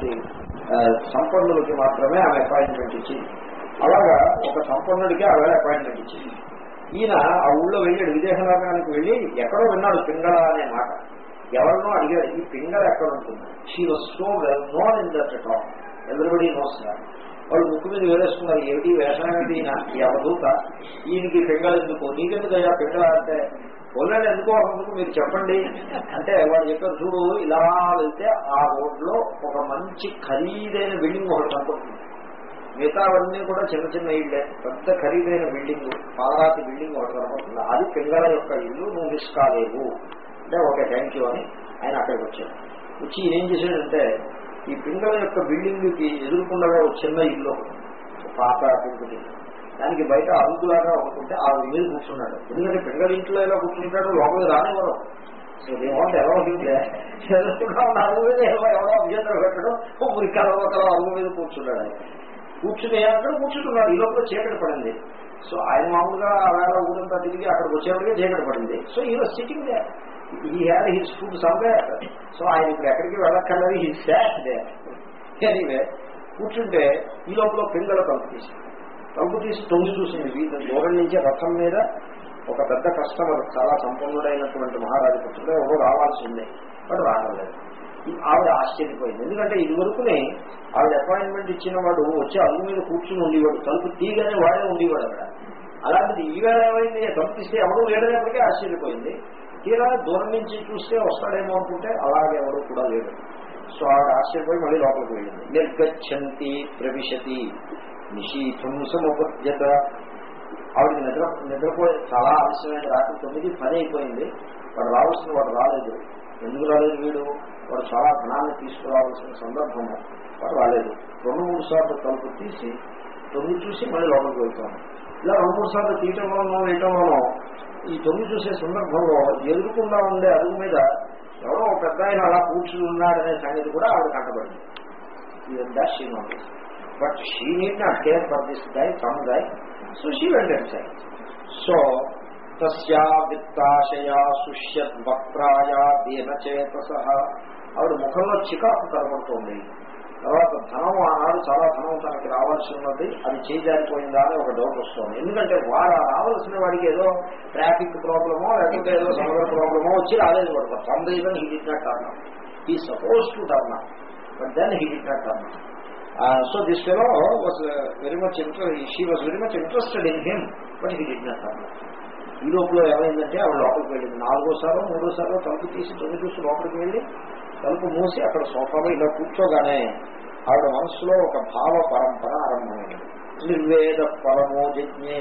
ఉన్నటువంటి సంపన్నులకి మాత్రమే ఆమె అపాయింట్మెంట్ ఇచ్చింది అలాగా ఒక సంపన్నుడికి ఆవిడ అపాయింట్మెంట్ ఇచ్చింది ఈయన ఆ ఊళ్ళో వెళ్ళాడు విదేశనాగానికి వెళ్ళి ఎక్కడో విన్నాడు పింగళ అనే మాట. ఎవరినో అడిగాడు ఈ పింగళ ఎక్కడ ఉంటుంది she was so well known in that top everybody knows వాళ్ళు ముక్కు మీద వేరేసుకున్నారు ఏమిటి వేషం ఏంటి ఈయన? ఈ అవధూత ఈయనకి పింగళ ఎందుకు? నీకెందుకు అయ్యా పింగళ అంటే? పొల్లని ఎందుకో అందుకు మీరు చెప్పండి? అంటే వాడు చెప్పారు చూడు ఇలా వెళ్తే ఆ రోడ్లో ఒక మంచి ఖరీదైన బిల్డింగ్ ఒకటి కనపడుతుంది మిగతావన్నీ కూడా చిన్న చిన్న ఇళ్ళే. పెద్ద ఖరీదైన బిల్డింగ్ పాదరాతి బిల్డింగ్ ఒకటి కనపడుతుంది అది పింగళ యొక్క ఇల్లు నువ్వు మిస్ కాలేవు. అంటే ఓకే థ్యాంక్ యూ అని ఆయన అక్కడికి వచ్చాడు. వచ్చి ఏం చేశాడంటే ఈ పింగళ యొక్క బిల్డింగ్కి ఎదుర్కొండగా ఒక చిన్న ఇల్లు పాత పెంకుటి దానికి బయట అరుగులాగా ఒకటి ఆ మీద కూర్చున్నాడు. ఎందుకంటే పింగళ ఇంట్లో ఎలా కూర్చుంటాడు లోపలికి రానివ్వరు. సో దేవాంత ఎవరో ఎదుర్కొన్నా అరుగు మీద ఎవరో అభ్యంతరం పెట్టడం ఓ అరుగు మీద కూర్చున్నాడు. ఆయన కూర్చుని అక్కడ కూర్చుంటున్నాడు. ఈ లోపల చీకటి పడింది. సో ఆయన మామూలుగా వేళ ఊరంతా తిరిగి అక్కడికి వచ్చేవాడికే చీకటి పడింది. So he sitting they he had his food someway so ఆయన ఇప్పుడు ఎక్కడికి వెళ్ళక్కర్లేదు. హిస్ శాట్ దే ఎనీవే కూర్చుంటే ఈ లోపల పింగళ తలుపు తీసి తీసి తొంగి చూసింది వీధి దూరం నుంచి రథం మీద ఒక పెద్ద కస్టమర్ చాలా సంపన్నుడైనటువంటి మహారాజు పుత్రుడు ఎవరో రావాల్సి ఉంది రావలేదు ఆవిడ ఆశ్చర్యపోయింది. ఎందుకంటే ఇది వరకునే ఆవిడ అపాయింట్మెంట్ ఇచ్చిన వాడు వచ్చి అల్లు మీద కూర్చుని ఉండేవాడు. తలుపు తీగానే వాడే ఉండేవాడు అక్కడ. అలాంటిది ఈవేళ ఏమైంది? తలుపు తీస్తే ఎవరు లేడనేప్పటికీ ఆశ్చర్యపోయింది. తీరా దూరం నుంచి చూస్తే వస్తాడేమో అనుకుంటే అలాగే ఎవరు కూడా లేడు సో ఆవిడ ఆశ్చర్యపోయి మళ్ళీ లోపలికి వెళ్ళింది. నిర్గచ్చంతి ప్రవిశతి. నిశీథం సముపద్యత ఆవిడ నిద్ర నిద్రపోయి చాలా ఆలస్యమైన రాత్రి తొమ్మిది పని అయిపోయింది. వాడు రావాల్సిన వాడు రాలేదు. ఎందుకు రాలేదు వీడు? వాడు చాలా ధనాన్ని తీసుకురావాల్సిన సందర్భము. వాడు రాలేదు. రెండు మూడు సార్లు తలుపు తీసి తొమ్మిది చూసి మళ్ళీ లోపలికి వెళ్తాను ఇలా రెండు మూడు సార్లు తీయటం వలన వేయటం వలన ఈ తొమ్మిది చూసే సందర్భంలో ఎదురుకుండా ఉండే అడుగు మీద ఎవరో ఒక పెద్ద ఆయన అలా కూర్చుని ఉన్నాడనే సంగతి కూడా ఆవిడ కంటపడింది ఇదంతా she but she need not care for this guy some guy so she వెంట సో తస్యా విత్తాశయా సుష్యద్ వక్రాయా దీనచేతస ఆవిడ ముఖంలో చికాకు కనబడుతోంది తర్వాత ధనం ఆనాడు చాలా ధనం తనకి రావాల్సి ఉన్నది. అది చేయజారిపోయిందా అని ఒక డౌట్ వస్తుంది. ఎందుకంటే వాడు రావాల్సిన వాడికి ఏదో ట్రాఫిక్ ప్రాబ్లమో లేకపోతే ఏదో సముద్ర ప్రాబ్లమో వచ్చి రాలేదు వాడు. తొందరగా he did not turn he suppose to turn but then he did not turn so this fellow was very much interest she was very much interested in him but he did not turn ఈ లోపల ఏమైందంటే ఆవిడ లోపలికి వెళ్ళింది. నాలుగోసారో మూడోసారో తలుపు తీసి తొమ్మిది చూసి లోపలికి వెళ్ళి తలుపు మూసి అక్కడ సోఫాలో ఇలా కూర్చోగానే ఆవిడ మనస్సులో ఒక భావ పరంపర ఆరంభమైంది. నిర్వేద పరమోజజ్ఞే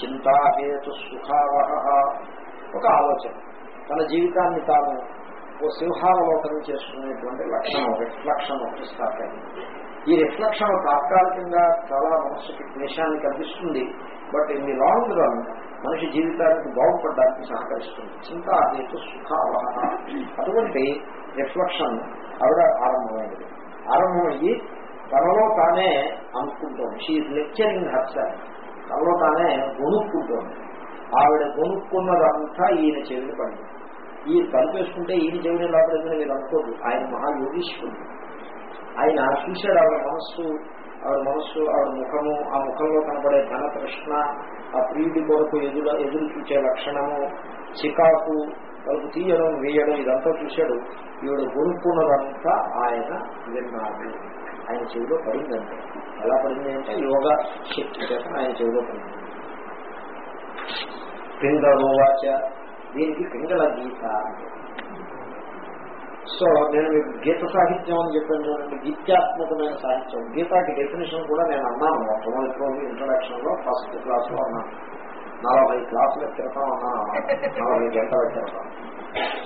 చింతాహేతు సుఖావహ. ఒక ఆలోచన. తన జీవితాన్ని తాను ఓ సింహావలోకనం చేసుకునేటువంటి లక్షణం లక్షణం ఒకటి స్టార్ట్ అయింది ఈ రిఫ్లక్షన్ తాత్కాలికంగా చాలా మనస్సుకి క్లేశాన్ని కనిపిస్తుంది బట్ ఇన్ని లాంగ్ రన్ మనిషి జీవితానికి బాగుపడడానికి సహకరిస్తుంది. చింత అనేక సుఖావహ అటువంటి రిఫ్లెక్షన్ ఆవిడ ఆరంభమైనది. ఆరంభమయ్యి తనలో తానే అనుకుంటోంది. షీఈ్ లెక్చరింగ్ హర్సర్ తనలో తానే గొనుక్కుంటోంది. ఆవిడ గొనుక్కున్నదంతా ఈయన చెవిని పడింది. ఈ తలుపేసుకుంటే ఈయన చెవిని లోపలిందని మీరు అనుకోదు ఆయన మహాయోగీశ్వరుడు. ఆయన చూశాడు ఆవిడ మనస్సు ఆవిడ మనస్సు ఆవిడ ముఖము ఆ ముఖంలో కనబడే ధన తృష్ణ ఆ ప్రియుడి కొరకు ఎదురు ఎదురు చూసే లక్షణము చికాకు వాళ్ళకు తీయడం వేయడం ఇదంతా చూశాడు. ఈవిడ కొనుక్కున్నదంతా ఆయన విన్నాడు. ఆయన చెవిలో పడిందంటే. ఎలా పడింది అంటే యోగా శక్తి చేత ఆయన చెవిలో పడింది. పింగళోవాచ దీనికి పింగళ గీత అంటే సో నేను మీకు గీత సాహిత్యం అని చెప్పాను చూడండి గీత్యాత్మకమైన సాహిత్యం. గీతాకి డెఫినేషన్ కూడా నేను అన్నాను. మొట్టమొదటి ఇంట్రడక్షన్లో ఫస్ట్ క్లాస్లో అన్నాను. నలభై క్లాసుల క్రితం అన్నాను నలభై గంటల క్రితం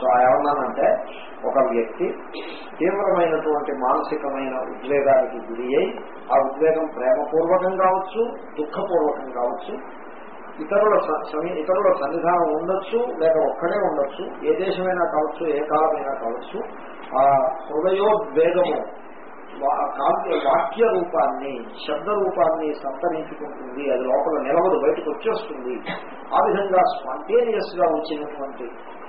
సో ఏమన్నానంటే ఒక వ్యక్తి తీవ్రమైనటువంటి మానసికమైన ఉద్వేగానికి గురి అయి ఆ ఉద్వేగం ప్రేమపూర్వకం కావచ్చు దుఃఖపూర్వకం కావచ్చు ఇతరుల సమీ- ఇతరుల సన్నిధానం ఉండొచ్చు లేక ఒక్కడే ఉండొచ్చు ఏ దేశమైనా కావచ్చు ఏ కాలమైనా కావచ్చు ఆ హృదయోద్వేగము వా- వాక్య రూపాన్ని శబ్ద రూపాన్ని సంతరించుకుంటుంది అది లోపల నిలవదు బయటకు వచ్చేస్తుంది. ఆ విధంగా స్పాంటేనియస్గా వచ్చినటువంటి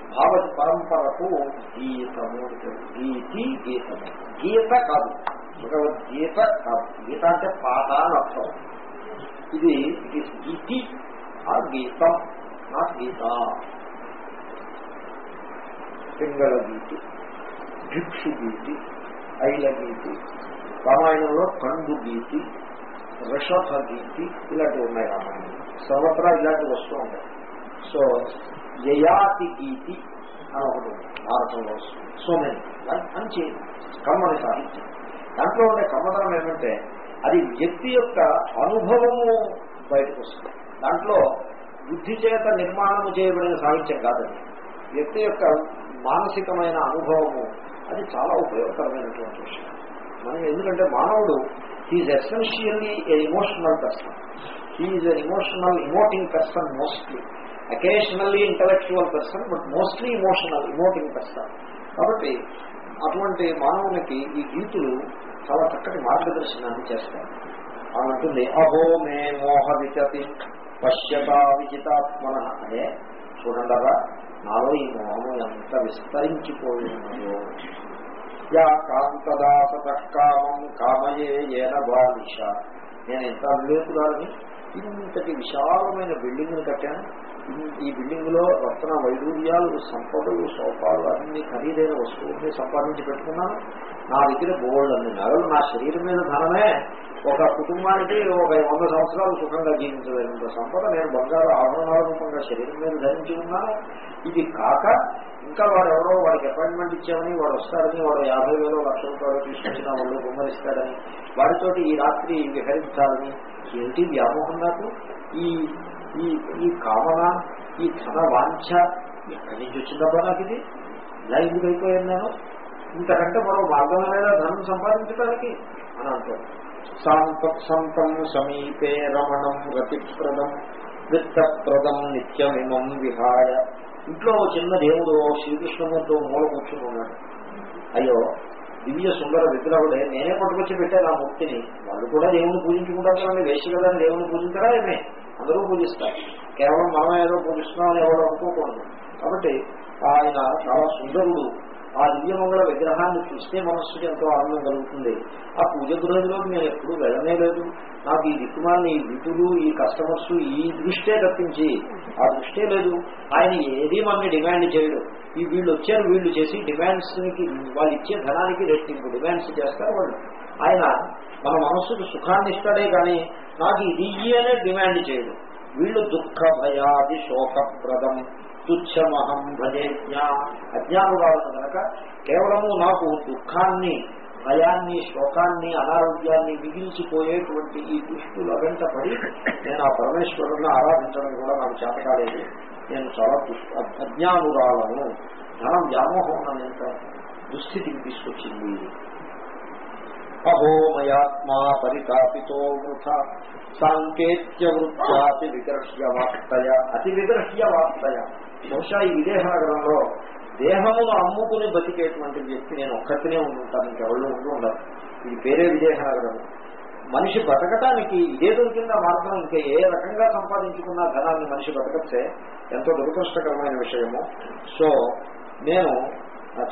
భావ పరంపరకు గీతము గీతి గీతము. గీత కాదు భగవద్గీత కాదు. గీత అంటే పాట అర్థం ఇది ఇట్ ఈస్ గీతి. ఆర్ గీతం నాట్ గీత పింగళ గీతి భిక్షు గీతి ఐల గీతి రామాయణంలో కండు గీతి రషభ గీతి ఇలాంటివి ఉన్నాయి రామాయణంలో. సర్వత్రా ఇలాంటివి వస్తూ ఉంటాయి. సో యయాతి గీతి అని ఒకటి భారతంలో వస్తుంది. సో మెనీ మంచి కమ్మని సాహిత్యం దాంట్లో ఉండే కమ్మతనం ఏమంటే అది వ్యక్తి యొక్క అనుభవము బయటకు వస్తుంది. దాంట్లో బుద్ధి చేత నిర్మాణము చేయబడిన సాహిత్యం కాదండి వ్యక్తి యొక్క మానసికమైన అనుభవము అది చాలా ఉపయోగకరమైనటువంటి విషయం. మనం ఎందుకంటే మానవుడు he's essentially a emotional person he an emotional emoting person mostly occasionally intellectual person but mostly emotional emoting person కాబట్టి అటువంటి మానవునికి ఈ గీతులు చాలా చక్కటి మార్గదర్శనాన్ని చేస్తాయి. ఆమె అంటుంది అహో మే మోహ విచతి పశ్యత విజితాత్మన. అదే చూడండరా నాలో ఈ మోహము ఎంత విస్తరించిపోయినదో. యా కాంతదాసత కామం కామయే ఏన బాలిష. నేను ఎంత వివేకురాలని ఇంతటి విశాలమైన బిల్డింగ్ని కట్టాను. ఈ బిల్డింగ్లో రత్న వైడూర్యాలు సంపదలు సోఫాలు అన్ని ఖరీదైన వస్తువుల్ని సంపాదించి పెట్టుకున్నాను. నా దగ్గర బోల్డ్ అన్ని నగలు నా శరీరం మీద ధనమే. ఒక కుటుంబానికి ఒక వంద సంవత్సరాలు సుఖంగా జీవించలేనంత సంపద నేను బంగారు ఆభరణాల రూపంగా శరీరం మీద ధరించి ఉన్నాను. ఇది కాక ఇంకా వాడు ఎవరో వాడికి అపాయింట్మెంట్ ఇచ్చామని వాడు వస్తాడని వాడు యాభై వేలు లక్ష రూపాయలు తీసుకొచ్చిన వాళ్ళు గుమ్మరిస్తాడని వాడితోటి ఈ రాత్రి విహరించాలని ఏంటి వ్యామోహం నాకు? ఈ ఈ ఈ కామన ఈ ధన వాంఛ ఎక్కడి నుంచి వచ్చిందబ్బా నాకు ఇది? ఇలా ఎందుకు అయిపోయాను నేను? ఇంతకంటే మరో మార్గం లేదా ధనం సంపాదించడానికి అని అంటాడు. సంతం సమీపే రమణం రతిప్రదం విత్తప్రదం నిత్యమిమం విహాయ. ఇంట్లో చిన్న దేవుడు శ్రీకృష్ణమూర్తి మూల కూర్చున్నాడు అయ్యో దివ్య సుందర విగ్రహుడే నేనే పట్టుకొచ్చి పెట్టాను ఆ ముక్తిని వాళ్ళు కూడా దేవుని పూజించుకుంటారు కదండి వేసి కదా దేవుని పూజించరా ఏమే? అందరూ పూజిస్తారు. కేవలం మనం ఏదో పూజిస్తున్నామని ఎవరు అనుకోకూడదు. కాబట్టి ఆయన చాలా సుందరుడు. ఆ దివ్యమంగళ విగ్రహాన్ని చూస్తే మనస్సుకి ఎంతో ఆనందం కలుగుతుంది. ఆ పూజ గృహంలోకి నేను ఎప్పుడూ వెళ్ళనే లేదు. నాకు ఈ దిక్కుమాన్ని ఈ విధులు ఈ కస్టమర్స్ ఈ దృష్టే తప్పించి ఆ దృష్టే లేదు. ఆయన ఏది మనని డిమాండ్ చేయడు. ఈ వీళ్ళు వచ్చారు వీళ్ళు చేసి డిమాండ్స్కి వాళ్ళు ఇచ్చే ధనానికి రెట్టింపు డిమాండ్స్ చేస్తారు వాళ్ళు. ఆయన మన మనస్సుకు సుఖాన్ని ఇస్తాడే కానీ నాకు ఇది అనే డిమాండ్ చేయడు. వీళ్ళు దుఃఖ భయాది శోకప్రదం. తుచ్చమహం భజే జ్ఞా. అజ్ఞానురాలను కనుక కేవలము నాకు దుఃఖాన్ని భయాన్ని శోకాన్ని అనారోగ్యాన్ని మిగిల్చిపోయేటువంటి ఈ దుష్టుల వెంట పడి నేను ఆ పరమేశ్వరుని ఆరాధించడం కూడా నాకు చేత కాలేదు నేను చాలా అజ్ఞానురాలను. ధనం వ్యామోహం అనేంత దుస్థితికి తీసుకొచ్చింది. అహోమయాత్మా పరితాపితో వృథ. సాంకేత్య వృత్యాతి విగ్రహ్య వార్తయ అతి విగ్రహ్య వార్తయ బహుశా ఈ విదేహనగరంలో దేహమును అమ్ముకుని బతికేటువంటి వ్యక్తి నేను ఒక్కటినే ఉంటుంటాను ఇంకెవరు ఉంటూ ఉండదు ఇది పేరే విదేహనగరం మనిషి బతకటానికి ఇదే దొరికింద మార్గం? ఇంకా ఏ రకంగా సంపాదించుకున్న ధనాన్ని మనిషి బతకచ్చే? ఎంతో దురదృష్టకరమైన విషయము. సో నేను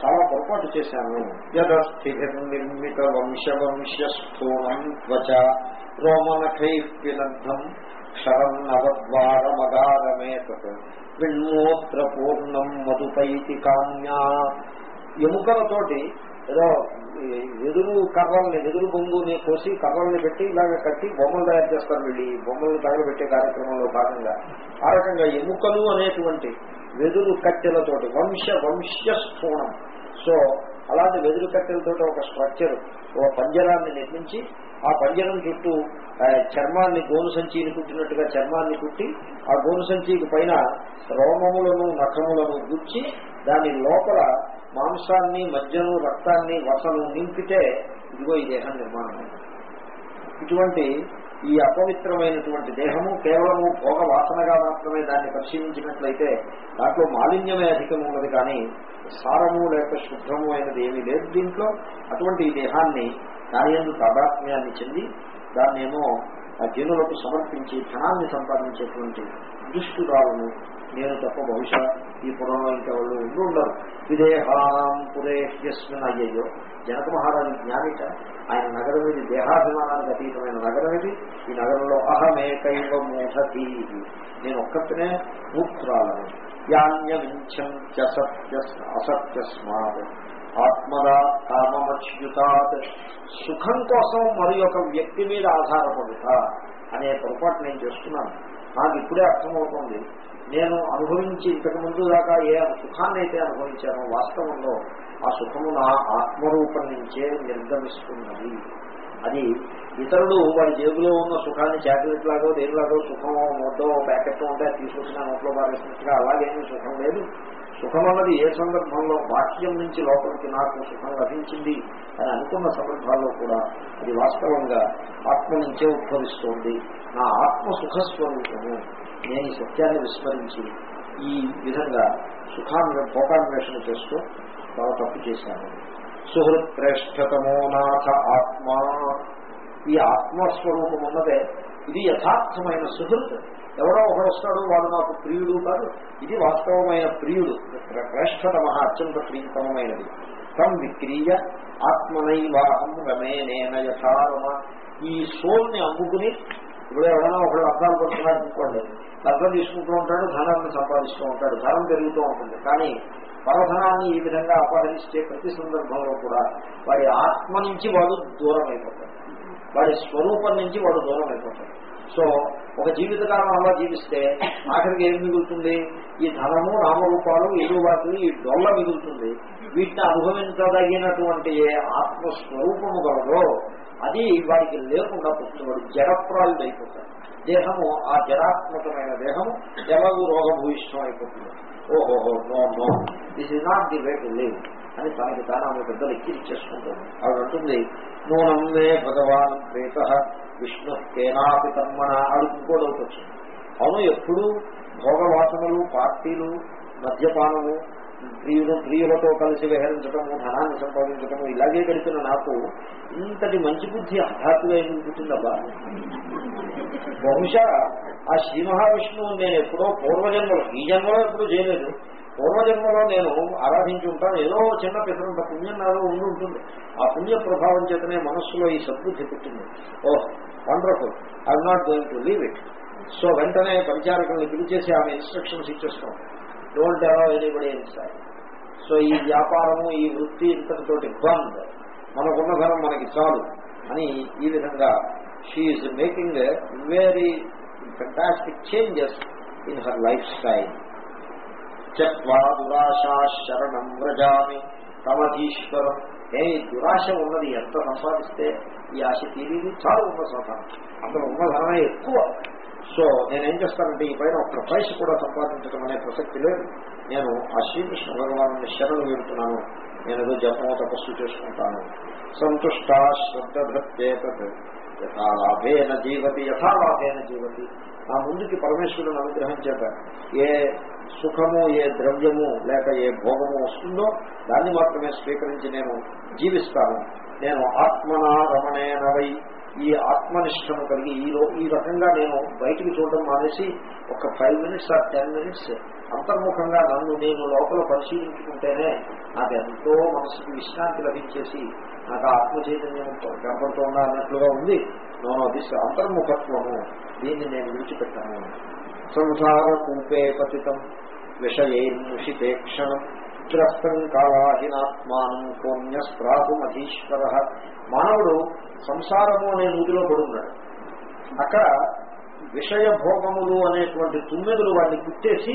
చాలా పొరపాటు చేశాను. యదస్థిర్నిర్మిత వంశ వంశస్థూణం త్వచ రోమనఖై పినద్ధం క్షరం నవద్వారమగారమేతత్ విణ్మూత్ర పూర్ణం మధుపైతి కామ్యా. ఎముకలతోటి ఏదో వెదురు కర్రల్ని వెదురు బొంగుని కోసి కర్రల్ని పెట్టి ఇలాగ కట్టి బొమ్మలు తయారు చేస్తారు వెళ్ళి. బొమ్మలు తగలబెట్టే కార్యక్రమంలో భాగంగా. ఆ రకంగా ఎముకలు అనేటువంటి వెదురు కట్టెలతోటి వంశ వంశ వంశస్థూణం. సో అలాంటి వెదురు కట్టెలతో ఒక స్ట్రక్చర్ ఒక పంజరాన్ని నిర్మించి ఆ పంజరం చుట్టూ చర్మాన్ని గోను సంచిని కుట్టినట్టుగా చర్మాన్ని కుట్టి ఆ గోను సంచికి పైన రోమములను నఖములను గుచ్చి దాని లోపల మాంసాన్ని మధ్యను రక్తాన్ని వసను నింపితే ఇదిగో ఈ దేహం నిర్మాణం ఇటువంటి ఈ అపవిత్రమైనటువంటి దేహము కేవలము భోగ వాసనగా మాత్రమే దాన్ని పరిశీలించినట్లయితే దాంట్లో మాలిన్యమే అధికం ఉన్నది కానీ సారము లేక శుభ్రము అయినది ఏమీ లేదు దీంట్లో. అటువంటి ఈ దేహాన్ని దాని ఎందు తాదాత్మ్యాన్ని చెంది దాన్నేమో ఆ జనులకు సమర్పించి ధనాన్ని సంపాదించేటువంటి దుష్టురాలను నేను తప్ప బహుశా ఈ పురంలో ఇంకా వాళ్ళు ఉండి ఉండరు. విదేహాం పురేహ్యస్మిన్ అయ్యయ్యో. జనక మహారాజు జ్ఞానిట. ఆయన నగరం ఇది దేహాభిమానానికి అతీతమైన నగరం ఇది ఈ నగరంలో అహమేకైవ మూఢతి నేను ఒక్కతనే మూర్ఖురాలను. యాన్యమించం సత్య అసత్యస్మాత్ ఆత్మదా కామమచ్యుతాత్. సుఖం కోసం మరి ఒక వ్యక్తి మీద ఆధారపడుట అనే పొరపాటు నేను చేస్తున్నాను. నాకు ఇప్పుడే అర్థమవుతుంది. నేను అనుభవించి ఇంతకు ముందు దాకా ఏ సుఖాన్ని అయితే అనుభవించానో వాస్తవంలో ఆ సుఖము నా ఆత్మరూపం నుంచే నిర్గమిస్తున్నది. అది ఇతరులు వారి జేబులో ఉన్న సుఖాన్ని చాక్లెట్ లాగో దేనిలాగో సుఖమో మొద్దో ప్యాకెట్ ఉంటే తీసుకొచ్చిన నోట్లో పారేసినట్టుగా అలాగేమీ సుఖం లేదు. సుఖం అన్నది ఏ సందర్భంలో వాక్యం నుంచి లోపలికి నాకు సుఖం లభించింది అని అనుకున్న సందర్భాల్లో కూడా అది వాస్తవంగా ఆత్మ నుంచే ఉద్భవిస్తోంది. నా ఆత్మ సుఖస్వరూపము. నేను సత్యాన్ని విస్మరించి ఈ విధంగా సుఖాన్ని భోగాన్వేషణ చేస్తూ చాలా తప్పు చేశాను. సుహృత్ శ్రేష్టతమో నాథ ఆత్మ. ఈ ఆత్మస్వరూపం ఉన్నదే ఇది యథార్థమైన సుహృత్ ఎవరో ఒకరు వస్తాడు వాడు నాకు ప్రియుడు కాదు. ఇది వాస్తవమైన ప్రియుడు. శ్రేష్టతమ అత్యంత ప్రియతమైనది తం విక్రీయ ఆత్మనైవాహం రమేనేన యథారమ ఈ సోల్ని అమ్ముకుని ఇప్పుడు ఎవరైనా ఒకళ్ళు అర్థాలు పడుతున్నాడు అనుకోండి. అర్థం తీసుకుంటూ ఉంటాడు ధనాన్ని సంపాదిస్తూ ఉంటాడు. ధనం పెరుగుతూ ఉంటుంది. కానీ పరధనాన్ని ఈ విధంగా అపహరిస్తే ప్రతి సందర్భంలో కూడా వాడి ఆత్మ నుంచి వాడు దూరం అయిపోతాడు వాడి స్వరూపం నుంచి వాడు దూరం అయిపోతాడు సో ఒక జీవితకాలం అలా జీవిస్తే ఆఖరికి ఏం మిగులుతుంది? ఈ ధనము నామరూపాలు ఇరువాతులు ఈ డొల్ల మిగులుతుంది. వీటిని అనుభవించదగినటువంటి ఏ ఆత్మస్వరూపము గలదో అది వారికి లేకుండా పుట్టువాడు జడప్రాయుడు అయిపోతాడు దేహము ఆ జడాత్మకమైన దేహము ఎలాగూ రోగభూయిష్టం అయిపోతుంది ఓహోహో no no this is not the way to live అని తనకి తాను ఆమె పెద్దలు ఎక్కిరిచేసుకుంటుంది ఆవిడ అంటుంది నూనం మే భగవాన్ ప్రేత. విష్ణు కేనాపి కర్మణ అడుక్కోవడానికి వచ్చింది. అవును ఎప్పుడు భోగవాసనలు పార్టీలు మద్యపానము ప్రియులు ప్రియులతో కలిసి విహరించడము ధనాన్ని సంపాదించడము ఇలాగే గడిపిన నాకు ఇంతటి మంచి బుద్ధి హఠాత్తుగా ఎందుకు బహుశా ఆ శ్రీ మహావిష్ణువు నేను ఎప్పుడో పూర్వజన్మలో ఈ జన్మలో ఎప్పుడు చేయలేదు. పూర్వజన్మలో నేను ఆరాధించి ఉంటాను ఏదో చిన్న పితరంత పుణ్యం నాలో ఉండి ఉంటుంది. ఆ పుణ్య ప్రభావం చేతనే మనస్సులో ఈ సద్బుద్ధి పుట్టింది. ఓహ్ wonderful I'm not going to leave it so వెంటనే పరిచారకుల్ని పిలిచేసి ఆమె ఇన్స్ట్రక్షన్స్ ఇచ్చేస్తాం. Don't allow anybody inside so ఈ వ్యాపారము ఈ వృత్తి ఇంతటితోటి బంద్. మనకున్న ధనం మనకి చాలు అని ఈ విధంగా she making very fantastic changes in her lifestyle చక్వా దురాశా శరణం వ్రజామి తమధీశ్వరం ఏ దురాశ ఉన్నది ఎంత సంపాదిస్తే ఈ ఆశ తీరేది చాలా ఉన్న సంతానం అసలు ఉన్న ధనమే ఎక్కువ. సో నేనేం చేస్తానంటే ఈ పైన ఒక్క పైస కూడా సంపాదించడం అనే ప్రసక్తి లేదు. నేను ఆ శ్రీకృష్ణ భగవాను శరణు వేడుతున్నాను నేను ఏదో జపమో తపస్సు చేసుకుంటాను. సంతుష్ట శ్రద్ధేతత్ యథాలాభేన జీవతి యథాలాభేన జీవతి. నా ముందుకి పరమేశ్వరుని అనుగ్రహం చేత ఏ సుఖము ఏ ద్రవ్యము లేక ఏ భోగము వస్తుందో దాన్ని మాత్రమే స్వీకరించి నేను జీవిస్తాను. నేను ఆత్మనా రమణేనవై ఈ ఆత్మనిష్టము కలిగి ఈ ఈ రకంగా నేను బయటికి చూడడం మానేసి ఒక five minutes or ten minutes అంతర్ముఖంగా నన్ను నేను లోపల పరిశీలించుకుంటేనే నాకు ఎంతో మనసుకి విశ్రాంతి లభించేసి నాకు ఆత్మ చైతన్యం గర్భంతోందా అన్నట్లుగా ఉంది. నేను అది అంతర్ముఖత్వము. దీన్ని నేను విడిచిపెట్టాను. సంసార కూపే పతితం విషయైర్ముషితే క్షణం. గ్రస్తం కాళాహినాత్మానం కోణ్యస్త్రాతుమధీశ్వర మానవుడు సంసారము అనే నూతిలో పడున్నాడు. అక్కడ విషయ భోగములు అనేటువంటి తుమ్మెదులు వాడిని కుట్టేసి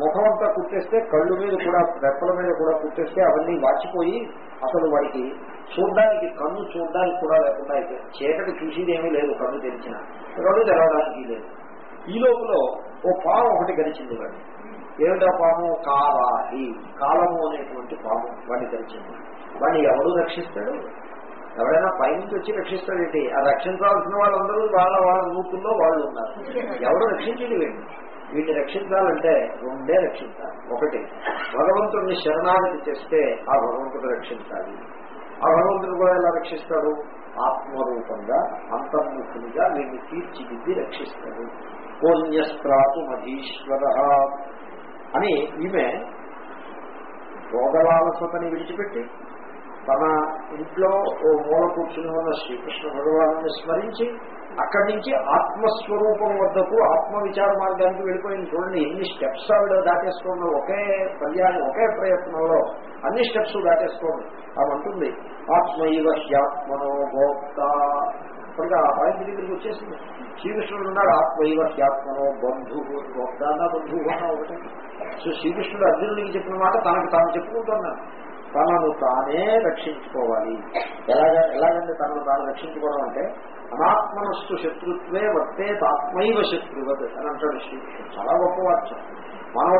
ముఖమంతా కుట్టేస్తే కళ్ళు మీద కూడా రెప్పల మీద కూడా కుట్టేస్తే అవన్నీ వాచిపోయి అసలు వాడికి చూడడానికి కన్ను చూడడానికి కూడా లేకుండా అయితే చీకటి చూసేదేమీ లేదు కన్ను తెరిచిన. రెండు తెరవడానికి లేదు. ఈ లోపల ఓ పాము ఒకటి గడిచింది వాడిని ఏమిటా పాము కారాహి కాలము అనేటువంటి పాము వాడిని గడిచింది వాడిని ఎవడు రక్షిస్తాడు? ఎవరైనా పైనుంచి వచ్చి రక్షిస్తాడేంటి ఆ రక్షించాల్సిన వాళ్ళందరూ వాళ్ళ వాళ్ళ రూపుల్లో వాళ్ళు ఉన్నారు. ఎవరు రక్షించేది వీడిని? వీటిని రక్షించాలంటే రెండే రక్షించాలి. ఒకటి భగవంతుడిని శరణాగతి చేస్తే ఆ భగవంతుడు రక్షించాలి. ఆ భగవంతుడు కూడా ఎలా రక్షిస్తాడు? ఆత్మరూపంగా అంతర్ముఖునిగా వీడిని తీర్చిదిద్ది రక్షిస్తాడు. కోన్యస్త్రాతు మధీశ్వర అని ఈమె రోగలాలసతని విడిచిపెట్టి తన ఇంట్లో ఓ మూల కూర్చుని ఉన్న శ్రీకృష్ణ భగవాను స్మరించి అక్కడి నుంచి ఆత్మస్వరూపం వద్దకు ఆత్మ విచార మార్గానికి వెళ్ళిపోయింది. చూడండి ఎన్ని స్టెప్స్ ఆవిడ దాటేసుకోండి ఒకే పర్యాయం ఒకే ప్రయత్నంలో అన్ని స్టెప్స్ దాటేసుకోండి ఆమె అంటుంది ఆత్మైవ హ్యాత్మనో భోక్త. ఇప్పటికీ ఆ పాయింట్ దగ్గరికి వచ్చేసింది. శ్రీకృష్ణుడు ఉన్నాడు ఆత్మైవ హ్యాత్మనో బంధువు భోక్త అన్న బంధువు అన్న ఒకటి. సో శ్రీకృష్ణుడు అర్జునుడికి చెప్పిన మాట తనకు తాను చెప్పుకుంటున్నాను తనను తానే రక్షించుకోవాలి. ఎలాగ ఎలాగంటే తనను తాను రక్షించుకోవడం అంటే అనాత్మనస్సు శత్రుత్వే వర్తే ఆత్మైవ శత్రువత్ అని అంటాడు శ్రీకృష్ణుడు. చాలా గొప్ప వాక్యం.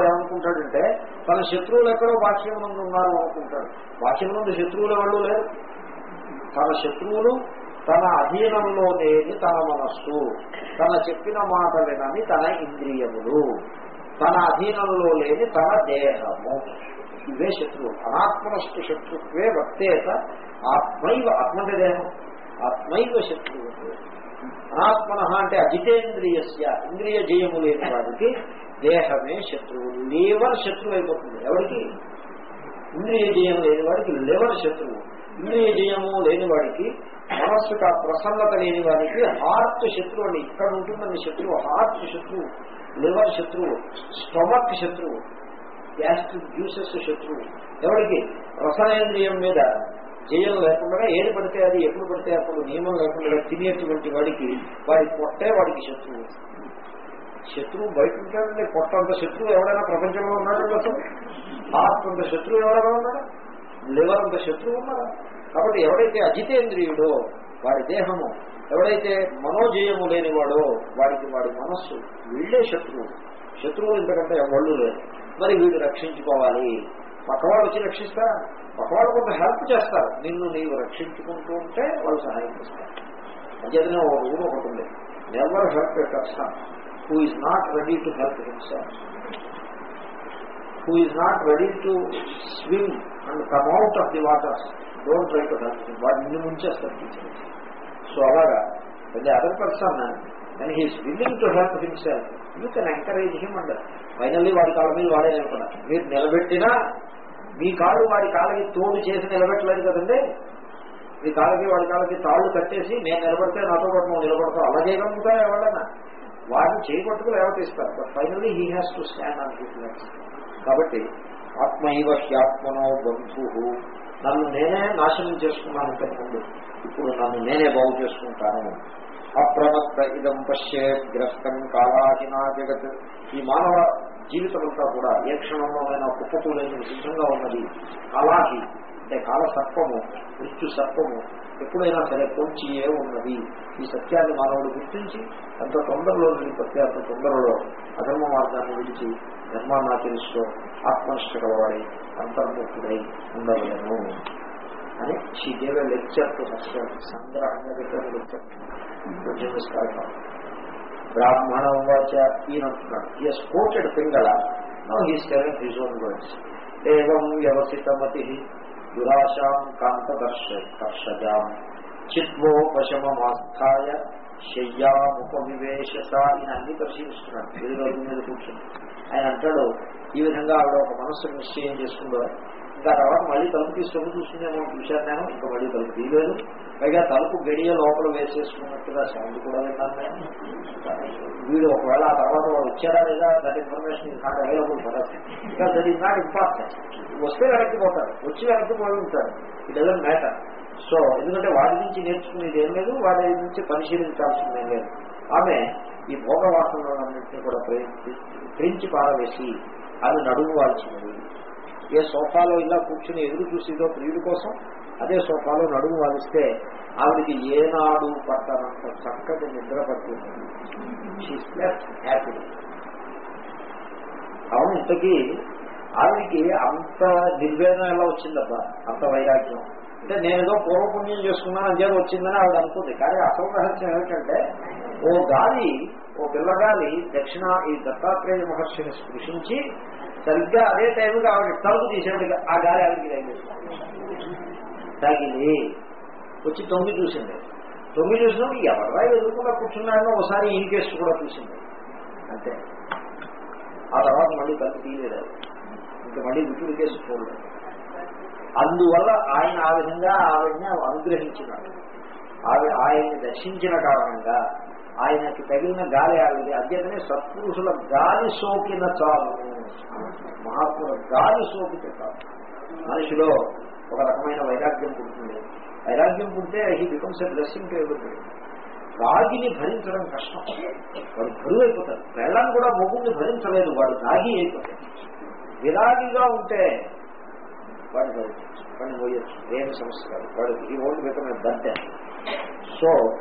ఏమనుకుంటాడంటే తన శత్రువులు ఎక్కడో బాహ్యమునందు ఉన్నారు అనుకుంటాడు. బాహ్యమునందు శత్రువులు వాళ్ళు లేరు. తన శత్రువులు తన అధీనంలో లేని తన మనస్సు. తన చెప్పిన మాట వినని తన ఇంద్రియములు. తన అధీనంలో లేని తన దేహము. ఇవే శత్రువు. అనాత్మనస్సు శత్రుత్వే వర్తేత ఆత్మైవ ఆత్మంటే దేహం. ఆత్మైవ శత్రువు అనాత్మన అంటే అజితేంద్రియస్య ఇంద్రియ జయము లేని వాడికి దేహమే శత్రువు. లేవర్ శత్రువు అయిపోతుంది. ఎవరికి ఇంద్రియ జయం లేని వాడికి లేవర్ శత్రువు. ఇంద్రియ జయము లేని వాడికి మనస్సుకు ఆ ప్రసన్నత లేని వారికి హార్ట్ శత్రువు అండి ఇక్కడ ఉంటుందండి శత్రువు. హార్ట్ శత్రువు లివర్ శత్రువు స్టమక్ శత్రువు గ్యాస్ట్రిక్ జ్యూసెస్ శత్రువు. ఎవరికి? రసనేంద్రియం మీద జయం లేకుండా ఏది పడితే అది ఎప్పుడు పడితే అప్పుడు నియమం లేకుండా తినేటువంటి వాడికి వాడి పొట్టే వాడికి శత్రువు. శత్రువు బయట ఉంటాడండి. పొట్ట అంత శత్రువు ఎవరైనా ప్రపంచంలో ఉన్నాడు? అసలు హార్ట్ అంత శత్రువు ఎవరైనా ఉన్నాడా? లివర్ అంత శత్రువు ఉన్నారా కాబట్టి ఎవడైతే అజితేంద్రియుడో వారి దేహము ఎవడైతే మనోజయము లేనివాడో వాడికి వాడి మనస్సు వీళ్ళే శత్రువు శత్రువు ఎందుకంటే వాళ్ళు లేదు మరి వీడు రక్షించుకోవాలి. పక్కవాడు వచ్చి రక్షిస్తా పక్కవాడు కొంత హెల్ప్ చేస్తారు. నిన్ను నీవు రక్షించుకుంటూ ఉంటే వాళ్ళు సహాయం చేస్తారు. అంచేతనే ఒక రూమ్ ఒకటి ఉంది. Never help a person who is not ready to help himself who is not ready to swim and come out of the waters don't try to help వాడు నిన్ను ముంచేస్తారు టీచర్. సో అలాగా the other person and he's willing to help himself you can encourage him and finally వాడి కాళ్ళ మీద వాడే నిలబడ మీరు నిలబెట్టినా మీ కాళ్ళు వాడి కాళ్ళకి తోడు చేసి నిలబెట్టలేదు కదండి? మీ కాళ్ళకి వాడి కాళ్ళకి తాళ్ళు కట్టేసి నేను నిలబడితే నాతో పాటు నువ్వు నిలబడతావు. అలా చేయగలుగుతా ఎవరైనా? వాడిని చేపట్టుకు లేవతీస్తారు but finally he has to stand on his legs కాబట్టి ఆత్మైవ హ్యాత్మనో బంధు నన్ను నేనే నాశనం చేసుకున్నాను ఇంతకుముందు ఇప్పుడు నన్ను నేనే బాగు చేసుకుంటాను. అప్రమత్త ఇదం పశ్యే గ్రస్తం కాలాహినా జగత్. ఈ మానవ జీవితం అంతా కూడా ఏ క్షణంలోనైనా కుప్పకూలేని సిద్ధంగా ఉన్నది. అలాహి అంటే కాల సర్పము మృత్యు సర్పము ఎప్పుడైనా సరే పొంచియే ఉన్నది. ఈ సత్యాన్ని మానవుడు గుర్తించి అంత తొందరలో నిలిపత్తి అంత తొందరలో అధర్మ మార్గాన్ని విడిచి ధర్మాన్ని ఆచరిస్తూ ఆత్మనిష్ట కలవాడి అంతర్ముక్తుడై ఉండలేను అని she gave a lecture to సంగ్రహంగా పెట్టిన లెక్చర్. కొంచెం విస్తారంగా బ్రాహ్మణం వాచ ఈయనంటున్నాడు he's quoted Pingala. No he's telling his own words ఏం వ్యవసితమతి దురాశాం కాంతదర్శ కర్షజాం చిత్వోపశమమాస్థాయ శయ్యాముపవివేశస ఈయన అన్ని పరిశీలిస్తున్నాడు. ఏడు రోజుల మీద కూర్చుని ఆయన అంటాడు ఈ విధంగా ఆవిడ ఒక మనస్సు నిశ్చయం చేసుకుందో? ఇంకా తర్వాత మళ్ళీ తలుపు తీసుకొని చూసిందేమో చూశాను నేను ఇంకా మళ్ళీ తలుపు తీయలేదు. పైగా తలుపు గడియ లోపల వేసేసుకున్నట్టుగా సౌండ్ కూడా విన్నాను నేను. వీడు ఒకవేళ ఆ తర్వాత వచ్చారా లేదా that information is not available for ఇంకా దట్ ఈస్ నాట్ ఇంపార్టెంట్ వస్తే వెనక్కి పోతారు. వచ్చి వెనక్కి పోయి ఉంటాడు ఇట్ డజన్ మ్యాటర్ సో ఎందుకంటే వాడి నుంచి నేర్చుకునేది ఏం లేదు వాడి నుంచి పరిశీలించాల్సిందేం లేదు. ఆమె ఈ భోగవాసనలన్నింటినీ కూడా ప్రేమించి పారవేసి అది నడుము ఏ సోఫాలో ఇలా కూర్చుని ఎదురు చూసేదో ప్రియుడి కోసం అదే సోఫాలో నడుము వాలిస్తే ఆవిడికి ఏనాడు పట్టనంత చక్కటి నిద్ర పడుతుంది హ్యాపీ అవును ఇంతకీ ఆవిడికి అంత నిర్వేదన ఎలా వచ్చిందబ్బా? అంత వైరాగ్యం. అంటే నేనేదో పూర్వపుణ్యం చేసుకున్నాను అంచేది వచ్చిందని ఆవిడ అనుకుంది. కానీ అసలు రహస్యం ఏమిటంటే ఓ గాలి ఓ పిల్లగాలి దక్షిణ ఈ దత్తాత్రేయ మహర్షిని స్పృశించి సరిగ్గా అదే టైంకి ఆవిడ తలుపు తీసేవాడికి ఆ గాలి ఆవిడకి తగిలి. వచ్చి తొమ్మిది చూసింది. తొమ్మిది చూసినప్పుడు ఎవరా ఎదుర్కొన్నా కూర్చున్నాడో ఒకసారి ఈ కేసు కూడా చూసింది. అంతే. ఆ తర్వాత మళ్ళీ తలుపు తీయలేదు. ఇంకా మళ్ళీ విటుడు కేసు చూడలేదు అందువల్ల ఆయన ఆ విధంగా ఆవిడని అనుగ్రహించినాడు. ఆవిడ ఆయన్ని దర్శించిన కారణంగా ఆయనకి తగిలిన గాలి ఆవిడ అధ్యతనే సత్పురుషుల గాలి సోకిన చాలు. మహాత్ముల గాలి సోకితే చాలు. మనిషిలో ఒక రకమైన వైరాగ్యం పుడుతుంది. వైరాగ్యం పుడితే he becomes a blessing table రాగిని భరించడం కష్టం. వాడు బరువు అయిపోతారు పెళ్ళం కూడా మొగుడిని భరించలేదు వాడు రాగి అయిపోతాడు. విరాగిగా ఉంటే వాడు భరించచ్చు వాడిని పోయొచ్చు. ఏమి సమస్య కాదు. వాడు ఈ ఓల్డ్ బికమ్ దడ్డ సో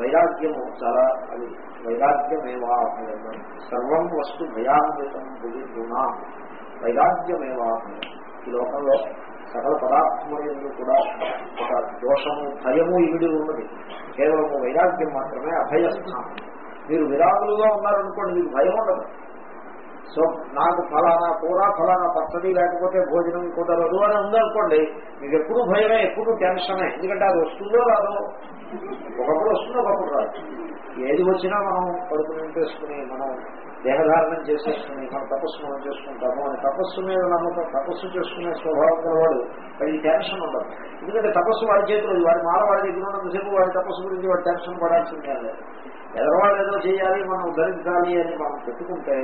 వైరాగ్యము చాలా అది వైరాగ్యమేవా సర్వం వస్తు భయాన్వితం భుజిగుణా వైరాగ్యమేవా ఈ లోకంలో సకల పదార్థములందు కూడా ఒక దోషము భయము ఇవిడి ఉన్నది. కేవలము వైరాగ్యం మాత్రమే అభయస్థానం. మీరు విరాగులుగా ఉన్నారనుకోండి మీకు భయం ఉండదు. సో నాకు ఫలానా కూర ఫలానా పచ్చడి లేకపోతే భోజనం కుదరదు అని ఉందనుకోండి మీకు ఎప్పుడు భయమే ఎప్పుడు టెన్షనే. ఎందుకంటే అది వస్తుందో రాదో? ఒకప్పుడు వస్తుందో ఒకప్పుడు రాదు. ఏది వచ్చినా మనం కడుపు నింపేసుకుని మనం దేహధారణం చేసేసుకుని మనం తపస్సు మనం చేసుకుంటాము అని తపస్సు మీద నమ్మకం తపస్సు చేసుకునే స్వభావం గలవాడు అది టెన్షన్ ఉండదు. ఎందుకంటే తపస్సు వాడి చేతులు వాడి మాల వాడి దగ్గర ఉన్నంతసేపు వాడి తపస్సు గురించి వాడు టెన్షన్ పడాల్సిందే లేదు. ఎదరవాళ్ళు ఏదో చేయాలి మనం ధరించాలి అని మనం పెట్టుకుంటే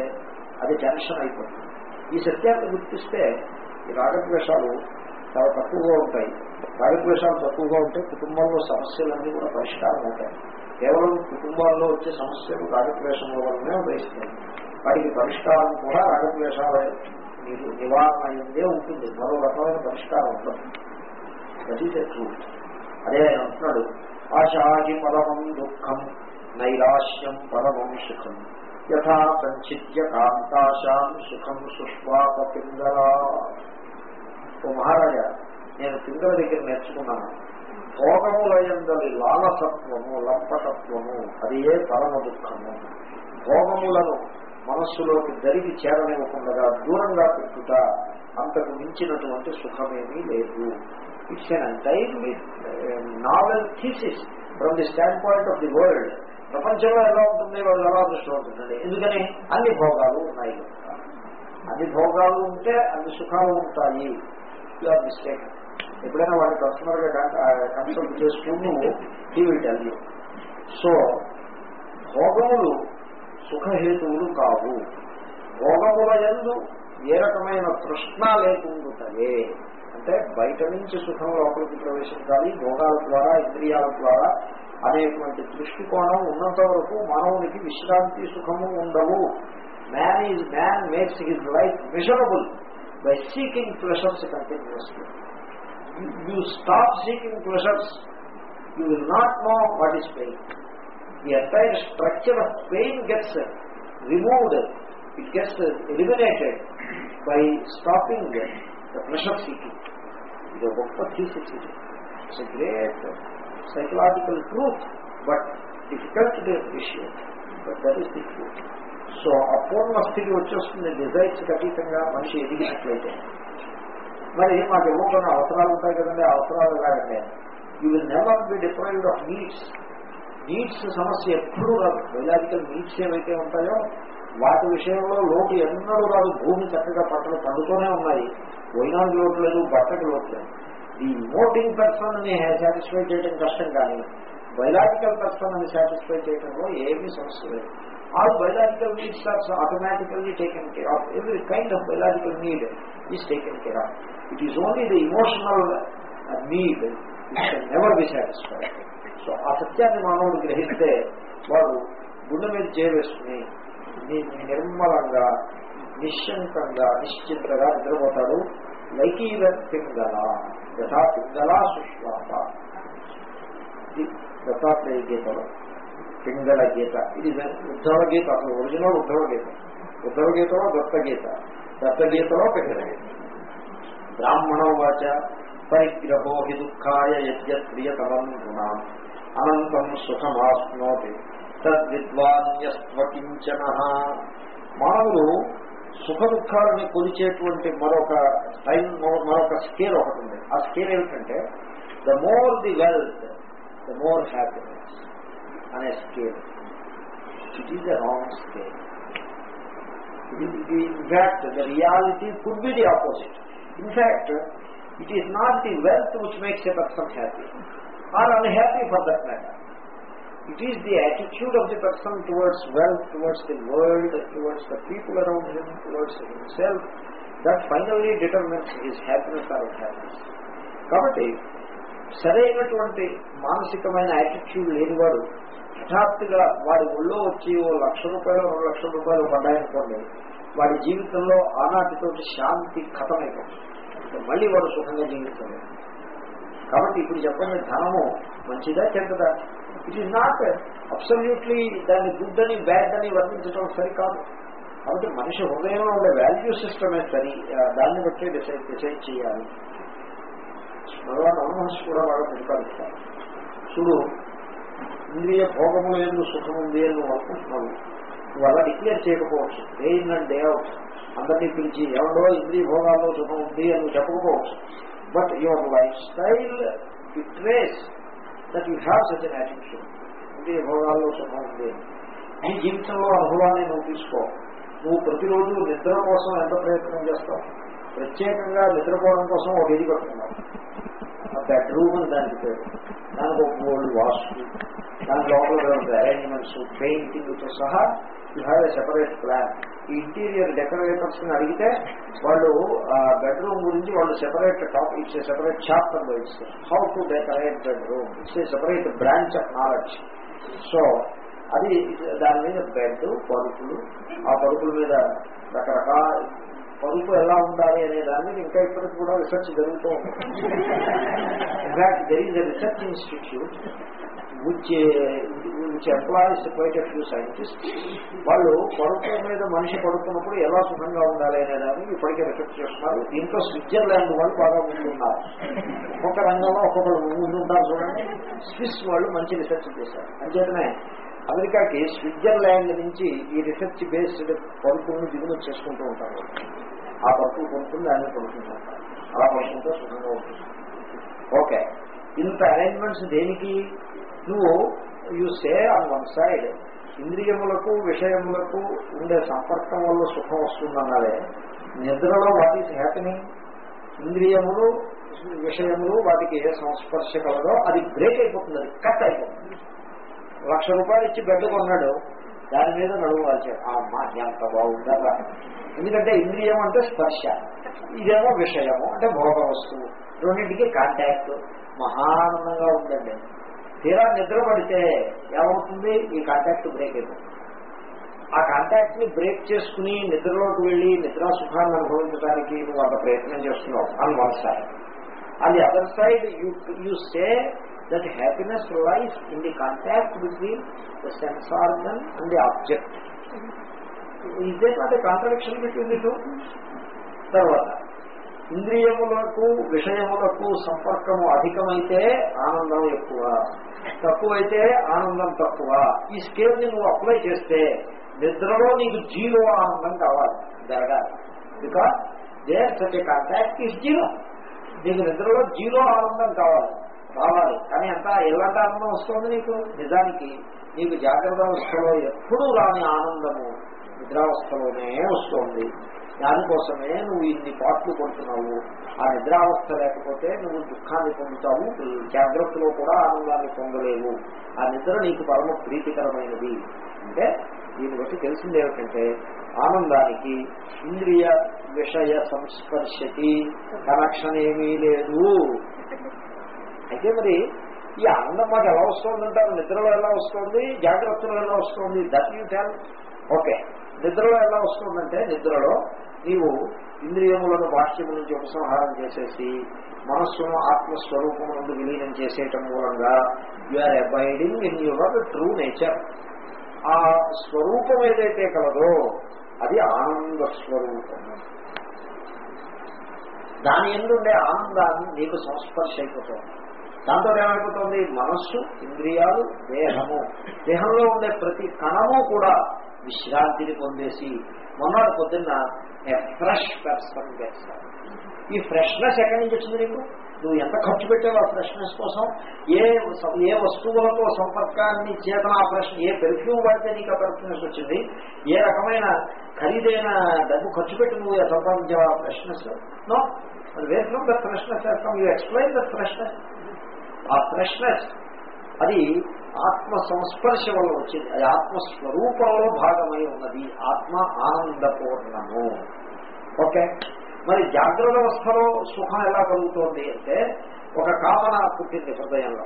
అది టెన్షన్ అయిపోతుంది. ఈ సత్యాన్ని గుర్తిస్తే ఈ రాగద్వేషాలు చాలా తక్కువగా ఉంటాయి. రాగద్వేషాలు తక్కువగా ఉంటే కుటుంబంలో సమస్యలన్నీ కూడా పరిష్కారం అవుతాయి. కేవలం కుటుంబాల్లో వచ్చే సమస్యలు రాగద్వేషముల వల్లనే ఉదయిస్తాయి. వాటికి పరిష్కారం కూడా రాగద్వేషాల నివారణ అయిందే ఉంటుంది. మరో రకమైన పరిష్కారం ఉంటుంది దట్ ఈస్ అదే ఆయన అంటున్నాడు ఆశాహి పరమం దుఃఖం నైరాశ్యం పరమం సుఖం. యథా సంచిత్య కాంతాశాం సుఖం సుష్వాప పింగళ ఓ మహారాజా నేను పింగళ దగ్గర నేర్చుకున్నాను. భోగములయందలి లాలసత్వము లంపటత్వము అది ఏ పరమ దుఃఖము. భోగములను మనస్సులోకి జరిగి చేరనివ్వకుండా దూరంగా పెట్టుట అంతకు మించినటువంటి సుఖమేమీ లేదు. It's an entirely novel thesis from the standpoint of the world ప్రపంచంలో ఎలా ఉంటుంది? వాళ్ళు ఎలా దృష్టి ఎందుకని? అన్ని భోగాలు ఉన్నాయి. అన్ని భోగాలు ఉంటే అన్ని సుఖాలు ఉంటాయి. మిస్టేక్ ఎప్పుడైనా వాడిని కస్టమర్గా కన్సల్ట్ చేసుకుని he will tell you so భోగములు సుఖహేతువులు కావు. భోగముల ఎందు ఏ రకమైన తృష్ణ లేకుండాయే అంటే బయట నుంచి సుఖం లోపలికి ప్రవేశించాలి. భోగాల ద్వారా ఇంద్రియాల ద్వారా అనేటువంటి దృష్టికోణం ఉన్నంత వరకు మానవునికి విశ్రాంతి సుఖము ఉండవు man is man makes his life miserable by seeking pleasures continuously you stop seeking pleasures, you will not know what is pain. The entire structure of pain gets removed, it gets eliminated by stopping the pleasure seeking. The book of thesis is it's a great psychological truth, but difficult to appreciate. But that is the truth. So అపూర్ణ స్థితి వచ్చేస్తుంది desires అతీతంగా మనిషి ఎదిగినట్లయితే. మరి మాకు ఇవ్వకుండా అవసరాలు ఉంటాయి కదండి అవసరాలు కాదండి. You will never be different of needs needs సమస్య ఎప్పుడూ రాదు. బయలాజికల్ నీడ్స్ ఏవైతే ఉంటాయో వాటి విషయంలో లోటు ఎన్నడూ రాదు. భూమి చక్కగా పట్టలు పండుతూనే ఉన్నాయి. వైనాడు లోటు లేదు బట్టకి లోటు లేదు. ఈ మోటింగ్ పర్సన్ని సాటిస్ఫై చేయడం కష్టం కానీ బయలాజికల్ పర్సన్ అని సాటిస్ఫై చేయడంలో ఏమీ సమస్య లేదు. All biological needs are automatically taken care of every kind of biological need is taken care of it is only the emotional need never be satisfy so ఆ సత్యాన్ని మానవుడు గ్రహిస్తే వాడు గుండె మీద చేవేసుకుని నిర్మలంగా నిశ్శంకంగా నిశ్చింతగా నిద్రపోతాడు. లైకీల పింగళ యథా పింగళ సుశ్వాస ఇది దత్తాత్రేయ గీతలో పింగళ గీత ఇది ఉద్ధవ గీత అసలు ఒరిజినల్ ఉద్ధవ గీత ఉద్ధవ గీతలో దత్త గీత దత్త గీతలో పింగళ గీత బ్రాహ్మణ వాచ పరిగ్రహో హి దుఃఖాయ యజ్ఞప్రియతమం గుణాం అనంతం సుఖమాప్నోతి తద్విద్వాన్యస్వకించన మానవుడు సుఖ దుఃఖాలని కొలిచేటువంటి మరొక టైం మరొక స్కేల్ ఒకటి ఉంది. ఆ స్కేల్ ఏమిటంటే the more the wealth the more happiness అనే scale. It is the wrong scale in fact the reality could be the opposite in fact it is not the wealth which makes a person happy or unhappy for that matter It is the attitude of the person towards wealth, towards the world, towards the people around him, towards himself, that finally determines his happiness or unhappiness. కాబట్టి సరైనటువంటి మానసికమైన attitude లేనివాడు హఠాత్తుగా వాడి ఒళ్ళో వచ్చి ఓ లక్ష రూపాయలు రెండు లక్షల రూపాయలు పడ్డాయనుకోండి వాడి జీవితంలో ఆనాటితోటి శాంతి ఖతమైపోతుంది మళ్ళీ వాడు సుఖంగా జీవించలేదు కాబట్టి ఇప్పుడు చెప్పండి ధనము మంచిదా చెడ్డదా ఇట్ ఈస్ నాట్ అబ్సల్యూట్లీ దాన్ని గుడ్ అని బ్యాడ్ అని వర్ణించడం సరికాదు. కాబట్టి మనిషి హృదయంలో ఉండే వాల్యూ సిస్టమే సరి దాన్ని బట్టి డిసైడ్ డిసైడ్ చేయాలి. భగవాన్ రమహర్షి కూడా బాగా ప్రతిపాదిస్తారు. చూడు ఇంద్రియ భోగము ఎందుకు సుఖం ఉంది అని నువ్వు అనుకుంటున్నావు నువ్వు అలా డిక్లేర్ చేయకపోవచ్చు. Day in and day out. అందరినీ పిలిచి ఎవరో ఇంద్రియ భోగాల్లో సుఖం ఉంది అని నువ్వు చెప్పకపోవచ్చు. But your lifestyle betrays that you have such an attitude అంటే భోగాల్లో సుఖం ఉంది నీ జీవితంలో అనుభవాన్ని నువ్వు తీసుకో. నువ్వు ప్రతిరోజు నిద్ర కోసం ఎంత ప్రయత్నం చేస్తావు? ప్రత్యేకంగా నిద్రపోవడం కోసం ఒక గది కట్టుకున్నావు. బెడ్రూమ్ అని దానికి పేరు. దానికి ఒక గోల్డ్ వాష్ దాని లోపల అరేంజ్మెంట్స్ పెయింటింగ్తో సహా you have a separate plan ఈ ఇంటీరియర్ డెకరేటర్స్ని అడిగితే వాళ్ళు బెడ్రూమ్ గురించి వాళ్ళు separate top it's separate chapter ఇస్తారు. How to decorate bedroom it's a separate branch of knowledge so అది దాని మీద బెడ్ పరుపులు. ఆ పరుపుల మీద రకరకాల పరుపు ఎలా ఉండాలి అనే దాని మీద ఇంకా ఇప్పటికి కూడా రీసెర్చ్ జరుగుతూ ఉంటుంది in fact there is research institute which which employs quite a few scientist వాళ్ళు పడుతున్న మీద మనిషి పడుతున్నప్పుడు ఎలా సుఖంగా ఉండాలి అనే దాన్ని ఇప్పటికే రిఫెక్ట్ చేస్తున్నారు. దీంట్లో స్విట్జర్లాండ్ వాళ్ళు బాగా ముందున్నారు. ఒక్కొక్క రంగంలో ఒక్కొక్కరు ముందుంటారు చూడండి. స్విస్ వాళ్ళు మంచి రీసెర్చ్ చేశారు. అంచేతనే అమెరికాకి స్విట్జర్లాండ్ నుంచి ఈ రీసెర్చ్ బేస్డ్ పరుపులను దిగుమతి చేసుకుంటూ ఉంటారు. ఆ పరుపు కొనుక్కుని దాన్ని కొనుక్కుంటూ ఉంటారు. అలా పడుకుంటే సుఖంగా ఉంటుంది. ఓకే. ఇంత అరేంజ్మెంట్స్ దేనికి? నువ్వు you say on one side ఇంద్రియములకు విషయములకు ఉండే సంపర్కం వల్ల సుఖం వస్తుందన్నదే నిద్రలో వాట్ ఈస్ హ్యాపెనింగ్ ఇంద్రియములు విషయములు వాటికి ఏ సంస్పర్శ కలదో అది బ్రేక్ అయిపోతుంది అది కట్ అయిపోతుంది. లక్ష రూపాయలు ఇచ్చి బెడ్ కొన్నాడు దాని మీద నడుము ఆ అమ్మా బాగుందా ఎందుకంటే ఇంద్రియం అంటే స్పర్శ. ఇదేమో విషయము అంటే భోగ వస్తువు. రెండింటికి కాంటాక్ట్ మహానందంగా ఉందండి తీరా నిద్ర పడితే ఏమవుతుంది? ఈ కాంటాక్ట్ బ్రేక్ అయిపోతుంది. ఆ కాంటాక్ట్ని బ్రేక్ చేసుకుని నిద్రలోకి వెళ్ళి నిద్రా సుఖాన్ని అనుభవించడానికి నువ్వు అంత ప్రయత్నం చేస్తున్నావు అని one side on other side you you say that happiness life in the contact between the sense organ and the object ఇదే not contradiction between the two తర్వాత ఇంద్రియములకు విషయములకు సంపర్కము అధికమైతే ఆనందం ఎక్కువ. తక్కువైతే ఆనందం తక్కువ. ఈ స్కేల్ని నువ్వు అప్లై చేస్తే నిద్రలో నీకు జీరో ఆనందం కావాలి జరగాలి. Because there such contact is zero నీకు నిద్రలో జీరో ఆనందం కావాలి రావాలి. కానీ అంత ఎలాంటి ఆనందం వస్తుంది నీకు? నిజానికి నీకు జాగ్రత్త అవస్థలో ఎప్పుడూ రాని ఆనందము నిద్రావస్థలోనే వస్తుంది. దానికోసమే నువ్వు ఇన్ని పాటలు కొడుతున్నావు. ఆ నిద్రావస్థ లేకపోతే నువ్వు దుఃఖాన్ని పొందుతావు. జాగ్రత్తలో కూడా ఆనందాన్ని పొందలేవు. ఆ నిద్ర నీకు పరమ ప్రీతికరమైనది. అంటే దీన్ని బట్టి తెలిసింది ఏమిటంటే ఆనందానికి ఇంద్రియ విషయ సంస్పర్శకి కనెక్షన్ ఏమీ లేదు. అయితే మరి ఈ ఆనందం మాకు ఎలా వస్తుందంటారు నిద్రలో ఎలా వస్తుంది? జాగ్రత్తలో ఎలా వస్తుంది? దట్ యూ ఓకే నిద్రలో ఎలా వస్తుందంటే నిద్రలో నీవు ఇంద్రియములను బాహ్యము నుంచి ఉపసంహారం చేసేసి మనస్సును ఆత్మస్వరూపం నుండి విలీనం చేసేయటం మూలంగా you are abiding in your true nature ఆ స్వరూపం ఏదైతే కలదో అది ఆనంద స్వరూపం. దాని ఎందుండే ఆనందాన్ని నీకు సంస్పర్శ అయిపోతుంది. దాంతో ఏమైపోతుంది? మనస్సు ఇంద్రియాలు దేహము. దేహంలో ఉండే ప్రతి కణము కూడా విశ్రాంతిని పొందేసి మొన్నటి పొద్దున్న ఫ్రెష్ పర్సన్ ఈ ఫ్రెష్నెస్ ఎక్కడి నుంచి వచ్చింది నీకు? నువ్వు ఎంత ఖర్చు పెట్టావు ఆ ఫ్రెష్నెస్ కోసం? ఏ ఏ వస్తువులతో సంపర్కాన్ని చేతన ఆ ఫ్రెష్ ఏ పెర్ఫ్యూమ్ వాడితే నీకు ఆ ఫ్రెష్నెస్ వచ్చింది? ఏ రకమైన ఖరీదైన డబ్బు ఖర్చు పెట్టి నువ్వు సంపాదించావా ఫ్రెష్నెస్? నో. అది where from the freshness from you explain the freshness ఆ ఫ్రెష్నెస్ అది ఆత్మ సంస్పర్శ వల్ల వచ్చింది. అది ఆత్మస్వరూపంలో భాగమై ఉన్నది. ఆత్మ ఆనందపూర్ణము. ఓకే? మరి జాగ్రత్త అవస్థలో సుఖం ఎలా కలుగుతోంది అంటే ఒక కామన పుట్టింది హృదయంలో.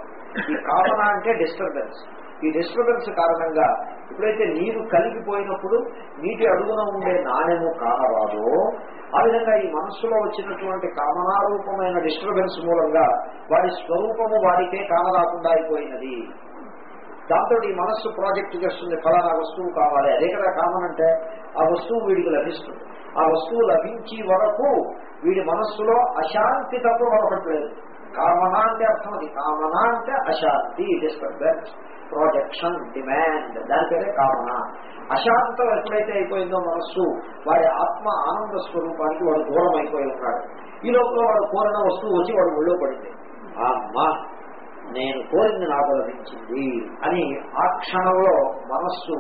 ఈ కామన అంటే డిస్టర్బెన్స్ ఈ డిస్టర్బెన్స్ కారణంగా ఎప్పుడైతే నీరు కలిగిపోయినప్పుడు నీటి అడుగున ఉండే నాణ్యము కానరాదో ఆ విధంగా ఈ మనస్సులో వచ్చినటువంటి కామనారూపమైన డిస్టర్బెన్స్ మూలంగా వారి స్వరూపము వారికే కామరాకుండా అయిపోయినది. దాంతో ఈ మనస్సు ప్రాజెక్ట్ చేస్తుంది ఫలానా వస్తువు కావాలి. అదే కదా కామనంటే ఆ వస్తువు వీడికి లభిస్తుంది. ఆ వస్తువు లభించే వరకు వీడి మనస్సులో అశాంతి తప్ప మరొకట్లేదు కామన అంటే అర్థం అది. కామన అంటే అశాంతి. డిస్టర్బెన్స్ ప్రొజెక్షన్ డిమాండ్ దాని పేరే కామన. అశాంతం ఎప్పుడైతే అయిపోయిందో మనస్సు వాడి ఆత్మ ఆనంద స్వరూపానికి వాడు దూరం అయిపోయి ఉన్నాడు ఈ లోపల వాడు కోరిన వస్తువు వచ్చి వాడు ఒళ్ళో పడింది అమ్మ నేను కోరింది నాకు లభించింది అని ఆ క్షణంలో మనస్సు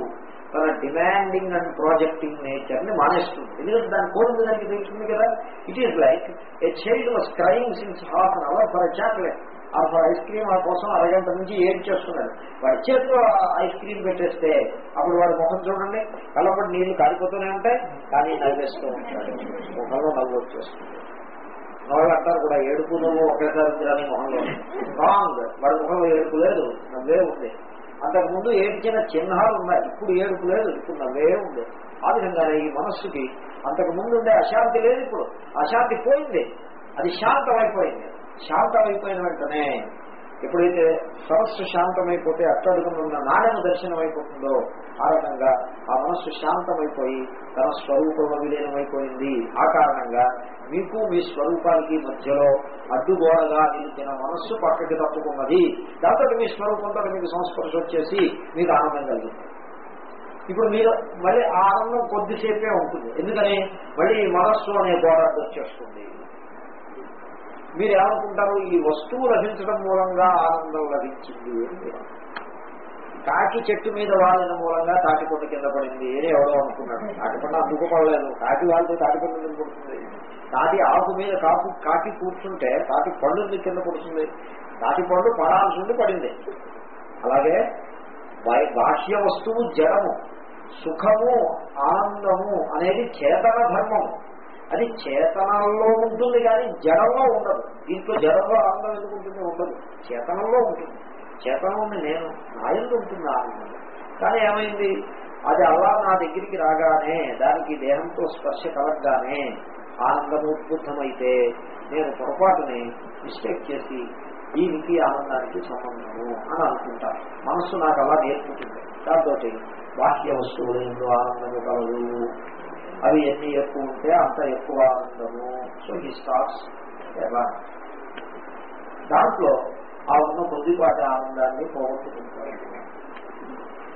తన డిమాండింగ్ అండ్ ప్రాజెక్టింగ్ నేచర్ని మానేస్తుంది. ఎందుకంటే దాని కోరింది దానికి తెలుస్తుంది కదా. It is like a child was crime since half an hour for chocolate ah ice cream ఆ కోసం అరగంట నుంచి ఏం చేస్తున్నాడు వాడి చేతిలో ఐస్ క్రీమ్ పెట్టేస్తే అప్పుడు వాడి ముఖం చూడండి కళ్ళపడి నీళ్ళు కారిపోతూనే ఉంటాయి కానీ నవ్వేస్తూ ఉంటాడు. ముఖంలో నవ్వు వచ్చేస్తుంది. నవ్వులు అంటారు కూడా ఏడుపు నువ్వు ఒకేసారి కానీ మొహంలో. రాంగ్ వాడి ముఖంలో ఏడుపు లేదు నవ్వే ఉంది. అంతకు ముందు ఏడ్చిన చిహ్నాలు ఉన్నాయి ఇప్పుడు ఏడుపు లేదు ఇప్పుడు నవ్వే ఉంది. ఆ విధంగానే ఈ మనస్సుకి అంతకుముందు ఉండే అశాంతి లేదు ఇప్పుడు. అశాంతి పోయింది. అది శాంతమైపోయింది. శాంతమైపోయిన వెంటనే ఎప్పుడైతే సరస్సు శాంతమైపోతే అట్టడుగునున్న నారాయణ దర్శనం అయిపోతుందో ఆ రకంగా ఆ మనస్సు శాంతమైపోయి తన స్వరూపంలో విలీనమైపోయింది ఆ కారణంగా మీకు మీ స్వరూపానికి మధ్యలో అడ్డుగోడగా నిలిచిన మనస్సు పక్కకి తప్పుకున్నది. దాంతో మీ స్వరూపంతో మీకు సంస్పర్శ వచ్చేసి మీకు ఆనందం కలిగింది ఇప్పుడు మీరు మళ్ళీ ఆనందం కొద్దిసేపే ఉంటుంది. ఎందుకని? మళ్ళీ మనస్సు అనే గోడ వచ్చేస్తుంది. మీరు ఏమనుకుంటారు ఈ వస్తువు లభించడం మూలంగా ఆనందం లభించింది అని కాకి చెట్టు మీద వాలిన మూలంగా తాటిపండు కింద పడింది అని ఎవరో అనుకున్నాడు తాటిపండు అందుకు పడలేదు కాకి వాళ్ళతో తాటిపండు కింద పడుతుంది. తాటి ఆకు మీద కాకు కాకి కూర్చుంటే తాటి పండు కింద పడుతుంది. తాటి పండు పడాల్సి ఉండి పడింది. అలాగే బాహ్య వస్తువు జడము సుఖము ఆనందము అనేది చేతన ధర్మము. అది చేతనంలో ఉంటుంది కానీ జడంలో ఉండదు. దీంట్లో జడంలో ఆనందం ఎందుకుంటుంది? ఉండదు. చేతనంలో ఉంటుంది. చేతనం ఉంది నేను నా ఎందుకు ఉంటుంది ఆనందం. కానీ ఏమైంది? అది అలా నా దగ్గరికి రాగానే దానికి దేహంతో స్పర్శ కలగగానే ఆనందం ఉద్బుద్ధమైతే నేను పొరపాటుని మిస్టేక్ చేసి దీనికి ఆనందానికి సంబంధము అని అనుకుంటాను మనస్సు నాకు అలా నేర్పుతుంది. దాంతో బాహ్య వస్తువులు ఎందు ఆనందము కలదు. అవి ఎన్ని ఎక్కువ ఉంటే అంత ఎక్కువ ఆనందము సో ఈ స్టాక్స్ ఎలా దాంట్లో ఆ ఉన్న కొద్దిపాటి ఆనందాన్ని పోగొట్టుకుంటారు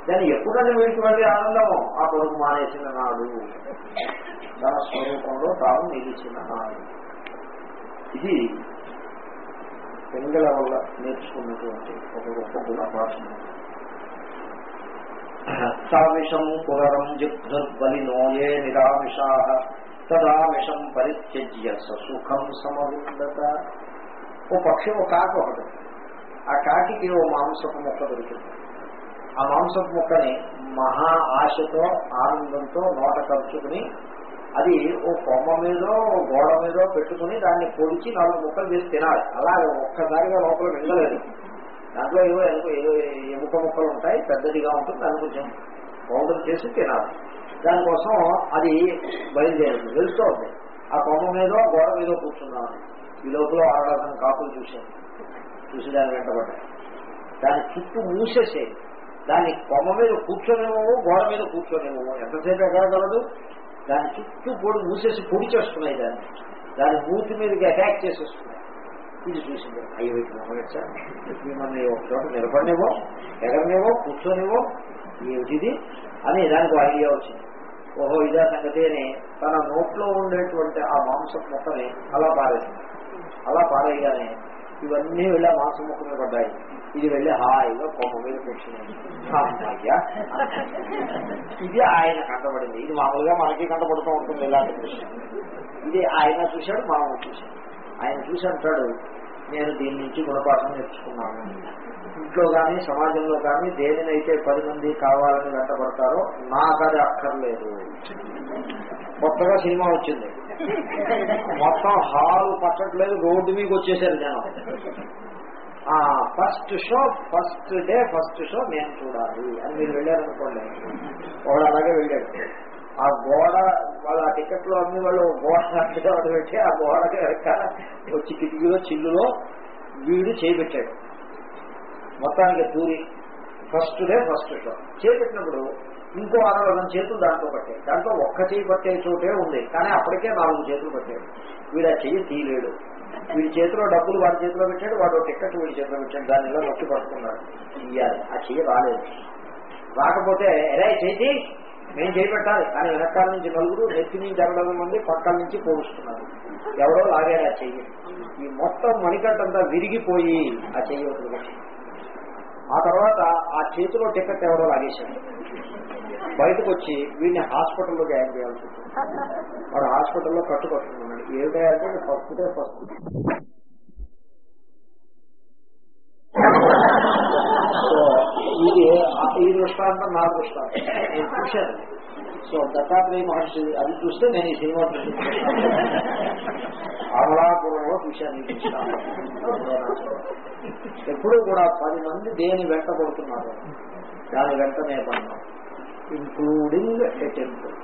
దాన్ని ఎప్పుడైనా వీటివంటి వెళ్ళి ఆనందము ఆ కొడుకు మానేసిన నాడు. తన స్వరూపంలో తాను నిలిచిన నాడు. ఇది పెంగళ వల్ల నేర్చుకున్నటువంటి ఒక గొప్ప గుణపాఠం. సామిషం పునరం జిగ్ధుర్బలినోయే నిరామిషా తదామిషం పరిత్యజ్య సుఖం సమరుందత ఓ పక్షి ఒక కాకి ఒకటి. ఆ కాకికి ఓ మాంసపు మొక్క దొరికింది. ఆ మాంసపు మొక్కని మహా ఆశతో ఆనందంతో నోట కలుచుకుని అది ఓ కొమ్మ మీద ఓ గోడ మీదో పెట్టుకుని దాన్ని పొడిచి నాలుగు ముక్కలు చేసి తినాలి. అలాగే ఒక్కసారిగా లోపల వెళ్ళలేదు దాంట్లో ఏవో ఏదో ఎముక ముక్కలు ఉంటాయి పెద్దదిగా ఉంటుంది దాన్ని కొంచెం పౌడర్ చేసి తినాలి. దానికోసం అది బయలుదేరింది. వెళ్తూ ఉంది ఆ కొమ్మ మీద గోడ మీద కూర్చున్నాను. ఈ లోపల ఆడడం కాపులు చూశాను. చూసి దాన్ని వెంటబడ్డాను. దాని చుట్టూ మూసేసేది దాని కొమ్మ మీద కూర్చోనేమో గోడ మీద కూర్చోనేమో ఎంతసేపు ఎగరగలదు? దాని చుట్టూ పొడి మూసేసి పొడి చేస్తున్నాయి దాన్ని. దాని మూతి మీదకి అటాక్ చేసేస్తున్నాయి. ఇది చూసింది. అయ్యో ఇటు మొహమెచ్చా మిమ్మల్ని ఒక చోట నిలబడినేవో ఎగరనేవో కూర్చొనివో ఏమిటిది? అని దానికి ఐడియా వచ్చింది. ఓహో ఇదా సంగతి అని తన నోట్లో ఉండేటువంటి ఆ మాంస మొక్కని అలా పారేసింది. అలా పారేయగానే ఇవన్నీ వెళ్ళి ఆ మాంసం మొక్క మీద పడ్డాయి. ఇది వెళ్ళి హాయిగా కొమ్మ మీద కూర్చున్నాయి ఇది ఆయన కంటపడింది ఇది మామూలుగా మనకి కంటపడుతూ ఉంటుంది ఇలాంటి ఇది ఆయన చూశాడు మనం చూశాడు ఆయన చూసి అంటాడు నేను దీని నుంచి గుణపాఠం నేర్చుకున్నాను. ఇంట్లో కానీ సమాజంలో కానీ దేనినైతే పది మంది కావాలని వెంటబడతారో నాకు అది అక్కర్లేదు. కొత్తగా సినిమా వచ్చింది. మొత్తం హాల్ పట్టట్లేదు రోడ్డు మీకు వచ్చేసారు జనం. First show first day first show నేను చూడాలి అని మీరు వెళ్ళారనుకోండి. వాడు అలాగే వెళ్ళాడు. ఆ గోడ వాళ్ళ ఆ టికెట్లో అన్ని వాళ్ళు గోడ పెట్టి ఆ గోడ వచ్చి కిటికీలో చిల్లులో వీడు చేపెట్టాడు. మొత్తానికి దూరి ఫస్ట్ డే ఫస్ట్ షో చేపెట్టినప్పుడు ఇంకో అరవై చేతులు దాంట్లో పట్టాయి. దాంట్లో ఒక్క చేయి పట్టే చోటే ఉంది. కానీ అప్పటికే నాలుగు చేతులు పట్టాడు వీడు ఆ చెయ్యి తీయలేడు. వీడి చేతిలో డబ్బులు వాడి చేతిలో పెట్టాడు. వాడు టికెట్ వీడి చేతిలో పెట్టాడు. దాని ఇలా నొక్కి పట్టుకున్నాడు. ఇయ్యాలి ఆ చెయ్యి రాలేదు. రాకపోతే ఎరే చేతి నేను చేపెట్టాలి కానీ వెనకాల నుంచి నలుగురు నెత్తి నుంచి అరవై మంది పక్కల నుంచి పోలుస్తున్నారు ఎవరో లాగారు ఆ చెయ్యి. ఈ మొత్తం మణికట్టంతా విరిగిపోయి ఆ చెయ్యి ఒకటి ఆ తర్వాత ఆ చేతిలో టికెట్ ఎవరో లాగేశాడు బయటకు వచ్చి వీడిని హాస్పిటల్లో జాయిన్ చేయాల్సి ఉంటుంది వాడు హాస్పిటల్లో కట్టుకొస్తున్నాడు ఏమిటంటే ఫస్ట్ డే ఫస్ట్ సో ఇది ఈ దృష్టాంతం నా దృష్టాంతం. నేను చూశాను సో దత్తాత్రేయ మహర్షి అది చూస్తే నేను ఈ సినిమా అమలాపురంలో చూశాను ఈ ఎప్పుడు కూడా పది మంది దేని వెంట కొడుతున్నారు? దాని వెంటనే పడినాం including a temple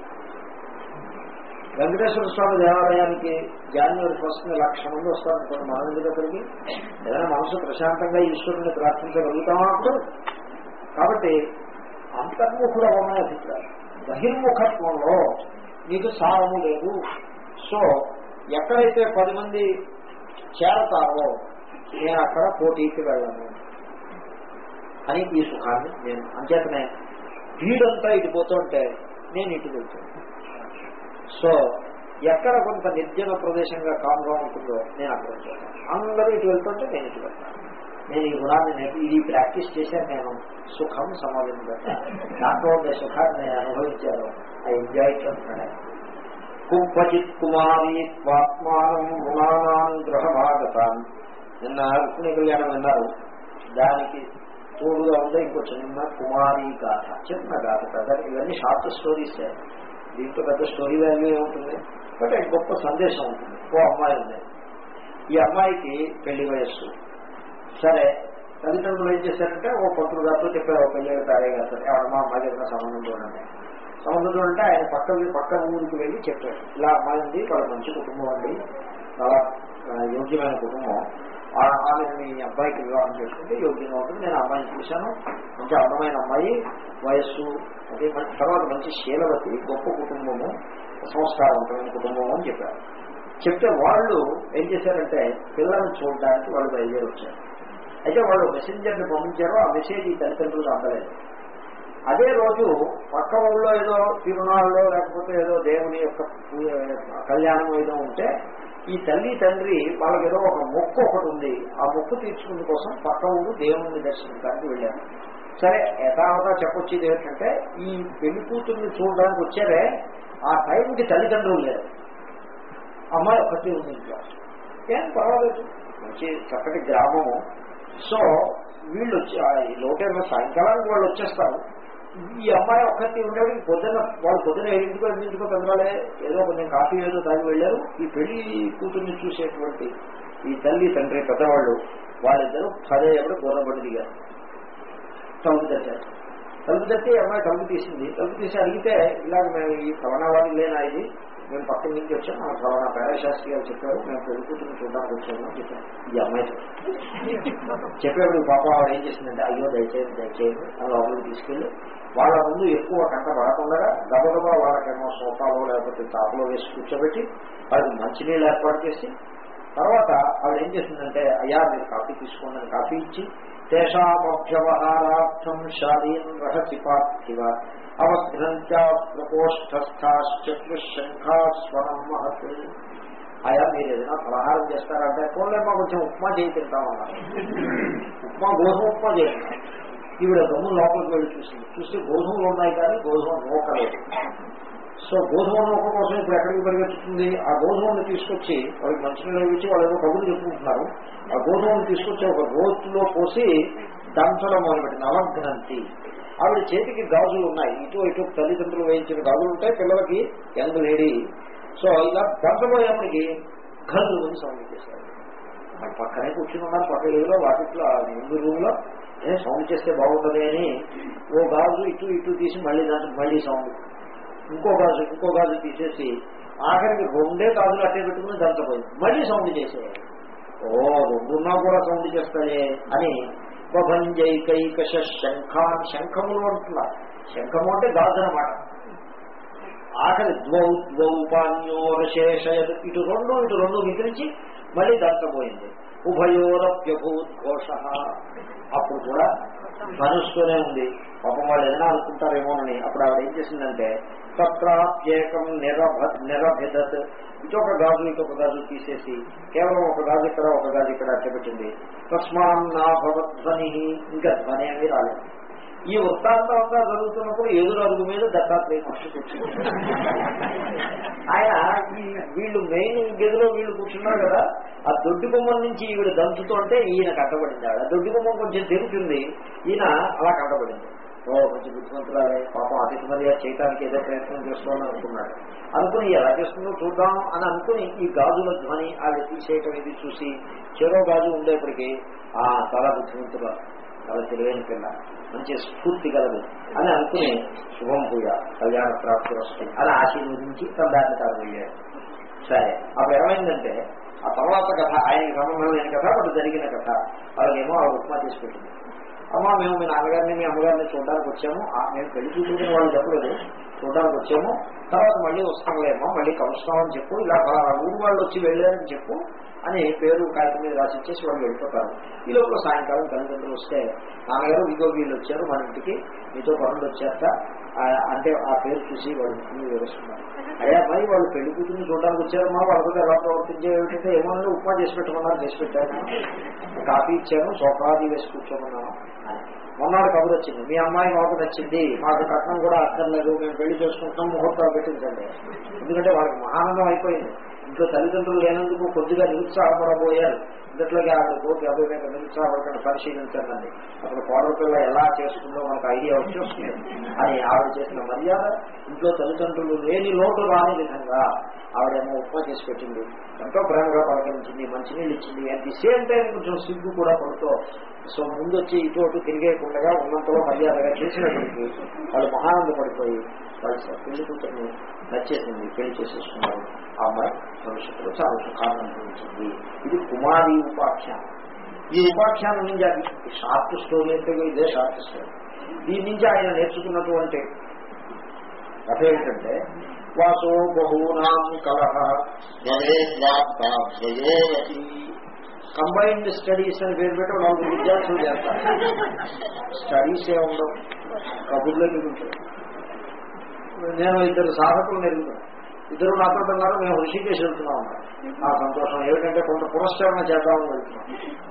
Venkateswara Swamy దేవాలయానికి జనవరి ఫస్ట్ లక్ష మంది వస్తారు. అనుకోండి మన దగ్గరికి. ఏదైనా మనసు ప్రశాంతంగా ఈశ్వరుని ప్రార్థించగలుగుతామా అప్పుడు? కాబట్టి అంతర్ముఖుడు అవ్వమనే అభిప్రాయం. బహిర్ముఖత్వంలో నీకు సారము లేదు. సో ఎక్కడైతే పది మంది చేరతారో నేను అక్కడ పోటీకి వెళ్ళను. అని ఈ సుఖాన్ని నేను అంచేతనే వీడంతా ఇటు పోతుంటే నేను ఇటు వెళ్తాను సో ఎక్కడ కొంత నిర్జన ప్రదేశంగా కామ్గా ఉంటుందో నేను అక్కడ వెళ్తాను అందరూ ఇటు వెళ్తుంటే నేను ఇటు వెళ్తాను. నేను ఈ గుణాన్ని నేను ఇది ప్రాక్టీస్ చేశాను నేను. సుఖం సమాజంగా దాంట్లో ఉండే సుఖాన్ని నేను అనుభవించాను. ఐ ఎంజాయ్ చేస్తున్నాను కుంభజిత్ కుమారి స్వాత్మానం గుణానాం గ్రహభాగతాన్ నిన్న రుక్మిణి కళ్యాణం విన్నారు. దానికి తోడుగా ఉండే ఇంకో చిన్న కుమారి గాథ. చిన్న గాథ కదా. ఇవన్నీ షార్ట్ స్టోరీస్ దీంట్లో పెద్ద స్టోరీ వాల్యూ ఉంటుంది. బట్ గొప్ప సందేశం ఉంటుంది. ఓ అమ్మాయి ఉంది. ఈ అమ్మాయికి పెళ్ళి వయస్సు. సరే తల్లిదండ్రులు ఏం చేశారంటే ఓ పంతులు గారితో చెప్పారు ఓ పెళ్ళి తారే గారు ఎవరమ్మా అమ్మాయి ఏదైనా సంబంధం చూడండి. సంబంధం చూడంటే ఆయన పక్క పక్క ఊరికి వెళ్ళి చెప్పారు ఇలా అమ్మాయి ఉంది వాళ్ళ మంచి కుటుంబం అండి చాలా యోగ్యమైన కుటుంబం. ఆమె మీ అబ్బాయికి వివాహం చేసుకుంటే యోగ్యంగా ఉంటుంది. నేను అమ్మాయిని చూశాను. మంచి అందమైన అమ్మాయి వయస్సు అదే తర్వాత మంచి శీలవతి గొప్ప కుటుంబము సంస్కారవంతమైన కుటుంబం అని చెప్పారు. చెప్తే వాళ్ళు ఏం చేశారంటే పిల్లల్ని చూడడానికి వాళ్ళు బయలుదేరి వచ్చారు. అయితే వాళ్ళు మెసెంజర్ని పంపించారో ఆ మెసేజ్ ఈ తల్లిదండ్రులు అందలేదు. అదే రోజు పక్క ఊళ్ళో ఏదో తిరునాళ్ళలో లేకపోతే ఏదో దేవుని యొక్క కళ్యాణం ఏదో ఉంటే ఈ తల్లి తండ్రి వాళ్ళకి ఏదో ఒక మొక్కు ఒకటి ఉంది. ఆ మొక్కు తీర్చుకునే కోసం పక్క ఊరు దేవుణ్ణి దర్శించడానికి వెళ్ళారు. సరే యథావత చెప్పొచ్చేది ఏంటంటే ఈ పెళ్ళి కూతుర్ని చూడడానికి వచ్చారే ఆ టైంకి తల్లిదండ్రులు లేరు. అమ్మాయి ఒకటి ఉంది ఇంట్లో. ఏం పర్వాలేదు. మంచి చక్కటి గ్రామము సో వీళ్ళు వచ్చి లోటైన సాయంకాలానికి వాళ్ళు వచ్చేస్తారు ఈ అమ్మాయి ఒక్కటి ఉండేది పొద్దున వాళ్ళు పొద్దున ఏడింటికో ఎన్నింటికో పెద్దవాళ్ళే ఏదో కొంచెం కాఫీ ఏదో తాగి వెళ్ళారు. ఈ పెళ్ళి కూతుర్ని చూసేటువంటి ఈ తల్లి తండ్రి పెద్దవాళ్ళు వాళ్ళిద్దరూ పదే ఎప్పుడు గోరబడి దిగారు. తలుపు తట్టారు. తలుపు తట్టి అమ్మాయి తలుపు తీసింది. తలుపు తీసి అడిగితే ఇలాగ మేము ఈ ఫలానా వాళ్ళు లేనా ఇది? మేము పక్కన నుంచి వచ్చాను. మా ఫలానా పేరశాస్త్రి గారు చెప్పారు. నేను పెళ్ళి చూడడానికి వచ్చాను అని చెప్పాను ఈ అమ్మాయి చెప్పాడు పాప ఆవిడ ఏం చేసిందంటే అయ్యో దయచేసి దయచేయండి అని లోపలికి తీసుకెళ్ళి వాళ్ళ ముందు ఎక్కువ కంట పడకుండా గబగబా వాళ్ళకేమో సోఫాలో లేకపోతే తాపలో వేసి కూర్చోబెట్టి వాళ్ళకి మంచినీళ్ళు ఏర్పాటు చేసి తర్వాత ఆవిడ ఏం చేసిందంటే అయ్యా మీరు కాఫీ తీసుకోండి కాఫీ ఇచ్చి తేషామభ్యవహారార్థం శాలీన్ రహసి పార్థివ అవఘ్నంచ ప్రకోష్ఠస్థాశ్చతుశంఖాస్వరం మహత్ ఆయా మీరు ఏదైనా పలహారం చేస్తారంటే పోలేమో కొంచెం ఉప్మా చేయి తింటామన్నారు ఉప్మా గోధుమ ఉప్మా చేయండి ఈవిడ గమ్ము లోపలికి వెళ్ళి చూసింది. చూస్తే గోధుమలు ఉన్నాయి కానీ గోధుమ నూకలేదు. సో గోధుమ నూక కోసం ఇప్పుడు ఎక్కడికి పరిగెత్తుతుంది? ఆ గోధుమను తీసుకొచ్చి వాళ్ళకి మంచినీళ్ళు ఇచ్చి వాళ్ళు ఏదో కబుర్లు చెప్పుకుంటున్నారు ఆ గోధుమను తీసుకొచ్చి ఒక గోతులో పోసి దంచడం మొదలుపెట్టింది. నవగ్రంథి ఆవిడ చేతికి గాజులు ఉన్నాయి. ఇటు ఇటు తల్లిదండ్రులు వేయించిన గాజులు ఉంటాయి. పిల్లలకి యంగ్ లేడీ. సో ఇలా దంచబోయేప్పటికి గల్లు అని సౌండ్ చేశారు మరి పక్కనే కూర్చుని ఉన్నారు. పక్క ఏదో వాటిలో ముందు రూమ్లో ఏ సౌండ్ చేస్తే బాగుంటుంది అని ఓ గాజు ఇటు ఇటు తీసి మళ్ళీ దాంట్లో మళ్ళీ సౌండ్. ఇంకో గాజు ఇంకో గాజు తీసేసి ఆఖరికి రెండే గాజులు అట్టే పెట్టుకుని దంచపోయింది మళ్ళీ సౌండ్ చేసే ఓ రెండున్నా కూడా సౌండ్ చేస్తాయే అని ఉపభంజైకైక శంఖా శంఖములు అంటున్నారు శంఖము అంటే గాజు అన్నమాట. ఆఖరి ద్వౌ ద్వౌపాన్యోరశేష ఇటు రెండు ఇటు రెండు విదిరించి మళ్ళీ దంచబోయింది ఉభయోరప్యభూత్ ఘోష అప్పుడు కూడా ధనుస్తూనే ఉంది. పాపం వాళ్ళు ఏదైనా అనుకుంటారేమోనని అప్పుడు ఆవిడ ఏం చేసిందంటే తత్రాప్యేకం నిరభ నిరభిదత్. ఇటొక గాజు ఇటొక గాజు తీసేసి కేవలం ఒక గాజు ఇక్కడ ఒక గాజు ఇక్కడ అట్టబెట్టింది. తస్మాన్ నా భవధ్వని ఇంకా ధ్వని అనేది రాలేదు. ఈ వృత్తాంతం అంతా జరుగుతున్నప్పుడు ఎదురు అడుగు మీద దత్తాత్రేయ మహర్షి కూర్చుంది ఆయన ఈ వీళ్ళు మెయిన్ గదిలో వీళ్ళు కూర్చున్నారు కదా ఆ దొడ్డి బొమ్మల నుంచి ఈవిడ దంచుతో అంటే ఈయన కట్టబడింది. ఆవిడ దొడ్డి బొమ్మ కొంచెం తెరుచుంది ఈయన అలా కట్టబడింది. ఓ కొంచెం బుద్ధిమంతురాలే పాపం అధిక మర్యాద చేయడానికి ఏదో ప్రయత్నం చేస్తామని అనుకున్నాడు అనుకుని ఎలా చేస్తుందో చూద్దాం అని అనుకుని ఈ గాజుల ధ్వని ఆవిడ తీసేయటం ఇది చూసి చెరో గాజు ఉండేప్పటికీ ఆ చాలా బుద్ధిమంతుగా చాలా తెలివైన పిల్ల మంచి స్ఫూర్తి కలదు అని అనుకుని శుభం పూజ కళ్యాణ ప్రాప్తి వస్తుంది అని ఆశీర్వదించి తన దాన్ని తాను వెళ్ళాడు సరే అప్పుడు ఏమైందంటే ఆ తర్వాత కథ ఆయనకి సంబంధమైన కథ అప్పుడు జరిగిన కథ వాళ్ళకేమో ఆ ఉప్మా తీసుకుంటుంది అమ్మ మేము మీ నాన్నగారిని మీ అమ్మగారిని చూడడానికి వచ్చాము. ఆ, మేము పెళ్ళి చూసుకునే వాళ్ళు చెప్పలేదు. చూడడానికి వచ్చాము. తర్వాత మళ్ళీ వస్తాంలేమో మళ్ళీ కలుస్తామని చెప్పు. ఇలా ఊరు వాళ్ళు వచ్చి వెళ్ళారని చెప్పు. అని పేరు కాగితం మీద రాసి ఇచ్చేసి వాళ్ళు వెళ్ళిపోతారు. ఈ లోపల సాయంకాలం తల్లిదండ్రులు వస్తే నాన్నగారు ఇదో వీళ్ళు వచ్చారు మన ఇంటికి మీతో పనులు వచ్చేట అంటే ఆ పేరు చూసి వాళ్ళు ఇంటిని వివరిస్తున్నారు. అయ్యా మరి వాళ్ళు పెళ్ళి కూతుర్ని చూడడానికి వచ్చారమ్మా వాళ్ళతో ఎలా ప్రవర్తించేటంటే ఏమన్నా ఉప్మా చేసి పెట్టమన్నారు చేసి పెట్టాను కాఫీ ఇచ్చాను సోఫాది వేసి కూర్చోమన్నాను. అని. మొన్నటి కబురు వచ్చింది మీ అమ్మాయి మాకు నచ్చింది మాకు కట్నం కూడా అర్థం లేదు మేము పెళ్ళి చేసుకుంటున్నాం ముహూర్తాలు పెట్టించండి. ఎందుకంటే వాళ్ళకి మహానందం అయిపోయింది. ఇంట్లో తల్లిదండ్రులు లేనందుకు కొద్దిగా నిరుత్సాహపడబోయారు. ఇంతట్లోకి ఆమె కోటి యాభై మీద నిరుత్సాహపడకుండా పరిశీలించండి. అప్పుడు కోడల ఎలా చేసుకుందో మనకు ఐడియా వచ్చేస్తుంది అని ఆవిడ చేసిన మర్యాద ఇంట్లో తల్లిదండ్రులు లేని లోటు రాని విధంగా ఆవిడేమో ఉప్మా చేసి పెట్టింది. ఎంతో ప్రేమగా పలకరించింది మంచినీళ్ళు ఇచ్చింది. అట్ ది సేమ్ టైం కొంచెం సిగ్గు కూడా పడుతూ సో ముందు వచ్చి ఇటు అటు తిరిగేయకుండా ఉన్నంతలో మర్యాదగా చేసినప్పటికీ వాళ్ళు మహానంద పడిపోయి వాళ్ళు పెళ్ళి కూతుర్ని నచ్చేసింది పెళ్ళి చేసేసుకున్నారు. ఆ అమ్మాయి భవిష్యత్తులో చాలా సుఖాన్ని అనుభవించింది. ఇది కుమారి ఉపాఖ్యానం. ఈ ఉపాఖ్యానం నుంచి అది షార్ట్ స్టోరీ అంటే ఇదే షార్ట్ స్టోరీ. దీని నుంచి ఆయన నేర్చుకున్నటువంటి కథ ఏంటంటే వాసో బహూనాం కలహ కంబైన్డ్ స్టడీస్ అని పేరు పెట్టి నాలుగు విద్యార్థులు చేస్తారు స్టడీస్ ఏ ఉండవు. కబుర్లో తిరుగుతాయి. నేను ఇద్దరు సాధకులు నెరుగుతాను ఇద్దరు నాతో ఉన్నారు మేము ఋషికేసి వెళ్తున్నాం ఆ సంతోషం ఏమిటంటే కొంత పురస్కరణ చేద్దామని వెళ్తున్నాం.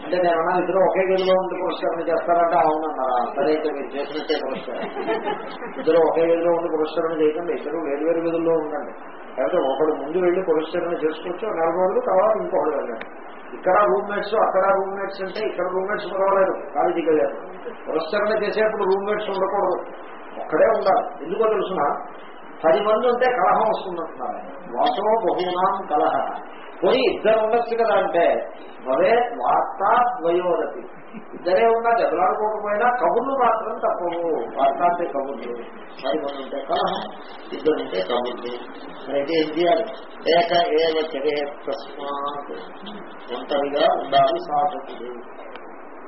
అంటే నేను అన్నా ఇద్దరు ఒకే గదిలో ఉండి పురస్కరణ చేస్తారంటే అవునన్నారా. సరైతే మీరు చేసినట్టే పురస్కారం ఇద్దరు ఒకే గదిలో ఉండి పురస్కరణ చేయకండి. ఇద్దరు వేరువేరు వేరు గదుల్లో ఉండండి. లేకపోతే ఒకడు ముందు వెళ్ళి పురస్కరణ చేసుకోవచ్చు నెల రోజులు తర్వాత ఇంకొకడు వెళ్ళండి. ఇక్కడ రూమ్మేట్స్ అక్కడ రూమ్మేట్స్ అంటే ఇక్కడ రూమ్మేట్స్ పర్వాలేదు. కాలేజీకి వెళ్ళారు. పురస్కరణ చేసేప్పుడు రూమ్మేట్స్ ఉండకూడదు. ఒక్కడే ఉండాలి. ఎందుకో తెలుసిన? పది మంది ఉంటే కలహం వస్తుందంటున్నారు. వాసవ బహునాం కలహ. పోయి ఇద్దరు ఉండొచ్చు కదా అంటే భవే వార్తా ద్వయోదతి ఇద్దరే ఉన్నా దెబ్బలాడుకోకపోయినా కబుర్లు మాత్రం తప్పవు. వార్తాంటే కబుర్లు. పది ఉంటే కలహం ఇద్దరు ఉంటే కబుర్లు. మరి అయితే ఏం చేయాలి? ఏక ఏవ చరే తస్మాత్. ఒంటరిగా ఉండాలి సాధకుడు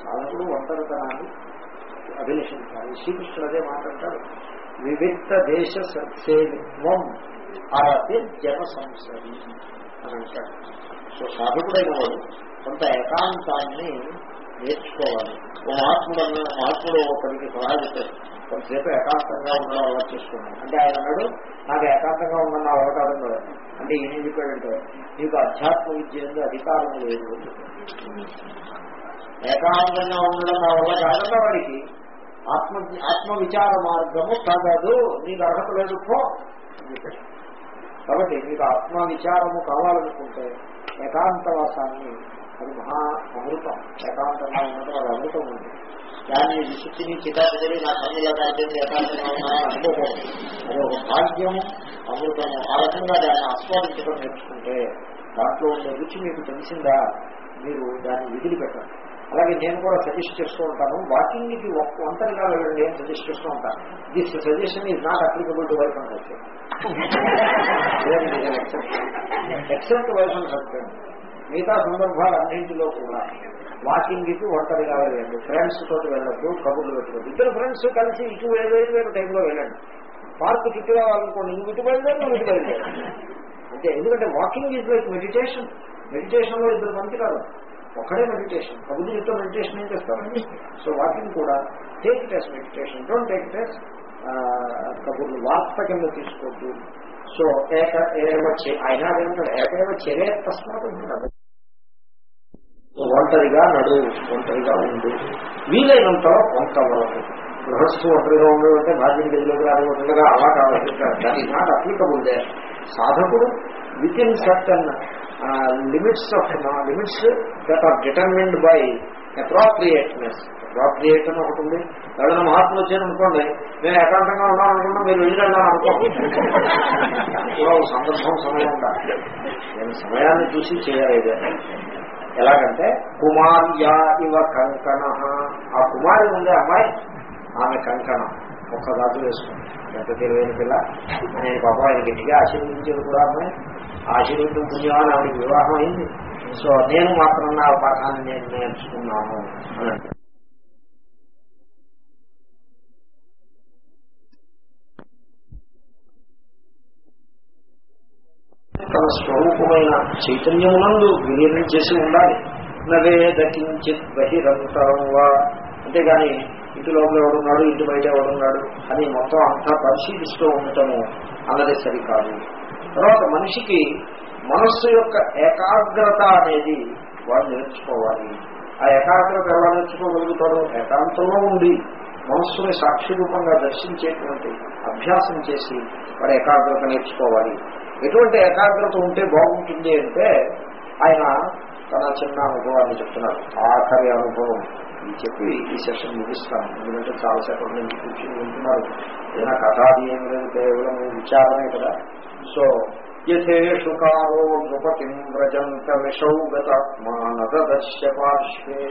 సాధకుడు ఒంటరితనాన్ని అభిలషించాలి. శ్రీకృష్ణుడు అదే మాట్లాడతాడు వివిక్త దేశ సత్సేవిత్వం అరతి జన సంసరి అని అంటాడు. సో సాధకుడైన వాడు కొంత ఏకాంతాన్ని నేర్చుకోవాలి. ఓ మహాత్ముడు అన్న మహాత్ముడు ఒకరికి సలహా చెప్పారు కొంతసేపు ఏకాంతంగా ఉండడం అలా చేసుకున్నాను అంటే ఆయన అన్నాడు నాకు ఏకాంతంగా ఉండడం అవకాశం కదా. అంటే ఏం చెప్పాడంటే నీకు అధ్యాత్మ విద్య ఎందు అధికారం లేదు. ఏకాంతంగా ఉండడం నా వల్ల కాదన్న వాడికి ఆత్మ ఆత్మ విచార మార్గము తగదు. నీకు అర్హత లేదు పో కాబట్టి మీకు ఆత్మ విచారము కావాలనుకుంటే ఏకాంతవాసాన్ని అది మహా అమృతం యథాంతంగా ఉన్నప్పుడు అది అమృతం ఉంది దాన్ని విశుద్ధిని చితాచరి నా కన్నుగా కాల్చేసి ఏకాంతంగా ఉన్నాయని అనుకోకూడదు అది ఒక భాగ్యము అమృతము ఆ రకంగా దాన్ని ఆస్వాదించడం నేర్చుకుంటే దాంట్లో ఉండే రుచి మీకు తెలిసిందా మీరు దాన్ని విధులు పెట్టండి అలాగే నేను కూడా సజెస్ట్ చేస్తూ ఉంటాను వాకింగ్కి ఒంటరిగా వెళ్ళండి అని సజెస్ట్ చేస్తూ ఉంటాను this suggestion is not applicable to wife and husband except wife and husband మిగతా సందర్భాలన్నింటిలో కూడా వాకింగ్కి ఒంటరిగా వెళ్ళండి. ఫ్రెండ్స్ తోటి వెళ్ళద్దు కబుర్లు పెట్టుకోవద్దు. ఇద్దరు ఫ్రెండ్స్ కలిసి ఇటు వేరు వేరు వేరు టైంలో వెళ్ళండి. పార్క్ చుట్టూ రావాలనుకోండి ఇంక ఇటు బయలుదేరి ఇటు బయలుదేరు అంటే ఎందుకంటే వాకింగ్ ఈజ్ లైక్ మెడిటేషన్ మెడిటేషన్లో ఇద్దరు మంది కాదు ఒకడే మెడిటేషన్ కబుర్లు చెప్తే మెడిటేషన్ ఏం చేస్తారండి సో వాకింగ్ కూడా take test meditation don't take it కబుర్లు. వార్త కింద తీసుకోవద్దు. సో ఏక ఏవ ఆయన అదేమంటాడు ఏకైవ చర్య తస్మాత్ అంటున్నాడు ఒంటరిగా నడు ఒంటరిగా ఉండు. వీలైనంత కొంతవరకు గృహస్థు ఒంటరిగా ఉండడం అంటే భార్యని గదిలోకి రాని ఉండగా అలా కావాలి. దాని నాట్ అప్లికబుల్ దే సాధకుడు within certain limits of limits that are determined by appropriateness appropriate అని ఒకటి ఉంది. ఎవరైనా మహాత్ములు వచ్చారనుకోండి నేను ఏకాంతంగా ఉన్నాను అనుకున్నా మీరు వెళ్ళినా అనుకో. అనుకోండి సందర్భం సమయం ఉండాలి. నేను సమయాన్ని చూసి చేయాలి ఎలాగంటే కుమార్యా ఇవ కంకణ. ఆ కుమారి ఉండే అమ్మాయి ఆమె కంకణ. ఒక్క గాజు వేసుకుంది ఎంత తెలివైన పిల్ల. నేను పాప ఆయన గట్టిగా ఆశీర్వదించేది కూడా అమ్మాయి. ఆశీర్వదించడం పుణ్యమాని ఆవిడకి వివాహం అయింది. సో నేను మాత్రం నా పాఠాన్ని నేను నేర్చుకున్నాను అని తన స్వరూపమైన చైతన్యమునందు విలీనం చేసి ఉండాలి. నవేద కించిత్ బహిరంతరం వా. అంతేగాని ఇంటి లోపల ఎవడున్నాడు ఇంటి బయట ఎవడున్నాడు అని మొత్తం అంతా పరిశీలిస్తూ ఉండటము అన్నది సరికాదు. తర్వాత మనిషికి మనస్సు యొక్క ఏకాగ్రత అనేది వాడు నేర్చుకోవాలి. ఆ ఏకాగ్రత ఎలా నేర్చుకోగలుగుతాడు ఏకాంతంలో ఉండి మనస్సుని సాక్షి రూపంగా దర్శించేటువంటి అభ్యాసం చేసి వాడు ఏకాగ్రత నేర్చుకోవాలి. ఎటువంటి ఏకాగ్రత ఉంటే బాగుంటుంది అంటే ఆయన తన చిన్న అనుభవాన్ని చెప్తున్నారు. ఆఖరి అనుభవం. ఇది చెప్పి ఈ సెషన్ ముగిస్తాను ఎందుకంటే చాలాసేపటి నుంచి కూర్చొని వింటున్నారు ఏదైనా కథాది ఏం లేదు కేవలం విచారమే కదా. సో యథేషు కారో నృపతిం వ్రజంత విషౌగతాత్మానదర్శ పార్శ్వే.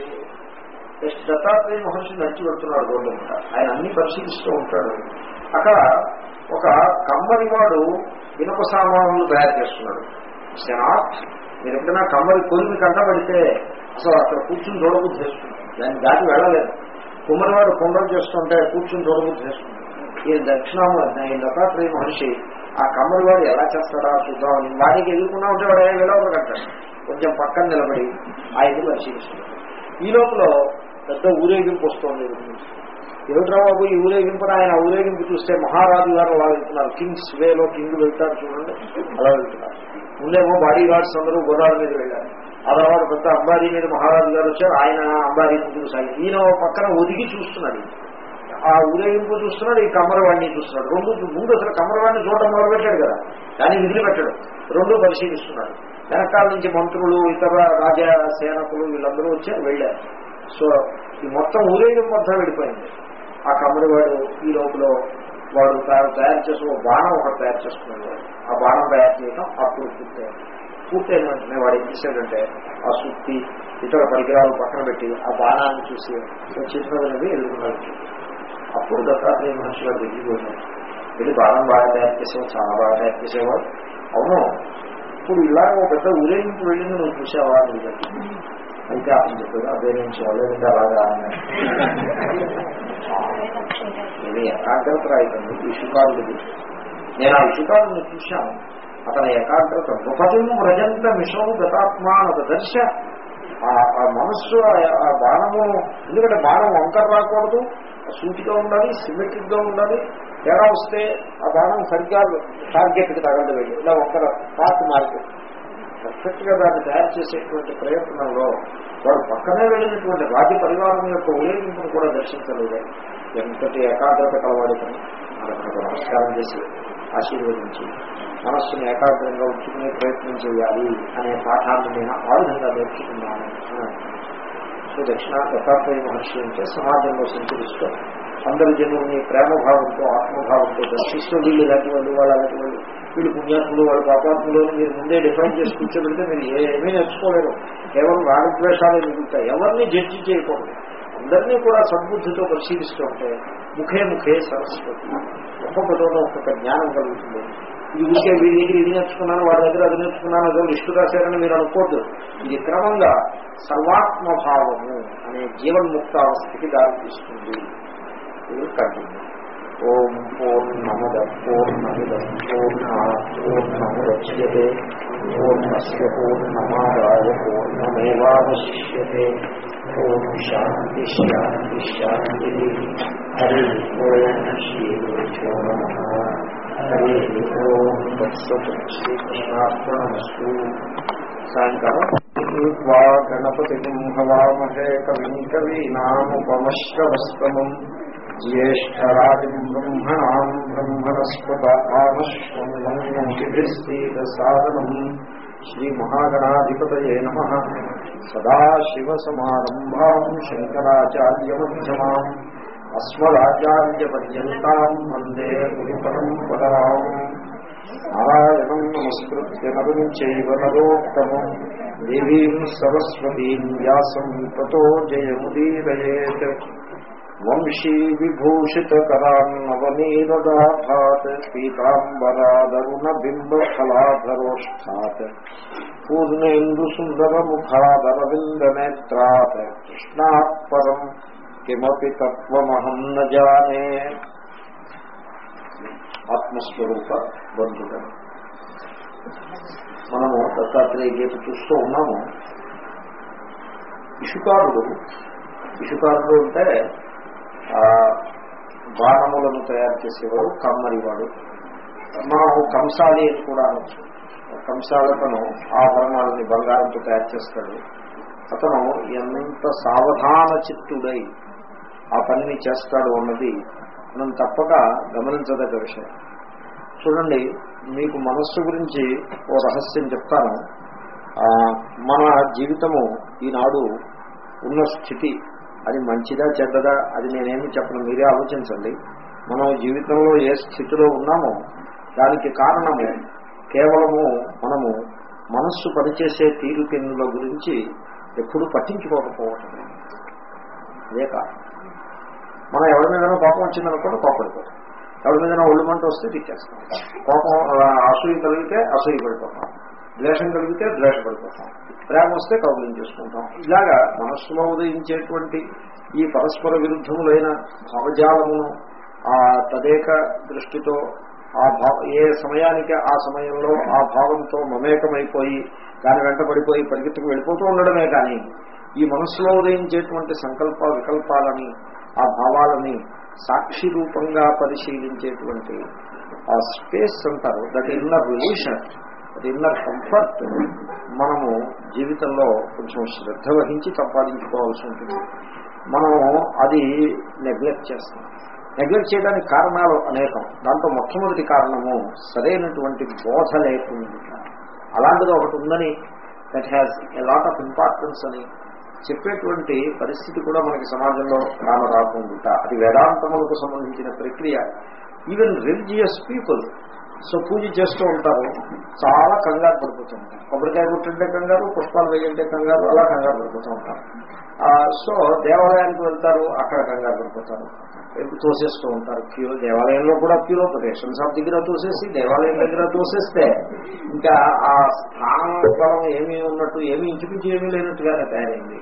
దత్తాత్రేయ మహర్షి నడిచి పెడుతున్నాడు రోడ్డు ఆయన అన్ని పరిశీలిస్తూ ఉంటాడు. అక్కడ ఒక కమ్మరి వాడు ఇనుప సామాన్లు తయారు చేస్తున్నాడు. సెనాట్ మీరు ఎప్పుడైనా కమ్మరి కొలిమి కంటబడితే అసలు అక్కడ కూర్చుని చూడబుద్ధి చేస్తుంది దాన్ని దాటి వెళ్ళలేదు. కుమ్మరివాడు కుండలు చేస్తుంటే కూర్చుని చూడబుద్ధి చేస్తుంది ఈ దక్షిణామూర్తి ఈ దత్తాత్రేయ మహర్షి ఆ కమ్మరివాడు ఎలా చేస్తాడా చూద్దామని వాడికి ఎదుర్కొన్నా ఉంటే వాడు వెళ్ళవరు కంటాడు కొంచెం పక్కన నిలబడి ఆ ఎదురు పరిశీలిస్తున్నాడు. ఈ లోపల పెద్ద ఊరేగింపు వస్తుంది. ఏమిట్రా బాబు ఈ ఊరేగింపున ఆయన ఊరేగింపు చూస్తే మహారాజు గారు అలా వెళ్తున్నారు. కింగ్స్ వేలో కింగ్ వెళ్తారు చూడండి. అలా వెళ్తున్నారు. ముందేమో బాడీ గార్డ్స్ అందరూ గోదావరి మీద వెళ్ళారు. ఆ తర్వాత పెద్ద అంబారీ మీద మహారాజు గారు వచ్చారు. ఆయన అంబారీ ముందుకు సాగి. ఈయన పక్కన ఒదిగి చూస్తున్నాడు. ఆ ఊరేగింపు చూస్తున్నాడు ఈ కమరవాణిని చూస్తున్నాడు. రెండు ముందు అసలు కమ్మరవాడిని చూడటం మొదలుపెట్టాడు కదా. దాన్ని వదిలిపెట్టాడు. రెండు పరిశీలిస్తున్నాడు. వెనకాల నుంచి మంత్రులు ఇతర రాజా సేనకులు వీళ్ళందరూ వచ్చారు వెళ్ళారు. సో ఈ మొత్తం ఊరేగింపు మొత్తం వెళ్ళిపోయింది ఆ కమ్మరివాడు ఈ లోపల వాడు తాను తయారు చేసి బాణం ఒకటి తయారు చేసుకున్నాడు. ఆ బాణం తయారు చేయడం అప్పుడు పూర్తయింది. పూర్తయిన వెంటనే వాడు ఏం చేశాడంటే ఆ సుత్తి ఇతర పరికరాలు పక్కన పెట్టి ఆ బాణాన్ని చూసి చిన్నది ఎదుర్కొన్నాడు. అప్పుడు దత్తాత్రేయ మహర్షి గారు దగ్గరికి వెళ్ళి బాణం బాగా తయారు చేసేవాడు చాలా బాగా తయారు చేసేవాడు. అవును ఇప్పుడు ఇలాగ ఒక పెద్ద ఊరేగింపు వెళ్ళింది నువ్వు చూసావా అని అయితే అతను చెప్పాడు అదే నేను చూడలేదు అలాగా అన్నాడు ఇది ఏకాగ్రత రాయితండి ఇషుకారుడిది నేను ఆ ఇషుకారుని చూశాను. అతని ఏకాగ్రత నృపతిము వ్రజంత మిషము గతాత్మానత దర్శ ఆ- మనస్సు ఆ- బాణము ఎందుకంటే బాణం వంకర రాకూడదు. సూటిగా ఉండాలి సిమెట్రిక్గా ఉండాలి. తేడా వస్తే ఆ బాణం సరిగ్గా టార్గెట్కి తగలదు. ఇలా ఒక్కర పార్ట్ మార్కెట్ పర్ఫెక్ట్గా దాన్ని తయారు చేసేటువంటి ప్రయత్నంలో వాడు పక్కనే వెళ్ళినటువంటి రాజ పరివారం యొక్క ఉల్లేఖింపును కూడా దర్శించలేదే. ఎంతటి ఏకాగ్రత కలవాడి పని. నమస్కారం చేసి ఆశీర్వదించి మనస్సును ఏకాగ్రంగా ఉంచుకునే ప్రయత్నం చేయాలి అనే పాఠాన్ని నేను ఆ విధంగా నేర్చుకున్నాను సో దక్షిణ దత్తాత్రేయ మహర్షి అంటే సమాజంలో సంచరిస్తూ అందరి జనుల్ని ప్రేమభావంతో ఆత్మభావంతో దర్శిస్తూ వీళ్ళు ఇలాంటి వాళ్ళు వాళ్ళు అలాంటి వాళ్ళు. వీళ్ళు పుణ్యాత్ములు వాళ్ళు పాపాత్ములు మీరు ముందే డిఫైన్ చేసి కూర్చోబెడితే మీరు ఏమీ నేర్చుకోలేరు. కేవలం రాగద్వేషాలు మిగులుతాయి. ఎవరిని జడ్జి చేయకూడదు. అందరినీ కూడా సద్బుద్ధితో పరిశీలిస్తూ ఉంటే ముఖే ముఖే సరస్వతి. ఒక్కొక్కటోనో ఒక్కొక్క జ్ఞానం కలుగుతుంది. ఇది ఊరికే వీడి దగ్గర ఇది నేర్చుకున్నాను వాడి దగ్గర అది నేర్చుకున్నాను అదో లిస్టు రాశారని మీరు అనుకోద్దు. ఇది క్రమంగా సర్వాత్మభావము అనే జీవన్ముక్తావస్థకి దారితీస్తుంది. ఇది కంటిన్యూ. ఓం పూర్ణముద పూర్ణమిద పూర్ణ పూర్ణముద్యతే. పూర్ణస్ పూర్ణమాదాయ పూర్ణమేవాశిష్యే ఓం శాంతి శాంతి శాంతి. హరి ఓం శ్రీ గురుభ్యో నమ. హరి ఓం తత్సత్ శ్రీకృష్ణార్పణమస్తు సాయంకాలం గణపతి హవామహే కవిం కవీనాముపమశ్రవస్తమం జ్యేష్టరాజం బ్రహ్మణాం బ్రహ్మణస్పత ఆమశ్వన్మన్యోతిభిస్తీదసాదనం శ్రీమహాగణాధిపతయే నమ సదాశివసమారంభాం శంకరాచార్యమ్యమాం అస్మదాచార్యపర్యంతాం వందే గురుపరంపరాం నారాయణం నమస్కృత్య నరం చైవ నరోత్తమం దేవీం సరస్వతీం వ్యాసం తతో జయముదీరయేత్ వంశీ విభూషితకరాన్నవనీరదాభాత్ పీతాంబరాదరుణ బింబఫలాధరోష్ఠాత్ పూర్ణేందుసుందరముఖాదరవిందనేత్రాత్ కృష్ణాత్ పరం కిమపి తత్వమహం న జానే. ఆత్మస్వరూప బంధుడు మనము దత్తాత్రేయ గీత చూస్తూ ఉన్నాము. ఇషుకారుడు. ఇషుకారుడు అంటే బాణములను తయారు చేసేవాడు కమ్మరివాడు. మనం కంసాలి అని కూడా అనొచ్చు. కంసాలతను ఆభరణాలని బంగారంతో తయారు చేస్తాడు. అతను ఎంత సావధాన చిత్తుడై ఆ పనిని చేస్తాడు అన్నది మనం తప్పక గమనించదగ్గ విషయం. చూడండి మీకు మనస్సు గురించి ఓ రహస్యం చెప్తాను. మన జీవితము ఈనాడు ఉన్న స్థితి అది మంచిదా చెడ్డదా అది నేనేమి చెప్పను మీరే ఆలోచించండి. మనం జీవితంలో ఏ స్థితిలో ఉన్నామో దానికి కారణము కేవలము మనము మనస్సు పనిచేసే తీరుతెన్నుల గురించి ఎప్పుడు పట్టించుకోకపోవటం. అదే కారణం. మనం ఎవరి మీదైనా కోపం వచ్చిందనుకోండి కోపడిపోతాం. ఎవరి మీదైనా ఒళ్ళు మంట వస్తే తిట్టేస్తాం. కోపం అసూయ కలిగితే అసూయ పడిపోతాం. ద్వేషం కలిగితే ద్వేషపడిపోతాం. ప్రేమ వస్తే కౌగులం చేసుకుంటాం. ఇలాగా మనస్సులో ఉదయించేటువంటి ఈ పరస్పర విరుద్ధములైన భావజాలమును ఆ తదేక దృష్టితో ఆ భావ ఏ సమయానికి ఆ సమయంలో ఆ భావంతో మమేకమైపోయి దాని వెంట పడిపోయి పరిగెత్తుకు వెళ్ళిపోతూ ఉండడమే కానీ ఈ మనస్సులో ఉదయించేటువంటి సంకల్ప వికల్పాలని ఆ భావాలని సాక్షి రూపంగా పరిశీలించేటువంటి ఆ స్పేస్ అంటారు that inner relation. That inner comfort. మనము జీవితంలో కొంచెం శ్రద్ధ వహించి సంపాదించుకోవాల్సి ఉంటుంది. మనము అది నెగ్లెక్ట్ చేస్తాం. నెగ్లెక్ట్ చేయడానికి కారణాలు అనేకం. దాంట్లో మొట్టమొదటి కారణము సరైనటువంటి బోధ లేకుండా. అలాంటిది ఒకటి ఉందని that has a lot of importance అని చెప్పేటువంటి పరిస్థితి కూడా మనకి సమాజంలో రామ రాకుండా. అది వేదాంతములకు సంబంధించిన ప్రక్రియ. ఈవెన్ రిలీజియస్ పీపుల్ సో పూజ చేస్తూ ఉంటారు. చాలా కంగారు పడిపోతూ ఉంటారు. కొబ్బరికాయ కొట్టుంటే కంగారు పుష్పాలు వేయంటే కంగారు అలా కంగారు పడిపోతూ ఉంటారు. సో దేవాలయానికి వెళ్తారు అక్కడ కంగారు పడిపోతారు. తోసేస్తూ ఉంటారు. క్యూ దేవాలయంలో కూడా క్యూలో రేషన్ షాప్ దగ్గర తోసేసి దేవాలయం దగ్గర తోసేస్తే ఇంకా ఆ స్థానం బలం ఏమీ ఉన్నట్టు ఏమీ ఇంచుమించు ఏమీ లేనట్టుగానే తయారైంది.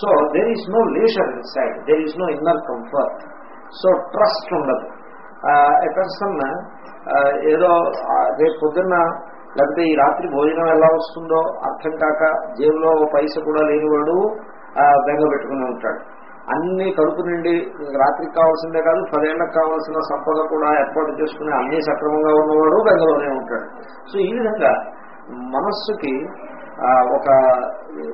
So there is no leisure inside there is no inner comfort so trust ఉండదు ఎ పర్సన్ ఏదో రేపు పొద్దున్న లేకపోతే ఈ రాత్రి భోజనం ఎలా వస్తుందో అర్థం కాక జేబులో పైస కూడా లేనివాడు బెంగ పెట్టుకుని ఉంటాడు. అన్ని కడుపు నుండి రాత్రికి కావాల్సిందే కాదు పదేళ్ళకు కావాల్సిన సంపద కూడా ఏర్పాటు చేసుకుని అన్ని సక్రమంగా ఉన్నవాడు బెంగలోనే ఉంటాడు. సో ఈ విధంగా మనస్సుకి ఒక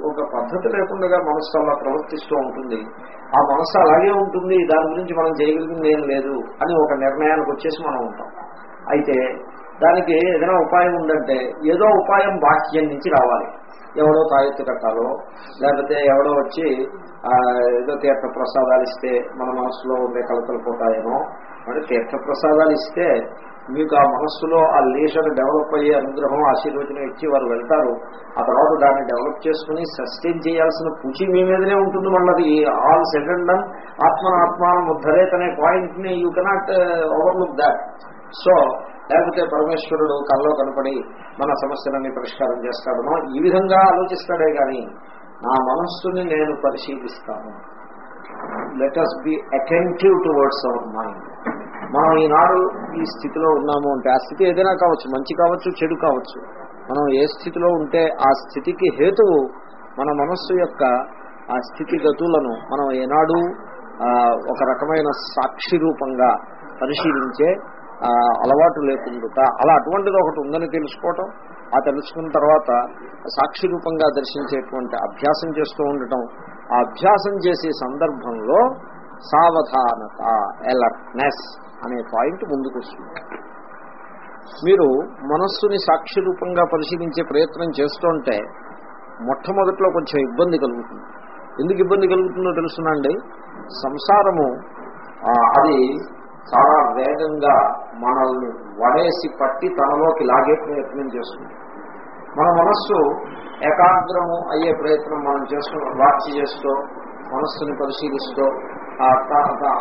ఒక పద్ధతి లేకుండా మనస్సు అలా ప్రవర్తిస్తూ ఉంటుంది. ఆ మనస్సు అలాగే ఉంటుంది దాని గురించి మనం చేయగలిగింది ఏం లేదు అని ఒక నిర్ణయానికి వచ్చేసి మనం ఉంటాం. అయితే దానికి ఏదైనా ఉపాయం ఉందంటే ఏదో ఉపాయం బాహ్యం నుంచి రావాలి. ఎవడో తాయెత్తు కట్టాలో లేకపోతే ఎవడో వచ్చి ఏదో తీర్థ ప్రసాదాలు ఇస్తే మన మనస్సులో ఉండే కలతలు పోతాయేమో అంటే తీర్థ ప్రసాదాలు ఇస్తే మీకు ఆ మనస్సులో ఆ లీషను డెవలప్ అయ్యే అనుగ్రహం ఆశీర్వచనం ఇచ్చి వారు వెళ్తారు. ఆ తర్వాత దాన్ని డెవలప్ చేసుకుని సస్టైన్ చేయాల్సిన పుచి మీ మీదనే ఉంటుంది మనది ఆల్ సెకండ్ ఆత్మన ఆత్మానం ఉద్ధరేత్ అనే పాయింట్ని you cannot overlook that so లేకపోతే పరమేశ్వరుడు కల్లో కనపడి మన సమస్యలన్నీ పరిష్కారం చేస్తాడనో ఈ విధంగా ఆలోచిస్తాడే కానీ నా మనస్సుని నేను పరిశీలిస్తాను. Let us be attentive towards our mind మనం ఈనాడు ఈ స్థితిలో ఉన్నాము అంటే ఆ స్థితి ఏదైనా కావచ్చు మంచి కావచ్చు చెడు కావచ్చు. మనం ఏ స్థితిలో ఉంటే ఆ స్థితికి హేతువు మన మనస్సు యొక్క ఆ స్థితిగతులను మనం ఏనాడు ఒక రకమైన సాక్షి రూపంగా పరిశీలించే అలవాటు లేకుండా అలా అటువంటిది ఒకటి ఉందని తెలుసుకోవటం ఆ తెలుసుకున్న తర్వాత సాక్షి రూపంగా దర్శించేటువంటి అభ్యాసం చేస్తూ ఉండటం. ఆ అభ్యాసం చేసే సందర్భంలో సావధానత ఎలర్ట్నెస్ అనే పాయింట్ ముందుకు వస్తుంది. మీరు మనస్సుని సాక్షి రూపంగా పరిశీలించే ప్రయత్నం చేస్తుంటే మొట్టమొదట్లో కొంచెం ఇబ్బంది కలుగుతుంది. ఎందుకు ఇబ్బంది కలుగుతుందో తెలుసునండి. సంసారము అది చాలా వేగంగా మనల్ని వడేసి పట్టి తనలోకి లాగే ప్రయత్నం చేస్తుంది. మన మనస్సు ఏకాగ్రము అయ్యే ప్రయత్నం మనం చేస్తూ వాచ్ చేస్తూ మనస్సుని పరిశీలిస్తూ ఆ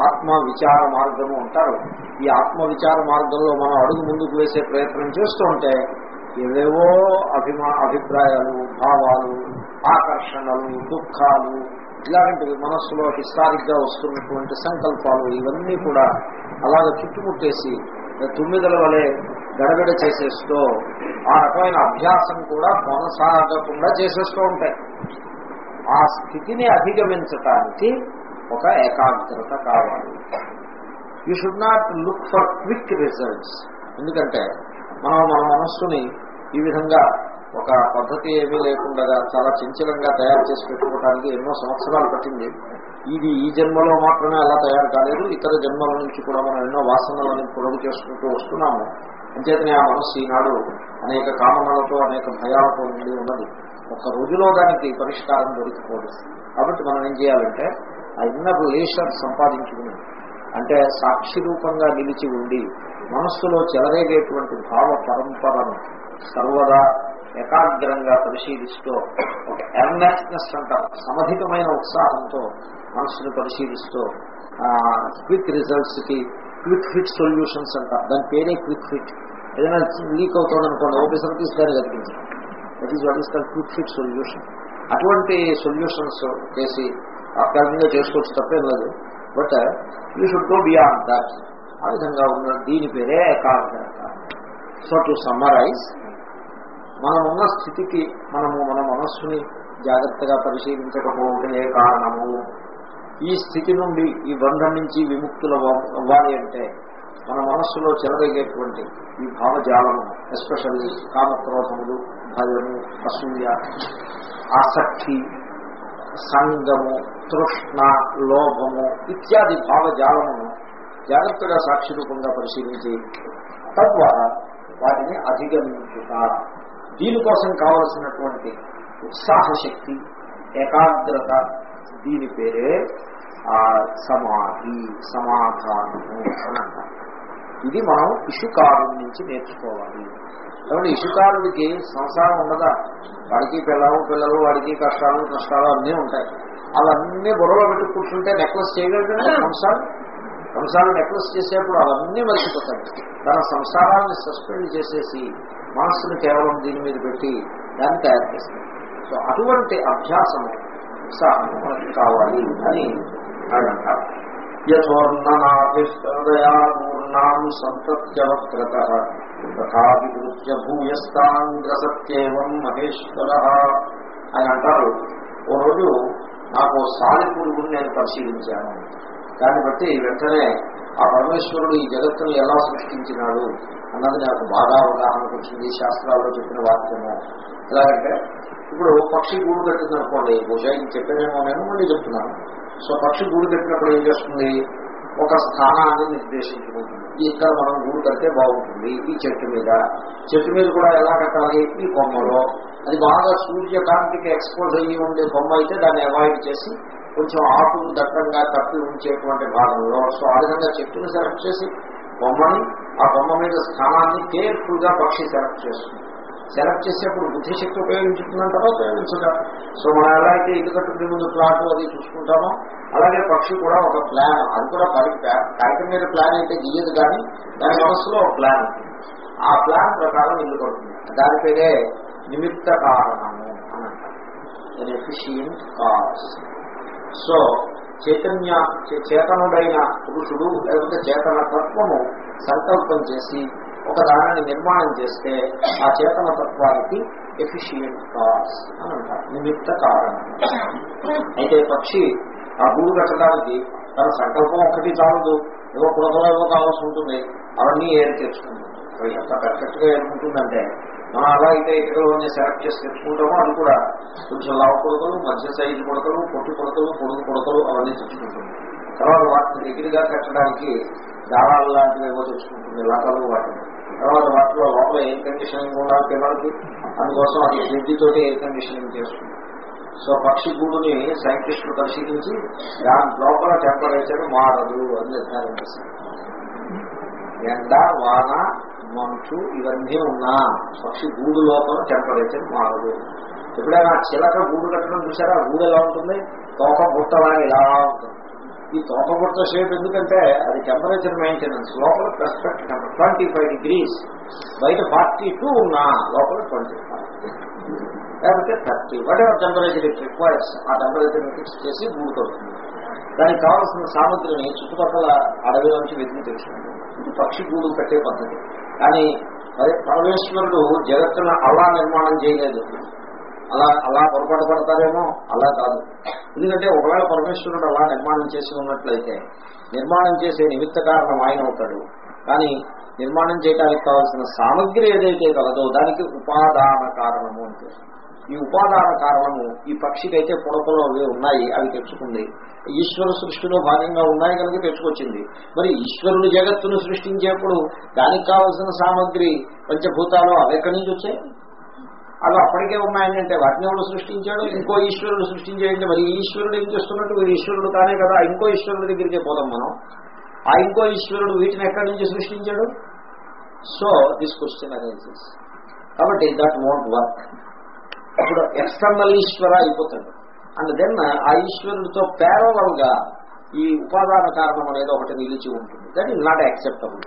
ఆత్మ విచార మార్గము అంటారు. ఈ ఆత్మ విచార మార్గంలో మనం అడుగు ముందుకు వేసే ప్రయత్నం చేస్తూ ఉంటే ఏవేవో అభిమా అభిప్రాయాలు భావాలు ఆకర్షణలు దుఃఖాలు ఇలాంటివి మనస్సులో హిస్టారిక్గా వస్తున్నటువంటి సంకల్పాలు ఇవన్నీ కూడా అలాగ చుట్టుముట్టేసి తుమ్మిదల వలె గడగడ చేసేస్తూ ఆ రకమైన అభ్యాసం కూడా కొనసాగకుండా చేసేస్తూ ఉంటాయి. ఆ స్థితిని అధిగమించటానికి ఒక ఏకాగ్రత కావాలి. You should not look for quick results ఎందుకంటే మనం మన మనస్సుని ఈ విధంగా ఒక పద్ధతి ఏమీ లేకుండా చాలా చంచలంగా తయారు చేసి పెట్టుకోవడానికి ఎన్నో సంవత్సరాలు పట్టింది. ఇది ఈ జన్మలో మాత్రమే అలా తయారు కాలేదు. ఇతర జన్మల నుంచి కూడా మనం ఎన్నో వాసనలను పొడుగు చేసుకుంటూ వస్తున్నాము. అంచేతనే ఆ మనస్సు ఈనాడు అనేక కామనలతో అనేక భయాలతో నిండి ఉన్నది. ఒక రోజులో దానికి పరిష్కారం దొరికిపోదు. కాబట్టి మనం ఏం చేయాలంటే ఆ ఇన్నర్ లేషర్ సంపాదించుకుని అంటే సాక్షి రూపంగా నిలిచి ఉండి మనస్సులో చెలరేగేటువంటి భావ పరంపరను సర్వదా ఏకాగ్రంగా పరిశీలిస్తూ ఒక ఎర్నెస్నెస్ అంటారు సమధికమైన ఉత్సాహంతో మనస్సును పరిశీలిస్తూ క్విక్ రిజల్ట్స్కి క్విక్ ఫిట్ సొల్యూషన్స్ అంటారు దాని పేరే క్విక్ ఫిట్. ఏదైనా లీక్ అవుతుందనుకోండి ఓపెసర్ తీసుకొని కనిపించడం that is what is call quick fit solution. అటువంటి సొల్యూషన్స్ చేసి అత్యాధంగా చేసుకోవచ్చు తప్పేం లేదు. But you should go beyond that. ఆ విధంగా ఉన్న దీని పేరే ఏకాగ్రత. సో టు సమ్మరైజ్ మనమున్న స్థితికి మనము మన మనస్సుని జాగ్రత్తగా పరిశీలించకపోవటమే ఏ కారణము. ఈ స్థితి నుండి ఈ బంధం నుంచి విముక్తులు అవ్వాలి అంటే మన మనస్సులో చెలరేగేటువంటి ఈ భావజాలము ఎస్పెషల్లీ కామక్రోధములు భయము అసూయ ఆసక్తి సంగము తృష్ణ లోభము ఇత్యాది భావజాలమును జాగ్రత్తగా సాక్షి రూపంగా పరిశీలించి తద్వారా వాటిని అధిగమించుట దీనికోసం కావలసినటువంటి ఉత్సాహ శక్తి ఏకాగ్రత దీని పేరే ఆ సమాధి సమాధానము అని అంటారు. ఇది మనం ఇషుకారుడి నుంచి నేర్చుకోవాలి. కాబట్టి ఇషుకారుడికి సంసారం ఉండదా? వాడికి పిల్లలు పిల్లలు వాడికి కష్టాలు నష్టాలు అన్నీ ఉంటాయి. అవన్నీ బుర్రలో పెట్టి కూర్చుంటే నెక్లెస్ చేయగలిగితే సంసారం? సంసారం నెక్లెస్ చేసేప్పుడు అవన్నీ మర్చిపోతాయి. తన సంసారాన్ని సస్పెండ్ చేసేసి మనస్సును కేవలం దీని మీద పెట్టి దాన్ని తయారు చేస్తాయి సో అటువంటి అభ్యాసము ఉత్సాహం మనకి కావాలి అని అంటారు. యథోర్ణనాభిష్టదయాపూర్ణాం సంతత్యవక్రత తథాభివృత్య భూయస్థాంగ్రసత్యేవం మహేశ్వర అని అంటారు. ఓ రోజు నాకు సాలి పురుగుని నేను పరిశీలించాను. దాన్ని బట్టి వెంటనే ఆ పరమేశ్వరుడు ఈ జగత్తును ఎలా సృష్టించినాడు? అన్నది నాకు బాగా అవగాహనకు వచ్చింది. శాస్త్రాల్లో చెప్పిన వాక్యము. ఎలాగంటే ఇప్పుడు పక్షి గూడు కట్టింది అనుకోండి బహుశా ఇది చెప్పేదేమో నేను మళ్ళీ చెప్తున్నాను. సో పక్షి గూడు కట్టినప్పుడు ఏం చేస్తుంది? ఒక స్థానాన్ని నిర్దేశించుకుంటుంది. ఇక్కడ మనం గూడు కడితే బాగుంటుంది. ఈ చెట్టు మీద. చెట్టు మీద కూడా ఎలా కట్టాలి? ఈ కొమ్మలో. అది బాగా సూర్యకాంతికి ఎక్స్పోజ్ అయ్యి ఉండే కొమ్మ అయితే దాన్ని అవాయిడ్ చేసి కొంచెం ఆకులు దట్టంగా కప్పి ఉంచేటువంటి భాగంలో సో ఆ విధంగా చెట్టుని సెలెక్ట్ చేసి బొమ్మని ఆ బొమ్మ మీద స్థానాన్ని కేర్ఫుల్గా పక్షి సెలెక్ట్ చేస్తుంది. సెలెక్ట్ చేసేప్పుడు బుద్ధిశక్తి తర్వాత విషయంగా సో మనం ఎలా అయితే ఇటు కట్టుకుని ముందు ప్లాట్ అది చూసుకుంటామో అలాగే పక్షి కూడా ఒక ప్లాన్ అది కూడా పరి కాగితం మీద ప్లాన్ అయితే గీయదు కానీ దాని మనసులో ఒక ప్లాన్ ఆ ప్లాన్ ప్రకారం ఇల్లు కడుతుంది. దాని పేరే నిమిత్త కారణము అని అంటారు. సో చైతన్య చేతనుడైన పురుషుడు లేకపోతే చేతన తత్వము సంకల్పం చేసి ఒక దానిని నిర్మాణం చేస్తే ఆ చేతన తత్వానికి ఎఫిషియంట్ కాజ్ అని అంటారు. నిమిత్త కారణం. అయితే పక్షి ఆ గూడు కట్టడానికి తన సంకల్పం ఒకటి చాలదు. ఏవో కుడకలో ఏవో కావాల్సి ఉంటుంది అవన్నీ ఏరు తెచ్చుకుంటుంది ఎంత పెర్ఫెక్ట్గా ఏర్పడుతుందంటే మనం అలా అయితే ఇటుకలోనే సెలెక్ట్ చేసి తెచ్చుకుంటామో అది కూడా కొంచెం లావు కొడతలు మధ్య సైజు కొడతలు పొట్టు కొడతలు పొడుగు కొడతలు అవన్నీ తెచ్చుకుంటుంది తర్వాత వాటిని దగ్గరగా కట్టడానికి దారాలు లాంటివి ఏవో తెచ్చుకుంటుంది లతలు వాటిని. తర్వాత వాటిలో లోపల ఎయిర్ కండిషనింగ్ ఉండాలి పిల్లలకి అందుకోసం అది ఫ్రిడ్జ్ ఎయిర్ కండిషనింగ్ చేస్తుంది. సో పక్షి గూడుని సైంటిస్టులు పరిశీలించి దాని లోపల టెంపరేచర్ మారదు అని నిర్ధారణ చేశారు ఎండ వాన మంచు ఇవన్నీ ఉన్నా. పక్షి గూడు లోపల టెంపరేచర్ మారదు. ఎప్పుడైనా చిలక గూడు కట్టడం చూసారా? గూడు ఎలా ఉంటుంది? తోక బుట్టలా ఇలా ఉంటుంది. ఈ తోక బుట్ట షేప్ ఎందుకంటే అది టెంపరేచర్ మెయింటెనెన్స్ లోపల పర్ఫెక్ట్ ట్వంటీ ఫైవ్ డిగ్రీస్ బయట ఫార్టీ టూ ఉన్నా లోపల ట్వంటీ ఫైవ్ లేకపోతే thirty whatever temperature it requires ఆ టెంపరేచర్ ఫిక్స్ చేసి గూడు దానికి కావాల్సిన సామగ్రిని చుట్టుపక్కల అడవి నుంచి వెతికి తెలుసుకుంటుంది ఇది పక్షి గూడు కట్టే పద్ధతి. కానీ మరి పరమేశ్వరుడు జగత్తును అలా నిర్మాణం చేయలేదు. అలా అలా పొరపాటు పడతారేమో అలా కాదు. ఎందుకంటే ఒకవేళ పరమేశ్వరుడు అలా నిర్మాణం చేసి ఉన్నట్లయితే నిర్మాణం చేసే నిమిత్త కారణం ఆయన అవుతాడు. కానీ నిర్మాణం చేయడానికి కావాల్సిన సామగ్రి ఏదైతే కలదో దానికి ఉపాదాన కారణము అంటే ఈ ఉపాదాన కారణము ఈ పక్షికైతే పుడకలు అవి ఉన్నాయి అవి తెచ్చుకుంది. ఈశ్వర సృష్టిలో భాగంగా ఉన్నాయి కనుక తెచ్చుకొచ్చింది. మరి ఈశ్వరుడు జగత్తును సృష్టించేప్పుడు దానికి కావలసిన సామగ్రి పంచభూతాలు అవి ఎక్కడి నుంచి వచ్చాయి? అవి అప్పటికే ఉన్నాయంటే వాటిని ఎవడు సృష్టించాడు ఇంకో ఈశ్వరుడు సృష్టించేయండి. మరి ఈశ్వరుడు ఏం చేస్తున్నట్టు? వీడు ఈశ్వరుడు కానే కదా ఇంకో ఈశ్వరుడి దగ్గరికే పోదాం మనం. ఆ ఇంకో ఈశ్వరుడు వీటిని ఎక్కడి నుంచి సృష్టించాడు? సో దిస్ క్వశ్చన్ అరైజెస్ కాబట్టి దట్ వాంట్ వర్క్ అప్పుడు ఎక్స్టర్నల్ ఈశ్వర అయిపోతాడు. అండ్ దెన్ ఆ ఈశ్వరుడితో పేరవల్గా ఈ ఉపాదాన కారణం అనేది ఒకటి నిలిచి ఉంటుంది. That is not acceptable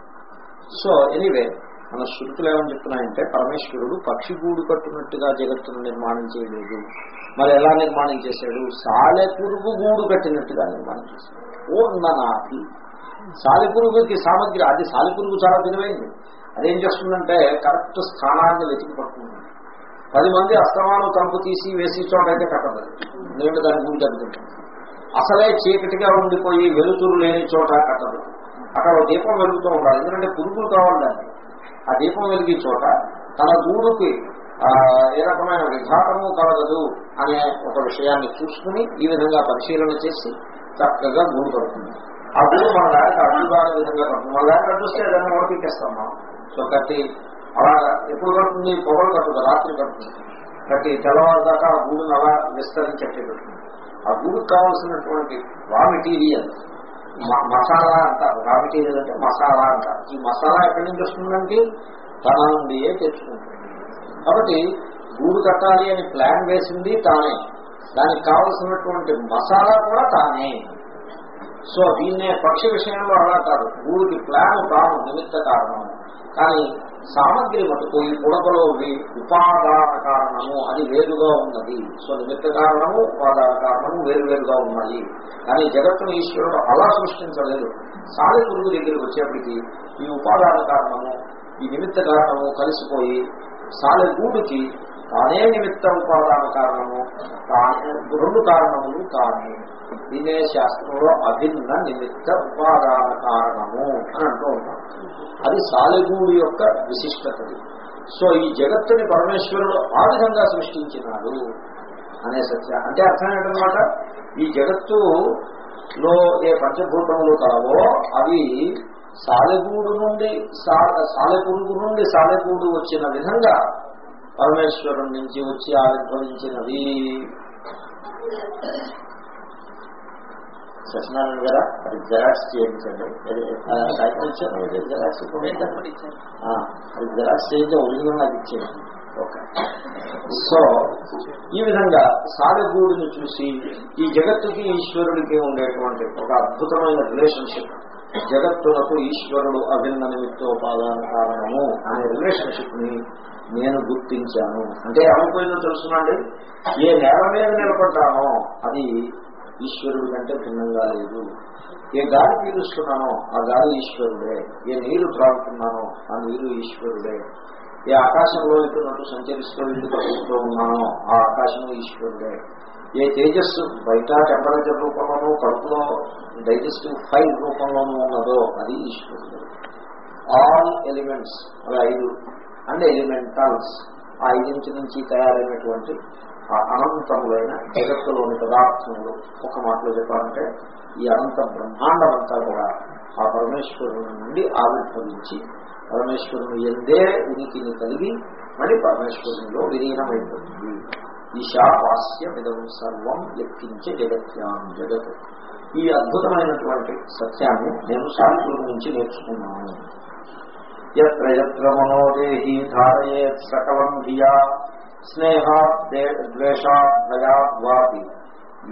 so anyway మన శృతులు ఏమని చెప్తున్నాయంటే పరమేశ్వరుడు పక్షి గూడు కట్టినట్టుగా జగత్తును నిర్మాణం చేయలేదు మరి ఎలా నిర్మాణం చేశాడు? సాలెపురుగు గూడు కట్టినట్టుగా నిర్మాణం చేశాడు. ఓన్ననాథి సాలెపురుగుకి సామగ్రి అది సాలెపురుగు చాలా తెలివైంది అదేం చేస్తుందంటే కరెక్ట్ స్థానాన్ని వెతికి పట్టుకుంటుంది. పది మంది అస్తమానం తలుపు తీసి వేసి చోట అయితే కట్టదు. ఎందుకంటే దాని గురించి అనుకుంటుంది అసలే చీకటిగా ఉండిపోయి వెలుతురు లేని చోట కట్టదు. అక్కడ ఒక దీపం వెలుగుతూ ఉండాలి. ఎందుకంటే పురుగులు కావాలి ఆ దీపం వెలిగే చోట తన గూడుకి ఏ రకమైన విఘాతము కలగదు అనే ఒక విషయాన్ని చూసుకుని ఈ విధంగా పరిశీలన చేసి చక్కగా గూడు కడుతుంది. ఆ గూడు మన దానికి అడ్డుగా విధంగా కడుతుంది. మన దానికి అడ్డుస్తే దాన్ని ఓడిపిస్తాం మనం. సో కట్టి అలా ఎప్పుడు కడుతుంది? పొగలు కట్టుతుంది రాత్రి కడుతుంది. కట్టి తెల్లవారు దాకా ఆ గూడును అలా విస్తరించట్టే పెడుతుంది. ఆ గూడుకు కావాల్సినటువంటి రా మెటీరియల్ మసాలా అంటారు. రా మెటీరియల్ అంటే మసాలా అంటారు. ఈ మసాలా ఎక్కడి నుంచి వస్తుందంటే తన నుండియే తెచ్చుకుంటుంది. కాబట్టి గూడు కట్టాలి అని ప్లాన్ వేసింది తానే. దానికి కావలసినటువంటి మసాలా కూడా తానే. సో దీన్నే పక్షి విషయంలో అలా కాదు. గూడికి ప్లాన్ తాను నిమిత్త కారణం. కానీ సామగ్రి మటుకు ఈ పుడకలో ఉపాదాన కారణము అది వేరుగా ఉన్నది. సో నిమిత్త కారణము ఉపాదాన కారణము వేరు వేరుగా ఉన్నాయి. కానీ జగత్తును ఈశ్వరుడు అలా సృష్టించలేదు. సాలి గురువు దగ్గరికి వచ్చేప్పటికి ఈ ఉపాదాన కారణము ఈ నిమిత్త కారణము కలిసిపోయి సాలి గూడుకి తానే నిమిత్త ఉపాదాన కారణము తానే రెండు కారణములు తానే. దీనే శాస్త్రంలో అభిన్న నిమిత్త ఉపాదాన కారణము అని అంటూ ఉంటాం. అది సాలెగూడి యొక్క విశిష్టతది. సో ఈ జగత్తుని పరమేశ్వరుడు ఆ విధంగా సృష్టించినాడు అనే సత్య. అంటే అర్థం ఏంటనమాట ఈ జగత్తులో ఏ పంచభూతములు కలవో అవి సాలెగూడు నుండి సాలెపురుగు నుండి సాలెగూడు వచ్చిన విధంగా పరమేశ్వరం నుంచి వచ్చి ఆవిర్భవించినవి సత్యనారాయణ గారా? అది జెరాక్స్ చేయించండి. ఇచ్చాను జెరాక్స్ అది జెరాక్స్ చేయించి ఒరిజినల్ నాకు ఇచ్చేయండి. ఓకే. సో ఈ విధంగా సాలెగూడిని చూసి ఈ జగత్తుకి ఈశ్వరుడికి ఉండేటువంటి ఒక అద్భుతమైన రిలేషన్షిప్ జగత్తులకు ఈశ్వరుడు అభిన్న నిమిత్తోపాదాన కారణము అనే రిలేషన్షిప్ని నేను గుర్తించాను. అంటే ఏమైపోయిందో తెలుసునండి ఏ నేల మీద నిలబడ్డానో అది ఈశ్వరుడి కంటే భిన్నంగా లేదు. ఏ గాలి పీలుస్తున్నానో ఆ గాలి ఈశ్వరుడే. ఏ నీరు త్రాగుతున్నానో ఆ నీరు ఈశ్వరుడే. ఏ ఆకాశంలో ఇటున్నట్టు సంచరిస్తూ ఇల్లు కలుగుతూ ఉన్నానో ఆ ఆకాశం ఈశ్వరుడే. ఏ తేజస్సు బయట టెంపరేచర్ రూపంలోనూ కడుపులో డైజెస్టివ్ ఫైల్ రూపంలోనూ ఉన్నదో అది ఈశ్వరుడు. ఆల్ ఎలిమెంట్స్ అవి ఐదు. అండ్ ఎలిమెంటల్స్ ఆ ఐదింటి నుంచి తయారైనటువంటి ఆ అనంతములైన జగత్తులోని పదార్థములు. ఒక మాటలో చెప్పాలంటే ఈ అనంత బ్రహ్మాండం అంతా కూడా ఆ పరమేశ్వరుని నుండి ఆవిర్భవించి పరమేశ్వరుని ఎందే ఉనికిని కలిగి మరి పరమేశ్వరునిలో విలీనమైపోతుంది ఈశాపాస్యమిదం సర్వం ఎక్కించే జగత్యాం జగత్. ఈ అద్భుతమైనటువంటి సత్యాన్ని నేను శాస్త్రుల నుంచి నేర్చుకున్నాను. ఎత్ర ఎత్ర మనోదేహి ధారయేత్ సకలం ధియా స్నేహాద్వేషాద్వయాద్వాపి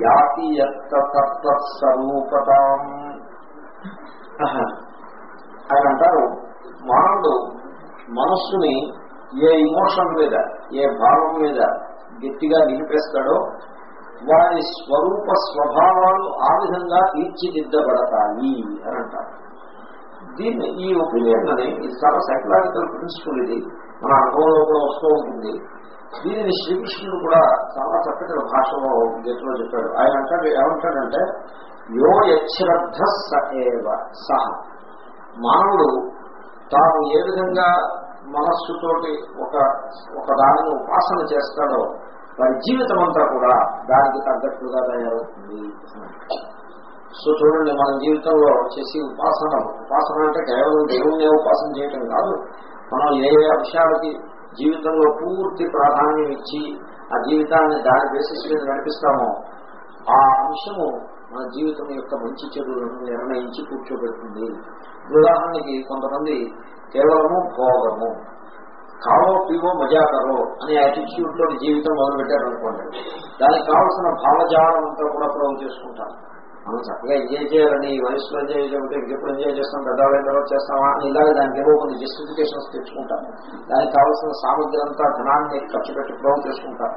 యాతి తత్స్వరూపతాం ఆయన అంటారు మానవుడు మనస్సుని ఏ ఇమోషన్ మీద ఏ భావం మీద గట్టిగా నిలిపేస్తాడో వారి స్వరూప స్వభావాలు ఆ విధంగా తీర్చిదిద్దబడతాయి అని అంటారు. దీన్ని ఈ ఒపీనియన్ అని ఇది చాలా సైకలాజికల్ ప్రిన్సిపల్ ఇది. మన అనుభవంలో కూడా వస్తూ ఉంటుంది. దీనిని శ్రీకృష్ణుడు కూడా చాలా చక్కటి భాషలో గీతలో చెప్పాడు. ఆయన అంటాడు ఏమంటాడంటే యో యశ్రద్ధ సహ సహ. మానవుడు తాను ఏ విధంగా మనస్సుతోటి ఒక ఒక దానిని ఉపాసన చేస్తాడో వారి జీవితం అంతా కూడా దానికి తగ్గట్టుగా తయారవుతుంది. సో చూడండి మన జీవితంలో చేసి ఉపాసన ఉపాసన అంటే కేవలం దేవుణ్ణి ఉపాసన చేయటం కాదు. మనం ఏ ఏ అంశాలకి జీవితంలో పూర్తి ప్రాధాన్యం ఇచ్చి ఆ జీవితాన్ని దాని బేసిస్ మీద నడిపిస్తామో ఆ అంశము మన జీవితం యొక్క మంచి చెడులను నిర్ణయించి కూర్చోబెడుతుంది. ఉదాహరణకి కొంతమంది కేవలము భోగము కావో పీవో మజాకరో అనే యాటిట్యూడ్లో జీవితం మొదలుపెట్టారనుకోండి. దానికి కావలసిన భావజాలం అంతా కూడా ప్రోవ్ చేసుకుంటారు. మనం చక్కగా ఎంజాయ్ చేయాలని ఈ వయసులో ఎంజాయ్ చేయకపోతే ఇంకెప్పుడు ఎంజాయ్ చేస్తాం పెద్దవాళ్ళైన తర్వాత చేస్తామా అని ఇలాగే దానికి ఏవో కొన్ని జస్టిఫికేషన్స్ తెచ్చుకుంటాం. దానికి కావాల్సిన సామగ్రి అంతా ధనాన్ని ఖర్చు పెట్టి ప్రోవ్ చేసుకుంటారు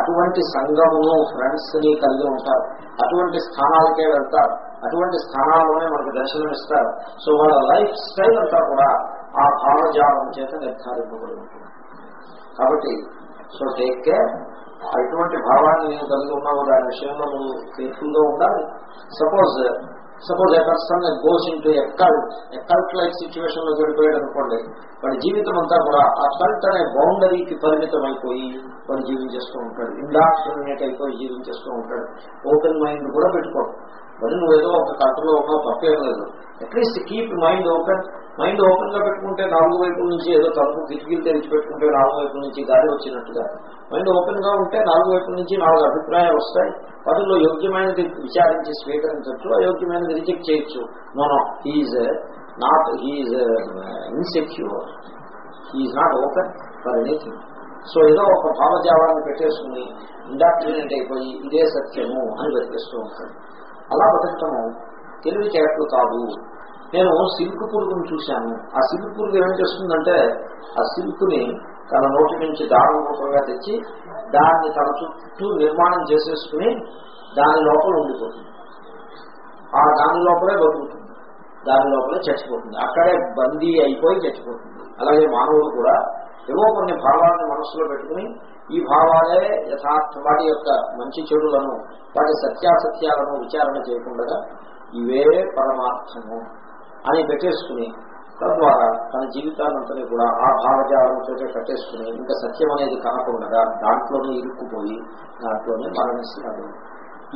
అటువంటి సంఘమును ఫ్రెండ్స్ని కలిగి ఉంటారు. అటువంటి స్థానాలకే వెళ్తారు. అటువంటి స్థానాల్లోనే మనకు దర్శనం ఇస్తారు. సో వాళ్ళ లైఫ్ స్టైల్ అంతా కూడా ఆ భావజాలం చేత నిర్ధారింపబడి ఉంటుంది. కాబట్టి సో టేక్ కేర్ అటువంటి భావాన్ని నేను కలిగి ఉన్నావు దాని విషయంలో నువ్వు కేర్ఫుల్గా ఉండాలి. Suppose suppose a person goes into occult occult like సిచ్యువేషన్లో గడిపోయాడు అనుకోండి వాడి జీవితం అంతా కూడా ఆ కల్ట్ అనే బౌండరీకి పరిమితం అయిపోయి వాడు జీవించేస్తూ ఉంటాడు. ఇండాక్ట్రినేట్ అయిపోయి జీవించేస్తూ ఉంటాడు. ఓపెన్ మైండ్ కూడా పెట్టుకోడు. మరి నువ్వేదో ఒక కల్టలో ఉన్నావు తప్పేం లేదు. At least keep mind open mind ఓపెన్గా పెట్టుకుంటే నాలుగు వైపుల నుంచి ఏదో తప్పు కిటికీలు తెరిచి పెట్టుకుంటే నాలుగు వైపుల నుంచి గాలి వచ్చినట్టుగా. మైండ్ ఓపెన్గా ఉంటే నాలుగు వైపుల నుంచి నాలుగు అభిప్రాయాలు వస్తాయి. వాటిలో యోగ్యమైనది విచారించి స్వీకరించవచ్చు అయోగ్యమైనది రిజెక్ట్ చేయొచ్చు. No no he's not he's insecure he's not open for anything so ఏదో ఒక భావజావాన్ని పెట్టేసుకుని ఇండాక్ట్రినేట్ అయిపోయి ఇదే సత్యము అని బతికేస్తూ ఉంటాడు. అలా బతకటము తెలివితేటలు కాదు. నేను సిల్క్ పురుగును చూశాను. ఆ సిల్క్ పురుగు ఏం చేస్తుందంటే ఆ సిల్క్ని తన నోటి నుంచి దారం రూపంగా తెచ్చి దాన్ని తన చుట్టూ నిర్మాణం చేసేసుకుని దాని లోపల ఉండిపోతుంది. ఆ దాని లోపలే బతుకుతుంది. దాని లోపలే చచ్చిపోతుంది. అక్కడే బందీ అయిపోయి చచ్చిపోతుంది. అలాగే మానవుడు కూడా ఏవో కొన్ని భావాలను మనసులో పెట్టుకుని ఈ భావాలే యథార్థ వాటి యొక్క మంచి చెడులను వాటి సత్యాసత్యాలను విచారణ చేయకుండా ఇవే పరమార్థము అని పెట్టేసుకుని తద్వారా తన జీవితాన్నంతని కూడా ఆ భావజాలంతో కట్టేసుకుని ఇంకా సత్యం అనేది కాకుండా దాంట్లోనే ఇరుక్కుపోయి దాంట్లోనే మరణిస్తున్నాడు.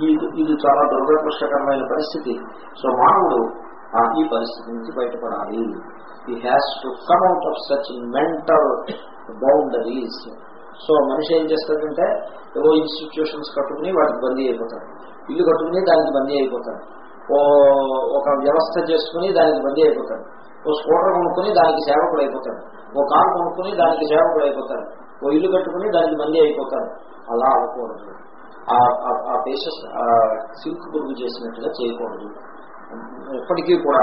ఇది ఇది చాలా దురదృష్టకరమైన పరిస్థితి. సో మానవుడు ఆ ఈ పరిస్థితి నుంచి బయటపడాలి. He has to come out of such mental boundaries so మనిషి ఏం చేస్తాడంటే ఏవో ఇన్స్టిట్యూషన్స్ కట్టుకుని వాటికి బందీ అయిపోతాడు. ఇల్లు కట్టుకుని దానికి బందీ అయిపోతాడు. ఓ ఒక వ్యవస్థ చేసుకుని దానికి బందీ అయిపోతాడు. ఓ స్కూటర్ కొనుక్కుని దానికి సేవకుడు అయిపోతాడు. ఓ కారు కొనుక్కుని దానికి సేవకుడు అయిపోతాడు. ఓ ఇల్లు కట్టుకుని దానికి బందీ అయిపోతాడు. అలా అనుకోవద్దు ఆ పేషెస్ సిల్క్ గురుగు చేసినట్టుగా చేయకూడదు. ఎప్పటికీ కూడా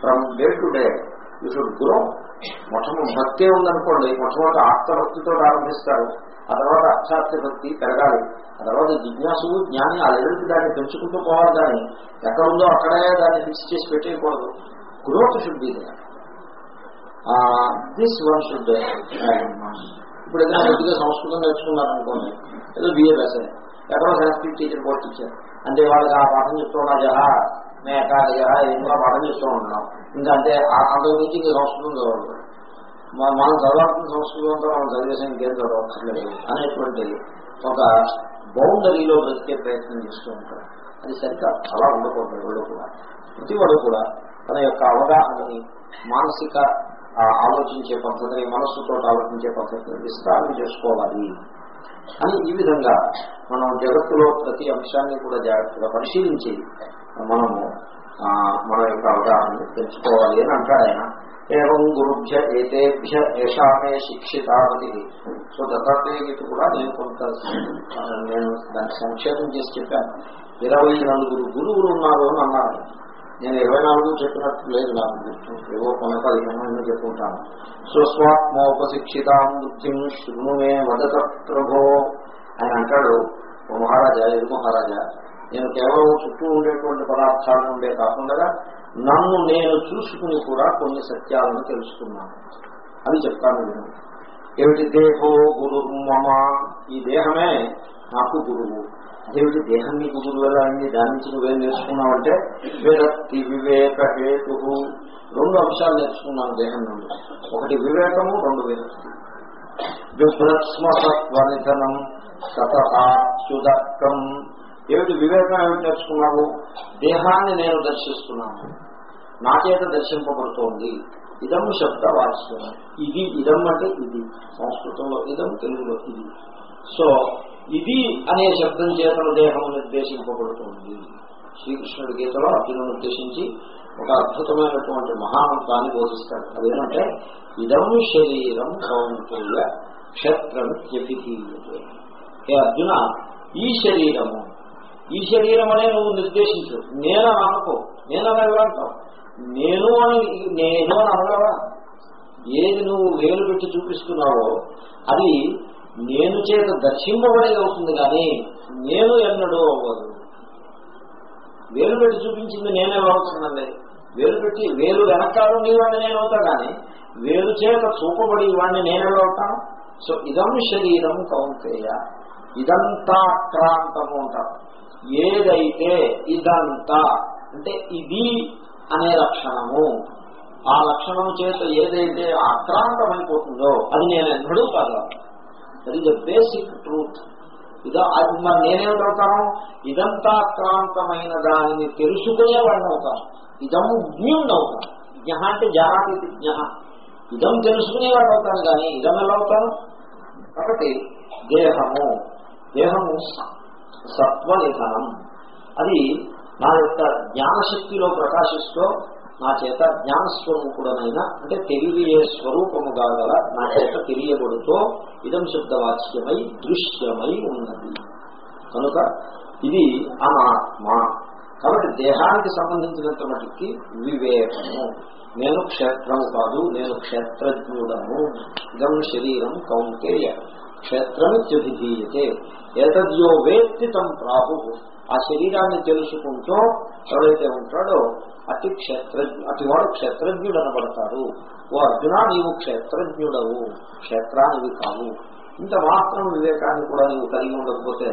from day to day you should grow. మొట్టమొదటి భక్తి ఉందనుకోండి మొట్టమొదటి ఆత్మభక్తితో ప్రారంభిస్తారు. ఆ తర్వాత అక్షాత్య భక్తి పెరగాలి. ఆ తర్వాత జిజ్ఞాసు జ్ఞాని ఆ లెవెల్కి దాన్ని పెంచుకుంటూ పోవాలి కానీ ఎక్కడుందో అక్కడే దాన్ని ఫిక్స్ చేసి పెట్టేయకూడదు. Growth should be this one should ఇప్పుడు ఏదైనా కొద్దిగా సంస్కృతం నేర్చుకున్నారనుకోండి ఏదో బిఏ రాశారు ఎక్కడో సంస్కృతి టీచర్ పోస్ట్ ఇచ్చారు అంటే వాళ్ళకి ఆ పాఠం చెప్తున్నా జహా మేక జహా ఏదో పాఠం చెప్తూ ఉంటున్నాం. ఇంకా అంటే అంతకు నుంచి ఇంకా సంస్కృతం చదవదు మనం చదవాల్సిన సంస్కృతంతో మనం చదివేసాం ఇంకేం చదవట్లేదు అనేటువంటి ఒక బౌండరీలో బ్రతికే ప్రయత్నం చేస్తూ ఉంటారు. అది సరిగ్గా అలా ఉండకూడదు ఎవరు కూడా. ప్రతి వాడు కూడా తన యొక్క అవగాహనని మానసిక ఆలోచించే పద్ధతిని మనస్సుతో ఆలోచించే పద్ధతిని విస్తారం చేసుకోవాలి. అని ఈ విధంగా మనం జగత్తులో ప్రతి అంశాన్ని కూడా జాగ్రత్తగా పరిశీలించి మనము మన యొక్క అవగాహన తెలుసుకోవాలి అని అంటాడు ఆయన. ఏం గురుభ్య ఏతేభ్య ఏషామే శిక్షితావతి. సో దత్తాత్రేయుడికి కూడా నేను కొంత నేను దాన్ని సంక్షేపం చేసి చెప్పాను. ఇరవై నలుగురు గురువులు ఉన్నారు అని అన్నారు నేను ఇరవై నాలుగు చెప్పినట్టు లేదు నాకు గుర్తు ఏవో కొన పదిహేను చెప్పుకుంటాను. స్వస్వాత్మోపశిక్షితాం బుద్ధిం శృణుమే వదత ప్రభో ఆయన అంటాడు ఓ మహారాజా ఎదు మహారాజా. నేను కేవలం చుట్టూ ఉండేటువంటి పదార్థాలు ఉండే కాకుండా నన్ను నేను చూసుకుని కూడా కొన్ని సత్యాలను తెలుసుకున్నాను. అని చెప్తాను నేను. ఏమిటి దేహో గురు మమ ఈ దేహమే నాకు గురువు. అదేమిటి దేహం నీకు గురువు ఎలా దాని నుంచి నువ్వేం నేర్చుకున్నావంటే విరక్తి వివేక హేతు రెండు అంశాలు నేర్చుకున్నాను దేహం నుండి. ఒకటి వివేకము రెండు విరక్తి విభ్రత్స్మసత్వనిధనం సతహాచుదక్కం ఏమిటి వివేకం ఏమిటి నేర్చుకున్నావు? దేహాన్ని నేను దర్శిస్తున్నాను. నా చేత దర్శింపబడుతోంది? ఇదం శబ్ద వాచ్యం ఇది ఇదం అంటే ఇది. సంస్కృతంలో ఇదం తెలుగులో ఇది. సో ఇది అనే శబ్దం చేతన దేహం నిర్దేశింపబడుతుంది. శ్రీకృష్ణుడి గీతలో అర్జునుడు ఉద్దేశించి ఒక అద్భుతమైనటువంటి మహామంత్రాన్ని బోధిస్తాడు. అదేంటంటే ఇదం శరీరం కౌంతుల్య క్షత్రం వ్యభిధీయతే హే అర్జున ఈ శరీరము ఈ శరీరం అనే నువ్వు నిర్దేశించు. నేను అనుకో నేను అనగలంటావు. నేను అని నేను అని అనగలవా ఏది నువ్వు వేలు పెట్టి చూపిస్తున్నావో అది నేను చేత దర్శింపబడే అవుతుంది కానీ నేను ఎన్నడూ అవ్వదు. వేలు పెట్టి చూపించింది నేనే అవుతుందండి వేలు పెట్టి వేలు వెనకాల వాడిని నేను అవుతా కానీ వేలు చేత చూపబడి వాడిని నేనే అవుతాను? సో ఇదం శరీరం కౌంతేయ. ఇదంతా క్రాంతము అంటారు. ఏదైతే ఇదంతా అంటే ఇది అనే లక్షణము ఆ లక్షణము చేత ఏదైతే ఆక్రాంతమైపోతుందో అది నేను ఎన్నడూ కాదు. That is the basic truth ఇదో అది మరి నేనేమిటవుతాను ఇదంతా క్రాంతమైన దానిని తెలుసుకునే వాడిని అవుతాను. ఇదము జ్ఞుణ్ణి అవుతాను. జ్ఞ అంటే జానాతి జ్ఞ ఇదం తెలుసుకునే వాడు అవుతాను కానీ ఇదం ఎలా అవుతాను? కాబట్టి దేహము దేహము సత్వ నిధనం అది నా యొక్క జ్ఞానశక్తిలో ప్రకాశిస్తూ నా చేత జ్ఞానస్వరూపుడనైనా అంటే తెలియే స్వరూపము కాగల నా చేత తెలియబడుతో ఇదం శబ్దవాచ్యమై దృశ్యమై ఉన్నది. కనుక ఇది అనాత్మ. కాబట్టి దేహానికి సంబంధించినంత మటుకి వివేకము. నేను క్షేత్రము కాదు నేను క్షేత్రజ్ఞుడను. ఇదం శరీరం కౌంకేయ క్షేత్రమిత్యధిధీయతే ఏతద్యో వేత్తి తం ప్రాహు. ఆ శరీరాన్ని తెలుసుకుంటూ ఎవరైతే ఉంటాడో అతి క్షేత్రజ్ఞ అతివాడు క్షేత్రజ్ఞుడు అనబడతాడు ఓ అర్జున నీవు క్షేత్రజ్ఞుడవు. క్షేత్రానివి కావు. ఇంత మాత్రం వివేకాన్ని కూడా నీవు కలిగి ఉండకపోతే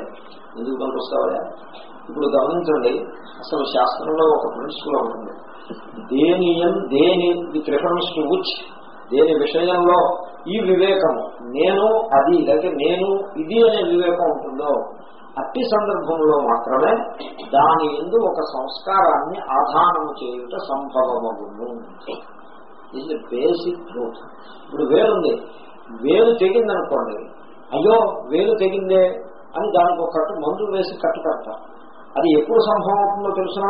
ఎందుకు పనికొస్తావా ఇప్పుడు గమనించండి అసలు శాస్త్రంలో ఒక ప్రిన్సిపల్ ఉంటుంది. దేనియం దేని విత్ రిఫరెన్స్ టు విచ్ దేని విషయంలో ఈ వివేకము నేను అది లేకపోతే నేను ఇది అనే వివేకం ఉంటుందో అట్టి సందర్భంలో మాత్రమే దాని ఎందు ఒక సంస్కారాన్ని ఆధానము చేయుట సంభవమగును. ఇది బేసిక్ ట్రూత్ ఇప్పుడు వేలుంది వేలు తెగిందనుకోండి అయ్యో వేలు తెగిందే అని దానికి ఒక కట్టు మందు వేసి కట్టు కడతారు అది ఎప్పుడు సంభవం అవుతుందో తెలుసిన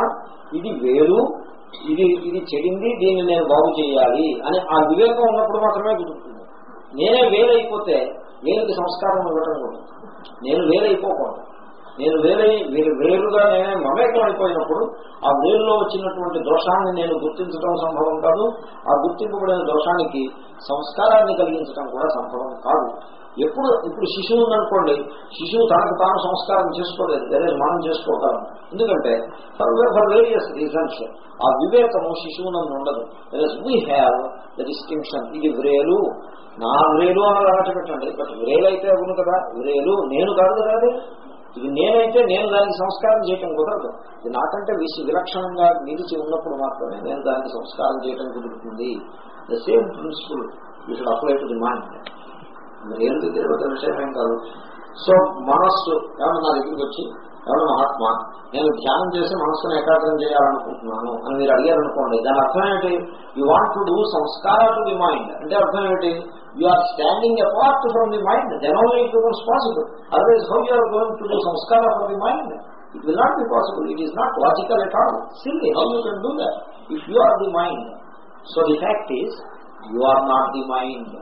ఇది వేలు ఇది ఇది చెడింది దీన్ని నేను బాగు చేయాలి అని ఆ వివేకం ఉన్నప్పుడు మాత్రమే గుర్తుంది నేనే వేలైపోతే వేలుకి సంస్కారం ఇవ్వటం కూడా నేను వేలైపోకూడదు. నేను వేరే వేరు వేరుగా నేనే మమేకం అయిపోయినప్పుడు ఆ వేరులో వచ్చినటువంటి దోషాన్ని నేను గుర్తించడం సంభవం కాదు. ఆ గుర్తింపబడిన దోషానికి సంస్కారాన్ని కలిగించడం కూడా సంభవం కాదు. ఎప్పుడు ఇప్పుడు శిశువు ఉందనుకోండి శిశువు తనకు తాను సంస్కారం చేసుకోలేదు వేరే మనం చేసుకోగలం ఎందుకంటే ఫర్ వేరియస్ రీజన్స్ ఆ వివేకము నన్ను ఉండదు. వీ హ్యావ్ ద డిస్టింక్షన్ ఇది వ్రేలు నా వ్రేలు అని అలాంటి పెట్టండి. బట్ వ్రేలు అయితే అవును కదా. వ్రేలు నేను కాదు కదా ఇది నేనైతే నేను దానికి సంస్కారం చేయటం కుదరదు. ఇది నాకంటే విసి విలక్షణంగా నిలిచి ఉన్నప్పుడు మాత్రమే నేను దానికి సంస్కారం చేయటం కుదురుతుంది. The same principle you should apply to the mind ఏం దగ్గర విషయం ఏం కాదు? సో మనస్సు ఏమన్నా నా దగ్గరికి వచ్చి ఎవరు మహాత్మా? నేను ధ్యానం చేసి మనస్సును ఏకాగ్రం చేయాలనుకుంటున్నాను అని మీరు అడిగారనుకోండి దాని అర్థం ఏంటి యూ వాంట్ టు డూ సంస్కార టు ది మైండ్ అంటే అర్థం ఏంటి you are standing apart from the mind then only it becomes possible otherwise how you are going to do Sanskar from the mind it will not be possible it is not logical at all simply how you can do that if you are the mind so the fact is you are not the mind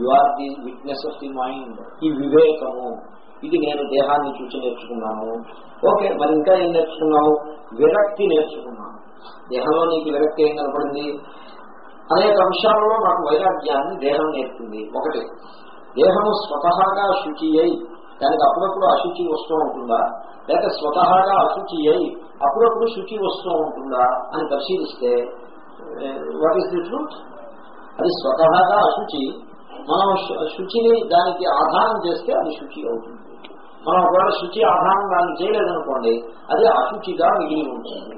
you are the witness of the mind ఈ వివేకము ఇది నేను దేహాన్ని చూసి నేర్చుకున్నాను okay మరి ఇంకా ఏం నేర్చుకున్నావు విరక్తి నేర్చుకున్నాను దేహంలో నీకు విరక్తి ఏం కనపడింది అనేక అంశాలలో నాకు వైరాగ్యాన్ని దేహం నేర్పింది. ఒకటి దేహము స్వతహాగా శుచి అయి దానికి అప్పుడప్పుడు అశుచి వస్తూ ఉంటుందా? లేక స్వతహాగా అశుచి అయి అప్పుడప్పుడు శుచి వస్తూ ఉంటుందా? అని పరిశీలిస్తే వాట్ ఈస్ ది ట్రూత్ అది స్వతహాగా అశుచి మనం శుచిని దానికి ఆధారం చేస్తే అది శుచి అవుతుంది. మనం ఒకవేళ శుచి ఆధారం దాన్ని చేయలేదనుకోండి అది అశుచిగా మిగిలి ఉంటుంది.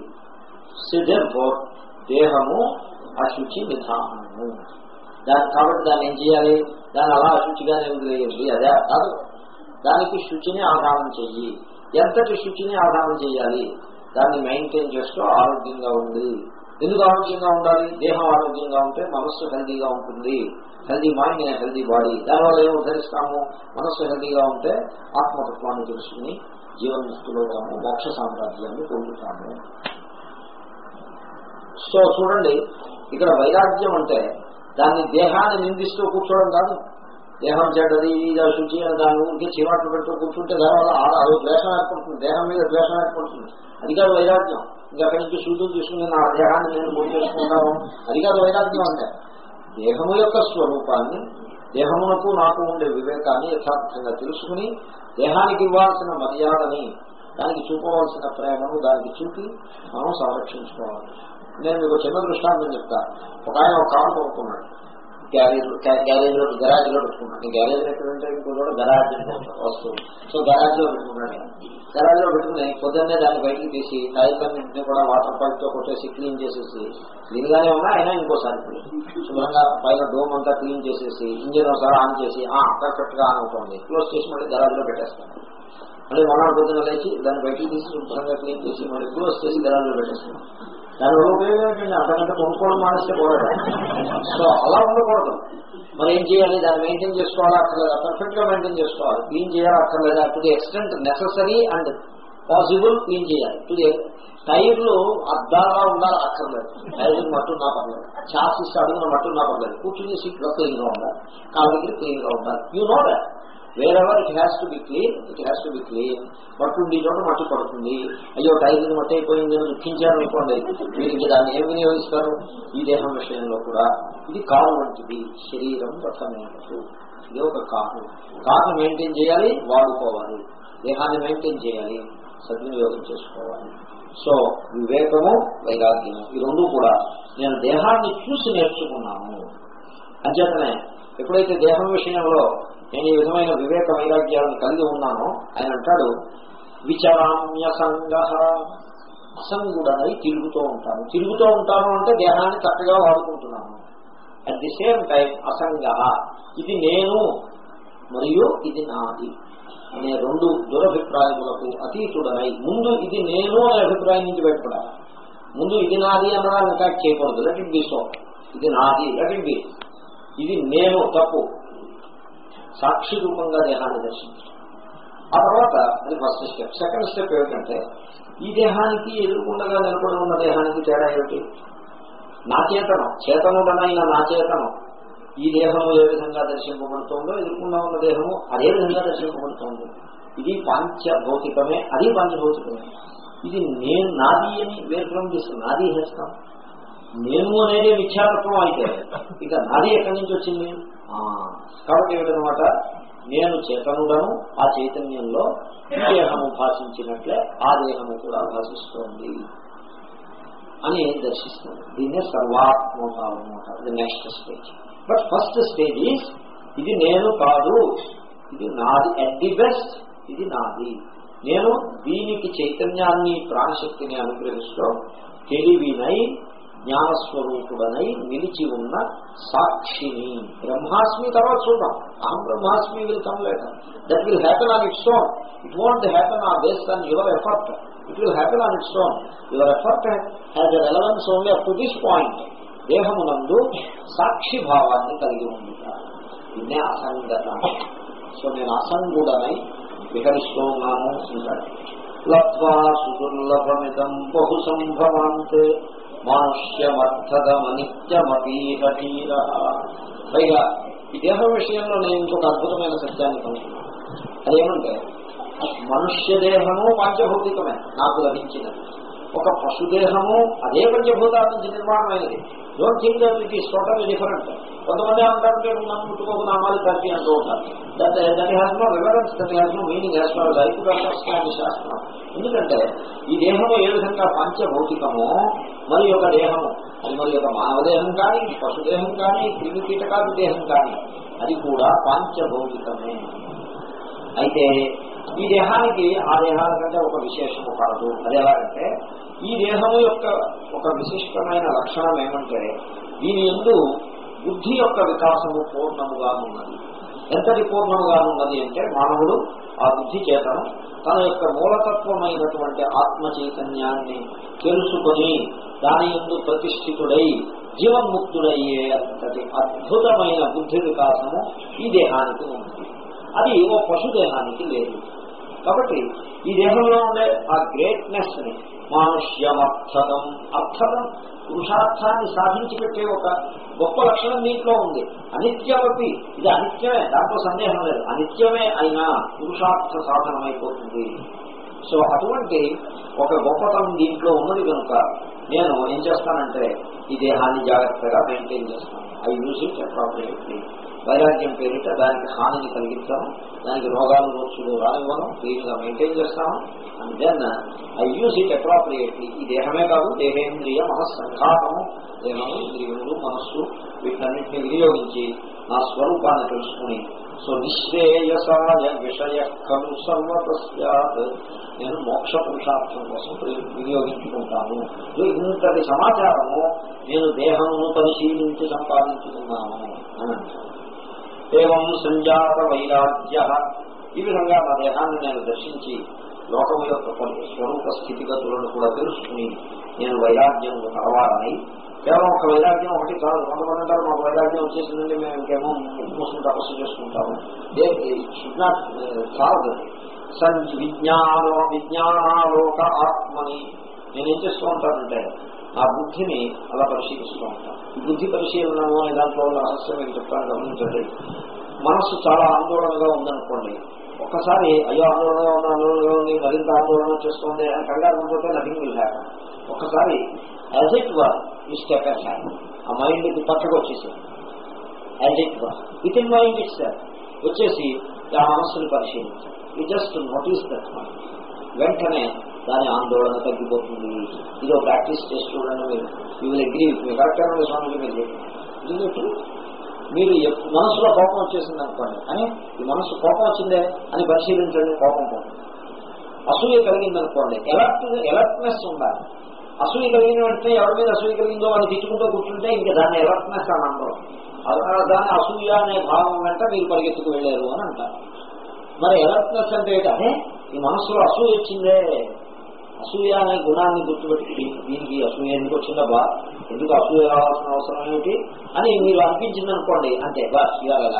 దేహము అశుచి విధానము. దాని కాబట్టి దాన్ని ఏం చేయాలి? దాన్ని అలా అశుచిగానే వదిలేయండి. అదే కాదు దానికి శుచిని ఆధారం చెయ్యి. ఎంతటి శుచిని ఆధారం చేయాలి దాన్ని మెయింటైన్ చేస్తూ ఆరోగ్యంగా ఉంది ఎందుకు ఆరోగ్యంగా ఉండాలి? దేహం ఆరోగ్యంగా ఉంటే మనస్సు హెల్దీగా ఉంటుంది. Healthy mind healthy body. దానివల్ల ఏమో ధరిస్తాము మనస్సు హెల్దీగా ఉంటే ఆత్మతత్వాన్ని తెలుసుకుని జీవన్ముక్తులవుతాము మోక్ష సామ్రాజ్యాన్ని పొందుతాము. సో చూడండి. ఇక్కడ వైరాగ్యం అంటే దాన్ని దేహాన్ని నిందిస్తూ కూర్చోవడం కాదు. దేహం చెడ్డది ఇది శుచి అని దాని ఊరికి చీవాట్లు పెడుతూ కూర్చుంటే దానివల్ల అది ద్వేషం ఏర్పడుతుంది. దేహం మీద ద్వేషం ఏర్పడుతుంది. అది కాదు వైరాగ్యం. ఇంకా అక్కడి నుంచి సూచన తీసుకుని నా దేహాన్ని నేను పూర్తి చేసుకుంటాను. అది కాదు వైరాగ్యం అంటే. దేహము యొక్క స్వరూపాన్ని దేహమునకు నాకు ఉండే వివేకాన్ని యథార్థంగా తెలుసుకుని దేహానికి ఇవ్వాల్సిన మర్యాదని దానికి చూపవలసిన ప్రేమను దానికి చూపి మనం సంరక్షించుకోవాలి. నేను మీకు చిన్న దృష్టాంతం చెప్తా. ఒక ఆయన ఒక కారు కొనుక్కున్నాడు. గ్యారేజ్ గ్యారేజ్లో గరాజ్లో పెట్టుకున్నాడు గ్యారేజ్ ఎక్కడంటే ఇంకో గరాజ్ వస్తువు. సో గరాజ్లో పెట్టుకున్నాడు. గరాజ్లో పెట్టుకుని పొద్దున్నే దాన్ని బయటికి తీసి టైర్లన్నింటినీ కూడా వాటర్ పైప్తో కొట్టేసి క్లీన్ చేసేసి దీనిగానే ఉన్నా అయినా ఇంకోసారి శుభ్రంగా పైన డోమ్ అంతా క్లీన్ చేసేసి ఇంజిన్ ఒకసారి ఆన్ చేసి పర్ఫెక్ట్గా ఆన్ అవుతుంది. క్లోజ్ చేసి మళ్ళీ గరాజ్లో పెట్టేస్తాను. మళ్ళీ మొన్న పొద్దున లేచి దాన్ని బయటికి తీసి శుభ్రంగా క్లీన్ చేసి మళ్ళీ క్లోజ్ చేసి గరాజ్లో పెట్టేస్తాను. దాని ఉపయోగం ఏంటంటే అంతకంటే కొనుక్కోవడం మానేస్తే సో అలా ఉండకూడదు. మరి ఏం చేయాలి? దాన్ని మెయింటైన్ చేసుకోవాలా? అక్కర్లేదా. పర్ఫెక్ట్గా మెయింటైన్ చేసుకోవాలి. క్లీన్ చేయాలా? అక్కర్లేదా? To the extent necessary and possible clean చేయాలి. టు ది టైర్లు అద్దాలా ఉండాలి? అక్కర్లేదు. టైర్లు మట్టు నా పర్లేదు. చాసిస్ అడుగున మట్టు నా పర్లేదు. కూర్చుని సీట్లో క్లీన్గా ఉండాలి. కాళ్ళ దగ్గర క్లీన్గా ఉండాలి. You know that wherever it has to be clean it has to be clean మట్టు ఉండి చోట మట్టి పడుతుంది. అయ్యో టైర్ మట్టి అయిపోయింది అని దుఃఖించారు అనుకోండి. మీరు ఇంక దాన్ని ఏం వినియోగిస్తారు? ఈ దేహం విషయంలో కూడా. ఇది కారు వంటిది. శరీరం రథమైనట్టు ఇది ఒక కారు. కారును మెయింటైన్ చేయాలి వాడుకోవాలి. దేహాన్ని మెయింటైన్ చేయాలి. సద్వినియోగం చేసుకోవాలి. సో వివేకము వైరాగ్యము ఈ రెండు కూడా నేను దేహాన్ని చూసి నేర్చుకున్నాను. అంచేతనే ఎప్పుడైతే దేహం విషయంలో నేను ఈ విధమైన వివేక వైరాగ్యాలను కలిగి ఉన్నానో. ఆయన అంటాడు విచరామ్య సంగ. అసంగుడనై తిరుగుతూ ఉంటాను. తిరుగుతూ ఉంటాను అంటే దేహాన్ని చక్కగా వాడుకుంటున్నాను. అట్ ది సేమ్ టైం అసంగ ఇది నేను మరియు ఇది నాది అనే రెండు దురభిప్రాయములకు అతీతుడనై ముందు ఇది నేను అనే అభిప్రాయం నుంచి బయటపడాలి. ముందు ఇది నాది అన్నదాన్ని అటాక్ చేయకూడదు. లెట్ ఇట్ బి సో ఇది నాది. లెట్ ఇట్ బి ఇది నేను తప్పు. సాక్షి రూపంగా దేహాన్ని దర్శించు ఆ తర్వాత అది ఫస్ట్ స్టెప్ సెకండ్ స్టెప్ ఏమిటంటే ఈ దేహానికి ఎదుర్కొండగా నిలబడి ఉన్న దేహానికి తేడా ఏమిటి? నా చేతనం చేతనుడనైన నా చేతనం ఈ దేహము ఏ విధంగా దర్శింపబడుతుందో ఎదుర్కొండా ఉన్న దేహము అదే విధంగా దర్శింపబడుతుంది. ఇది పాంచభౌతికమే అది పాంచభౌతికమే. ఇది నేను నాది అని వేరు చేస్తాను నాది చేస్తాం నేను అనేది మిథ్యాతత్వం అయితే ఇక నాది ఎక్కడి నుంచి వచ్చింది? కాబట్టి ఏమిటనమాట నేను చేతనుడను ఆ చైతన్యంలో ఈ దేహము భాషించినట్లే ఆ దేహము కూడా భాషిస్తోంది అని దర్శిస్తుంది దీన్నే సర్వాత్మభావం అంటారు the next stage but first stage is ఇది నేను కాదు ఇది నాది. అట్ ది బెస్ట్ ఇది నాది. నేను దీనికి చైతన్యాన్ని ప్రాణశక్తిని అనుగ్రహిస్తూ తెలివినై జ్ఞానస్వరూపుడనై నిలిచి ఉన్న సాక్షిని. బ్రహ్మాస్మి తర్వాత చూద్దాం. అహం బ్రహ్మాస్మి will come later that will happen on its own it won't happen uh based on your effort it will happen on its own your effort has a relevance only up to this point దేహమునందు సాక్షి భావాన్ని కలిగి ఉంది దీన్నే అసంగత so నేను అసంగుడనై విహరిస్తూ ఉన్నాను అంటాడు లబ్ధ్వా సుదుర్లభమిదం బహు సంభవాంతే మానుష్యమర్థదమనిత్యమపీహీర పైగా ఈ దేహం విషయంలో నేను ఇంకొక అద్భుతమైన సత్యాన్ని పొందుతున్నాను. అదేమంటే మనుష్య దేహము పంచభౌతికమే నాకు లభించినది. ఒక పశుదేహము అదే పంచభూతాల నుంచి నిర్మాణమైనది. Don't think that it is total different కొంతమంది అంటారు నన్ను ముట్టుకోకు నామాలు కలిపి అంటూ ఉంటారు. That that has no reverence that has no meaning has no life శాస్త్రం ఎందుకంటే ఈ దేహము ఏ విధంగా పంచభౌతికమో మరి ఒక దేహము అది మరి యొక్క మానవ దేహం కానీ పశుదేహం కానీ క్రిమి కీటకాది దేహం కానీ అది కూడా పంచభౌతికమే. అయితే ఈ దేహానికి ఆ దేహాల కంటే ఒక విశేషము కాదు. అది ఎలాగంటే ఈ దేహము యొక్క ఒక విశిష్టమైన లక్షణం ఏమంటే దీని ఎందు బుద్ధి యొక్క వికాసము పూర్ణముగా ఉన్నది. ఎంతటి పూర్ణముగా ఉన్నది అంటే మానవుడు ఆ బుద్ధి చేతను తన యొక్క మూలతత్వమైనటువంటి ఆత్మ చైతన్యాన్ని తెలుసుకొని దాని ఎందు ప్రతిష్ఠితుడై జీవన్ముక్తుడయ్యే అంతటి అద్భుతమైన బుద్ధి వికాసము ఈ దేహానికి ఉంది. అది ఓ పశుదేహానికి లేదు. కాబట్టి ఈ దేహంలో ఉండే ఆ గ్రేట్నెస్ని మానుష్యమర్థం అర్థదం పురుషార్థాన్ని సాధించి పెట్టే ఒక గొప్ప లక్షణం దీంట్లో ఉంది. అనిత్యమపి ఇది అనిత్యమే దాంట్లో సందేహం లేదు. అనిత్యమే అయినా పురుషార్థ సాధనమైపోతుంది. సో అటువంటి ఒక గొప్పతనం దీంట్లో ఉన్నది కనుక నేను ఏం చేస్తానంటే ఈ దేహాన్ని జాగ్రత్తగా మెయింటైన్ చేస్తాను. ఐ యూజ్ ఇట్ అప్రాప్రియేట్లీ వైరాగ్యం పేరిట దానికి హానిని కలిగిస్తాం దానికి రోగాలు రోజులు రానివ్వడం క్లీన్గా మెయింటైన్ చేస్తాను and then I use it appropriately ఈ దేహమే కాదు దేహేంద్రియ మనస్సంఘాతము దేహము ఇంద్రియములు మనస్సు వీటన్నింటినీ వినియోగించి నా స్వరూపాన్ని తెలుసుకుని సో నిశ్రేయసాయ విషయ కను సర్వత నేను మోక్ష పురుషార్థం కోసం వినియోగించుకుంటాను. ఇంతటి సమాచారము నేను దేహమును పరిశీలించి సంపాదించుకున్నాను అని అంటాను ఏవం సంజాత వైరాగ్య. ఈ విధంగా నా దేహాన్ని నేను దర్శించి లోకం యొక్క కొన్ని స్వరూప స్థితిగతులను కూడా తెలుసుకుని నేను వైరాగ్యం కలవాలని. కేవలం ఒక వైరాగ్యం ఒకటి కాదు కొంతమంది అంటారు మాకు వైరాగ్యం వచ్చేసిందండి మేము ఇంకేమో మూసుకుని తపస్సు చేసుకుంటాము. షుడ్ చాలదు సంజ్ విజ్ఞానో విజ్ఞానాలోక ఆత్మని. నేనేం చేస్తూ ఉంటానంటే ఆ బుద్ధిని అలా పరిశీలిస్తూ ఉంటాం. బుద్ధి పరిశీలనము అనే దాంట్లో ఉన్న రహస్యం నేను చెప్తాను గమనించండి. మనస్సు చాలా ఆందోళనగా ఉందనుకోండి. ఒక్కసారి అయ్యో ఆందోళనగా ఉన్న ఆందోళనగా ఉంది మరింత ఆందోళన చేస్తుంది అని కంగారు ఉంటుంటే నథింగ్ విల్ హ్యాపన్ ఒక్కసారి యాజ్ ఇట్ వర్ ఈ స్టెప్ అట్ ఆ మైండ్కి పక్కకు వచ్చేసింది as it were it in mind it sir వచ్చేసి ఆ మనస్సుని పరిశీలించాలి it just notice that mind వెంటనే దాని ఆందోళన తగ్గిపోతుంది. ఇదో ప్రాక్టీస్ చేసి చూడండి మీరు. You will agree me correct స్వామికి మీరు చెప్పి మీరు మనసులో కోపం వచ్చేసింది అనుకోండి. అని? ఈ మనసు కోపం వచ్చిందే అని పరిశీలించండి కోపం పోతుంది. అసూయ కలిగింది అనుకోండి. ఎలర్ట్ ఎలర్ట్నెస్ ఉండాలి. అసూయ కలిగిన వెంటనే ఎవరి మీద అసూయ కలిగిందో అని తిట్టుకుంటూ కూర్చుంటే ఇంకా దాన్ని ఎలర్ట్నెస్ అని అంటారు. దాన్ని అసూయ అనే భావం వెంట మీరు పరిగెత్తుకు వెళ్ళారు అని అంటారు. మరి ఎలర్ట్నెస్ అంటే అదే ఈ మనసులో అసూయ వచ్చిందే. అసూయ అనే గుణాన్ని గుర్తుపెట్టి దీనికి అసూయ ఎందుకు వచ్చిందబ్బా ఎందుకు అసూయ రావాల్సిన అవసరం ఏమిటి అని మీరు అనిపించింది అనుకోండి అంతే బస్ ఇవాళ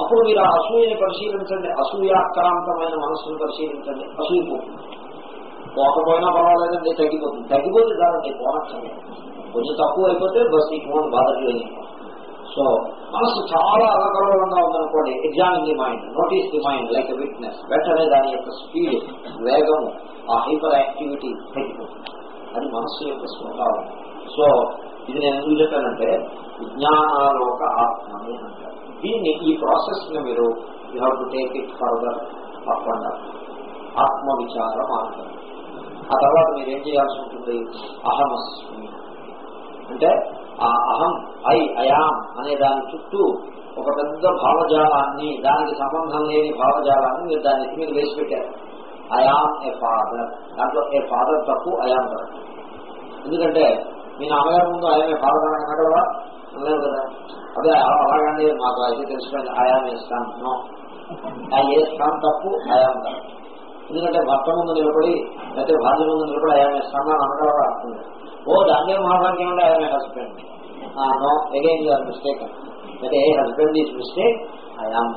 అప్పుడు మీరు ఆ అసూయని పరిశీలించండి అసూయాక్రాంతమైన మనస్సును పరిశీలించండి అసూయ పోతుంది పోకపోయినా పర్వాలేదండి తగ్గిపోతుంది. తగ్గిపోతే కాదండి పోనక్కర్లేదు. కొంచెం తక్కువ అయిపోతే బస్ ఈ ఫోన్ బాధలేదు సో మనసు చాలా అలకలంగా ఉందనుకోండి examine the mind notice the mind like witness వెంటనే దాని యొక్క స్పీడ్ వేగము ఆ హైపర్ యాక్టివిటీ తగ్గిపోతుంది అది మనస్సు యొక్క స్వభావం. సో ఇది నేను ఎందుకు చెప్పానంటే విజ్ఞానాలోక ఆత్మని అంటారు. దీన్ని ఈ ప్రాసెస్ని మీరు you have to take it further తప్పకుండా. ఆత్మ విచార మార్గం. ఆ తర్వాత మీరు ఏం చేయాల్సి ఉంటుంది? అహమస్మి. అంటే ఆ అహం ఐ అయాం అనే దాని చుట్టూ ఒక పెద్ద భావజాలాన్ని దానికి సంబంధం లేని భావజాలాన్ని మీరు దాని మీరు మీద వేసి పెట్టారు అయాం ఏ ఫాదర్. దాంట్లో ఏ ఫాదర్ తప్పు అయాం తప్పు. ఎందుకంటే మీ నాన్నగారి ముందు ఆయన ఫాదర్ అని అనగలవా లేదు కదా. అదే అలాగండి మాకు అయితే తెలుసుకోండి అయాం వేస్తాను ఆ ఆ స్థానం తప్పు అయాం తప్పు. ఎందుకంటే భర్త ముందు నిలబడి లేకపోతే భార్య ముందు నిలబడి అయాం వేస్తాను అని అనగలవా ఓ దాన్నే మహాభాగ్యం ఉండే ఆయన husband no again you're mistake అంటే ఏ husband is mistake I am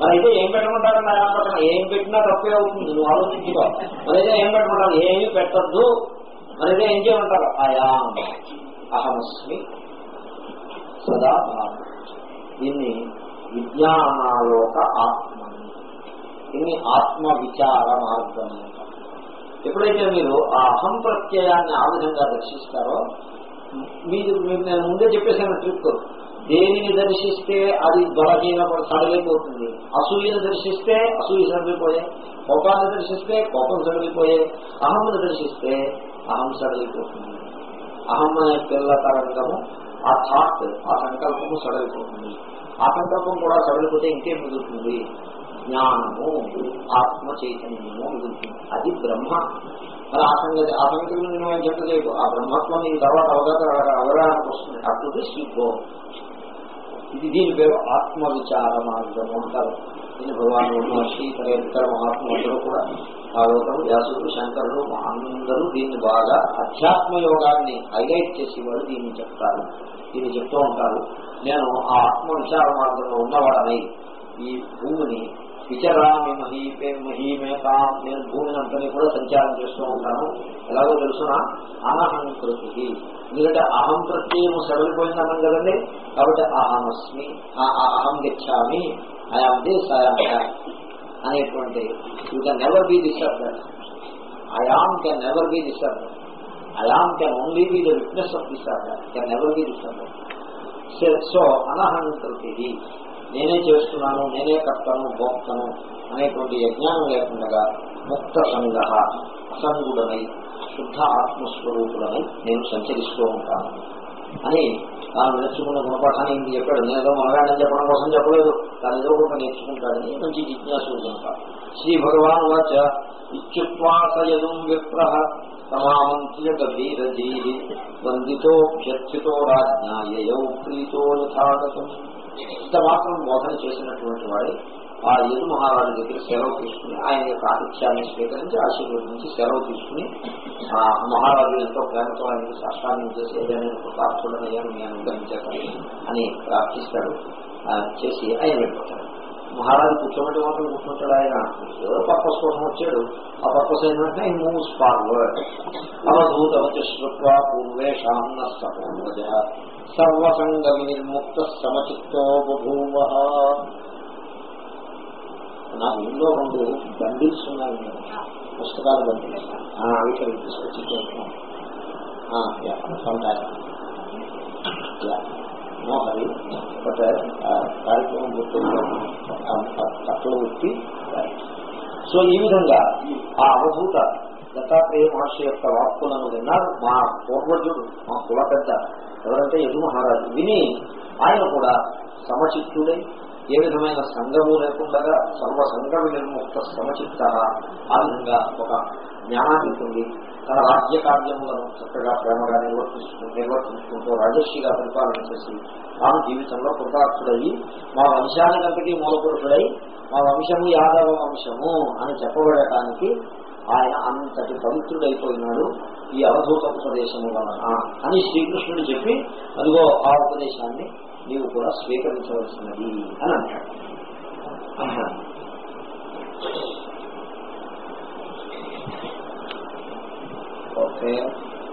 మరి అయితే ఏం పెట్టమంటారని ఐఆమ్ పెట్టడం ఏం పెట్టినా తప్పే అవుతుంది నువ్వు ఆలోచించుకో. మరి అయితే ఏం పెట్టమంటారు? ఏమి పెట్టద్దు. మరి అయితే ఏం చేయమంటారు? అయామ్ అహమస్మి సదా దీన్ని విజ్ఞానాలోక ఆత్మ ఇన్ని ఆత్మ విచార మార్గం ఎప్పుడైతే మీరు ఆ అహం ప్రత్యయాన్ని ఆ విధంగా దర్శిస్తారో మీరు మీకు నేను ముందే చెప్పేసాను ట్రిక్ దేనిని దర్శిస్తే అది బలహీన సడలిపోతుంది అసూయను దర్శిస్తే అసూయ సడలిపోయే. కోపాన్ని దర్శిస్తే కోపం సడలిపోయే. అహంను దర్శిస్తే అహం సడలిపోతుంది. అహం అనే పిల్ల తరంగము ఆ థాట్ ఆ సంకల్పము సడలిపోతుంది. ఆ సంకల్పం కూడా సడలిపోతే ఇంకేం మిగులుతుంది జ్ఞానము ఆత్మ చైతన్యము మిగులుతుంది అది బ్రహ్మ. మరి ఆ సంగతి ఆ సంగతి నేను నేను చెప్పలేదు ఆ బ్రహ్మత్వం ఈ తర్వాత అవగాహన అవగాహనకు వస్తుంది అటు దిస్ ఇది దీని పేరు ఆత్మ విచార మార్గము అంటారు. దీని భగవాన్ మహర్షి పర్యటన మహాత్ములందరూ కూడా భాగవతం వ్యాసుడు శంకరుడు అందరూ దీన్ని బాగా అధ్యాత్మ యోగాన్ని హైలైట్ చేసి వాళ్ళు దీన్ని చెప్తారు. దీన్ని చెప్తూ ఉంటారు. నేను ఆ ఆత్మ విచార మార్గంలో ఉన్నవాడని ఈ భూమిని విచరామి మహీపే మహీమేతాం నేను భూమిని కూడా సంచారం చేస్తూ ఉంటాను ఎలాగో తెలుసిన? అనహంకృతి ఎందుకంటే అహం ప్రత్యయము సడలిపోయింది కదండి? కాబట్టి అహమస్మి అహం గచ్చామి I am this I am అనేటువంటి. You can never be disturb I am can never be disturb I am can only be the witness of disturb can never be disturb so అనహం అనహంకృతి నేనే చేస్తున్నాను నేనే కర్తను భోక్తను అనేటువంటి యజ్ఞానం లేకుండా ముక్త సంగ అసంగుడనై శుద్ధ ఆత్మస్వరూపుడనై నేను సంచరిస్తూ ఉంటాను. అని తాను నేర్చుకున్న గుణపాఠాన్ని ఇంక చెప్పాడు. నేనేదో మగాడని చెప్పడం కోసం చెప్పలేదు. తాను ఏదో ఒక నేర్చుకుంటాడని మంచి జిజ్ఞాసు కనుక శ్రీ భగవాన్ వాచ ఇచ్చుత్వాసయదు విప్ర సమామంత్య వందితో వందితోభ్యర్థితో ప్రీతో యథాగతం. ఇంత మాత్రం బోధన చేసినటువంటి వాడు ఆ యదు మహారాజు దగ్గర సెలవు తీసుకుని ఆయన యొక్క ఆతిథ్యాన్ని స్వీకరించి ఆశీర్వదించి సెలవు తీసుకుని ఆ మహారాజు ఎంతో ప్రేమతో ఆయనకి సాష్టాంగం చేసి ఏదైనా ప్రార్థుడనయ్యాను నేను అనుగ్రహించాను అని ప్రార్థిస్తాడు. చేసి ఆయన వెళ్ళిపోతాడు. మహారాజు కూర్చోబెట్టి మాత్రం కూర్చుంటాడు ఆయన. ఏదో పర్పస్ కోసం వచ్చాడు. ఆ పర్పస్ ఏంటంటే ఈ మూవ్స్ ఫార్వర్డ్ అవధూతవచ శ్రుత్వా పూర్వేషాం నష్టపూర్వజ. సర్వసంగ నిర్ముక్త సమచిత్తో బభూవ. నా ఇంట్లో రెండు బండిల్స్ ఉన్నాయి. పుస్తకాలు బండిల్స్. అవి ఇక్కడ తీసుకొచ్చి చూస్తున్నాం నో బట్ కార్యక్రమం గుర్తుందో? అట్లు వ్యక్తి సో ఈ విధంగా ఆ అవధూత దత్తాత్రేయ మహర్షి యొక్క వాక్కులను విన్నారు. మా పూర్వజుడు మా కుల పెద్ద ఎవరంటే యదు మహారాజు విని ఆయన కూడా సమచిత్తుడై ఏ విధమైన సంఘము లేకుండా సర్వసంగ నిర్ముక్త సమచిత్త ఆ విధంగా ఒక జ్ఞానాన్ని పొంది తన రాజ్య కార్యములను చక్కగా ప్రేమగా నిర్వర్తిస్తూ నిర్వర్తించుకుంటూ రాజర్షిగా పరిపాలన చేసి తాను జీవితంలో కృతార్థుడయి మా వంశానికంతటి మూలపురుషుడై మా వంశము యాదవ వంశము అని చెప్పబడటానికి ఆయన అంతటి పవిత్రుడైపోయినాడు ఈ అవధూత ఉపదేశము వలన అని శ్రీకృష్ణుడు చెప్పి అదిగో ఆ ఉపదేశాన్ని నీవు కూడా స్వీకరించవలసినది అని అంటాడు. ఓకే.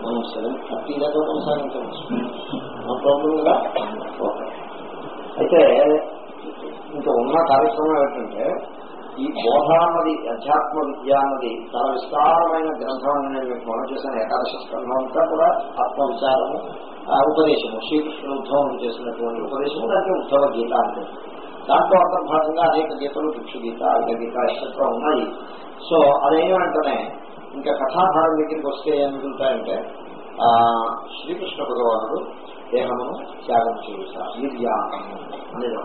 మనం సెవెన్ థర్టీ దాకా కొనసాగించవచ్చు. నో ప్రాబ్లంగా ఓకే. అయితే ఇంకా ఉన్న కార్యక్రమం ఏంటంటే ఈ బోధ అన్నది అధ్యాత్మ విద్య అన్నది చాలా విస్తారమైన గ్రంథం అని నేను మీకు మనం చేసిన ఏకాదశ స్కంధం అంతా కూడా ఆత్మ విచారము ఉపదేశము శ్రీకృష్ణ ఉద్భవం చేసినటువంటి ఉపదేశము దానికి ఉద్భవ గీత అంటే. దాంట్లో అంతర్భాగంగా అనేక గీతలు భిక్షు గీత అధిక గీత ఇష్టంగా ఉన్నాయి. సో అదైన వెంటనే ఇంకా కథాధారం దగ్గరికి వస్తే ఏం ఆ శ్రీకృష్ణ భగవానుడు దేహమును త్యాగం చేయుట నిర్యాణము అనేది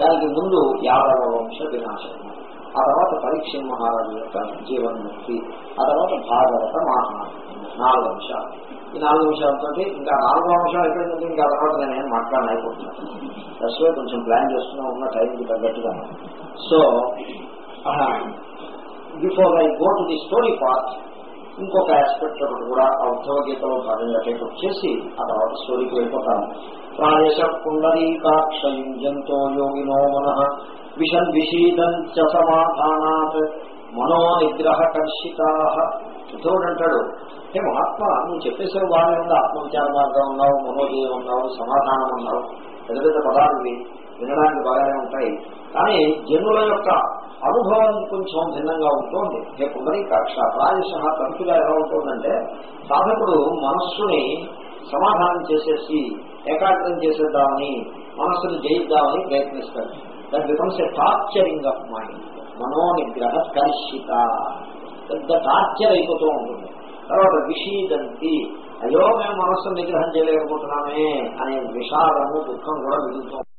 దానికి ముందు యాదవ వంశ వినాశనం. ఆ తర్వాత పరీక్ష మహారాజు యొక్క జీవన్ముక్తి ఆ తర్వాత భాగవత మహాత్మ్యం నాలుగు అంశాలు ఈ నాలుగు అంశాలతో ఇంకా నాలుగు అంశాలు ఎక్కడైతే ఇంకా తర్వాత నేను ఏం మాట్లాడలేకపోతున్నాను. దశలో కొంచెం ప్లాన్ చేస్తున్నా ఉన్న టైంకి తగ్గట్టుగా. So before I go to the story part ఇంకొక ఆస్పెక్ట్ ఒకటి కూడా ఆ ఉత్సవ గీతలో భాగంగా టేకప్ చేసి ఆ తర్వాత స్టోరీకి వెళ్ళిపోతాను. ప్రాయశ పుండరీకాక్షయుంజంతో యోగినో మన విషన్ విషీదం చ సమాధానాత్ మనోనిగ్రహ కర్షితా ఉద్ధవుడు అంటాడు హే మహాత్మ నువ్వు చెప్పేసావు బాగానే ఉంది? ఆత్మవిచార మార్గం ఉన్నావు మనోజయం ఉన్నావు సమాధానం ఉన్నావు. పెద్ద పెద్ద పదాలు వినడానికి బాగానే ఉంటాయి. కానీ జనుల యొక్క అనుభవం కొంచెం భిన్నంగా ఉంటుంది. హే పుండరీకాక్ష ప్రాయశ తరచుగా ఎలా ఉంటుందంటే సాధకుడు మనస్సుని సమాధానం చేసేసి ఏకాగ్రం చేసేద్దామని మనస్సును జయిద్దామని ప్రయత్నిస్తాడు. That becomes a torturing of mind మనోనిగ్రహ కర్షిత పెద్ద టార్చర్ అయిపోతూ ఉంటుంది. తర్వాత విషీదంతి. అయ్యో మేము మనస్సును నిగ్రహం చేయలేకపోతున్నామే అనే విషాదము దుఃఖం కూడా మిగులుతూ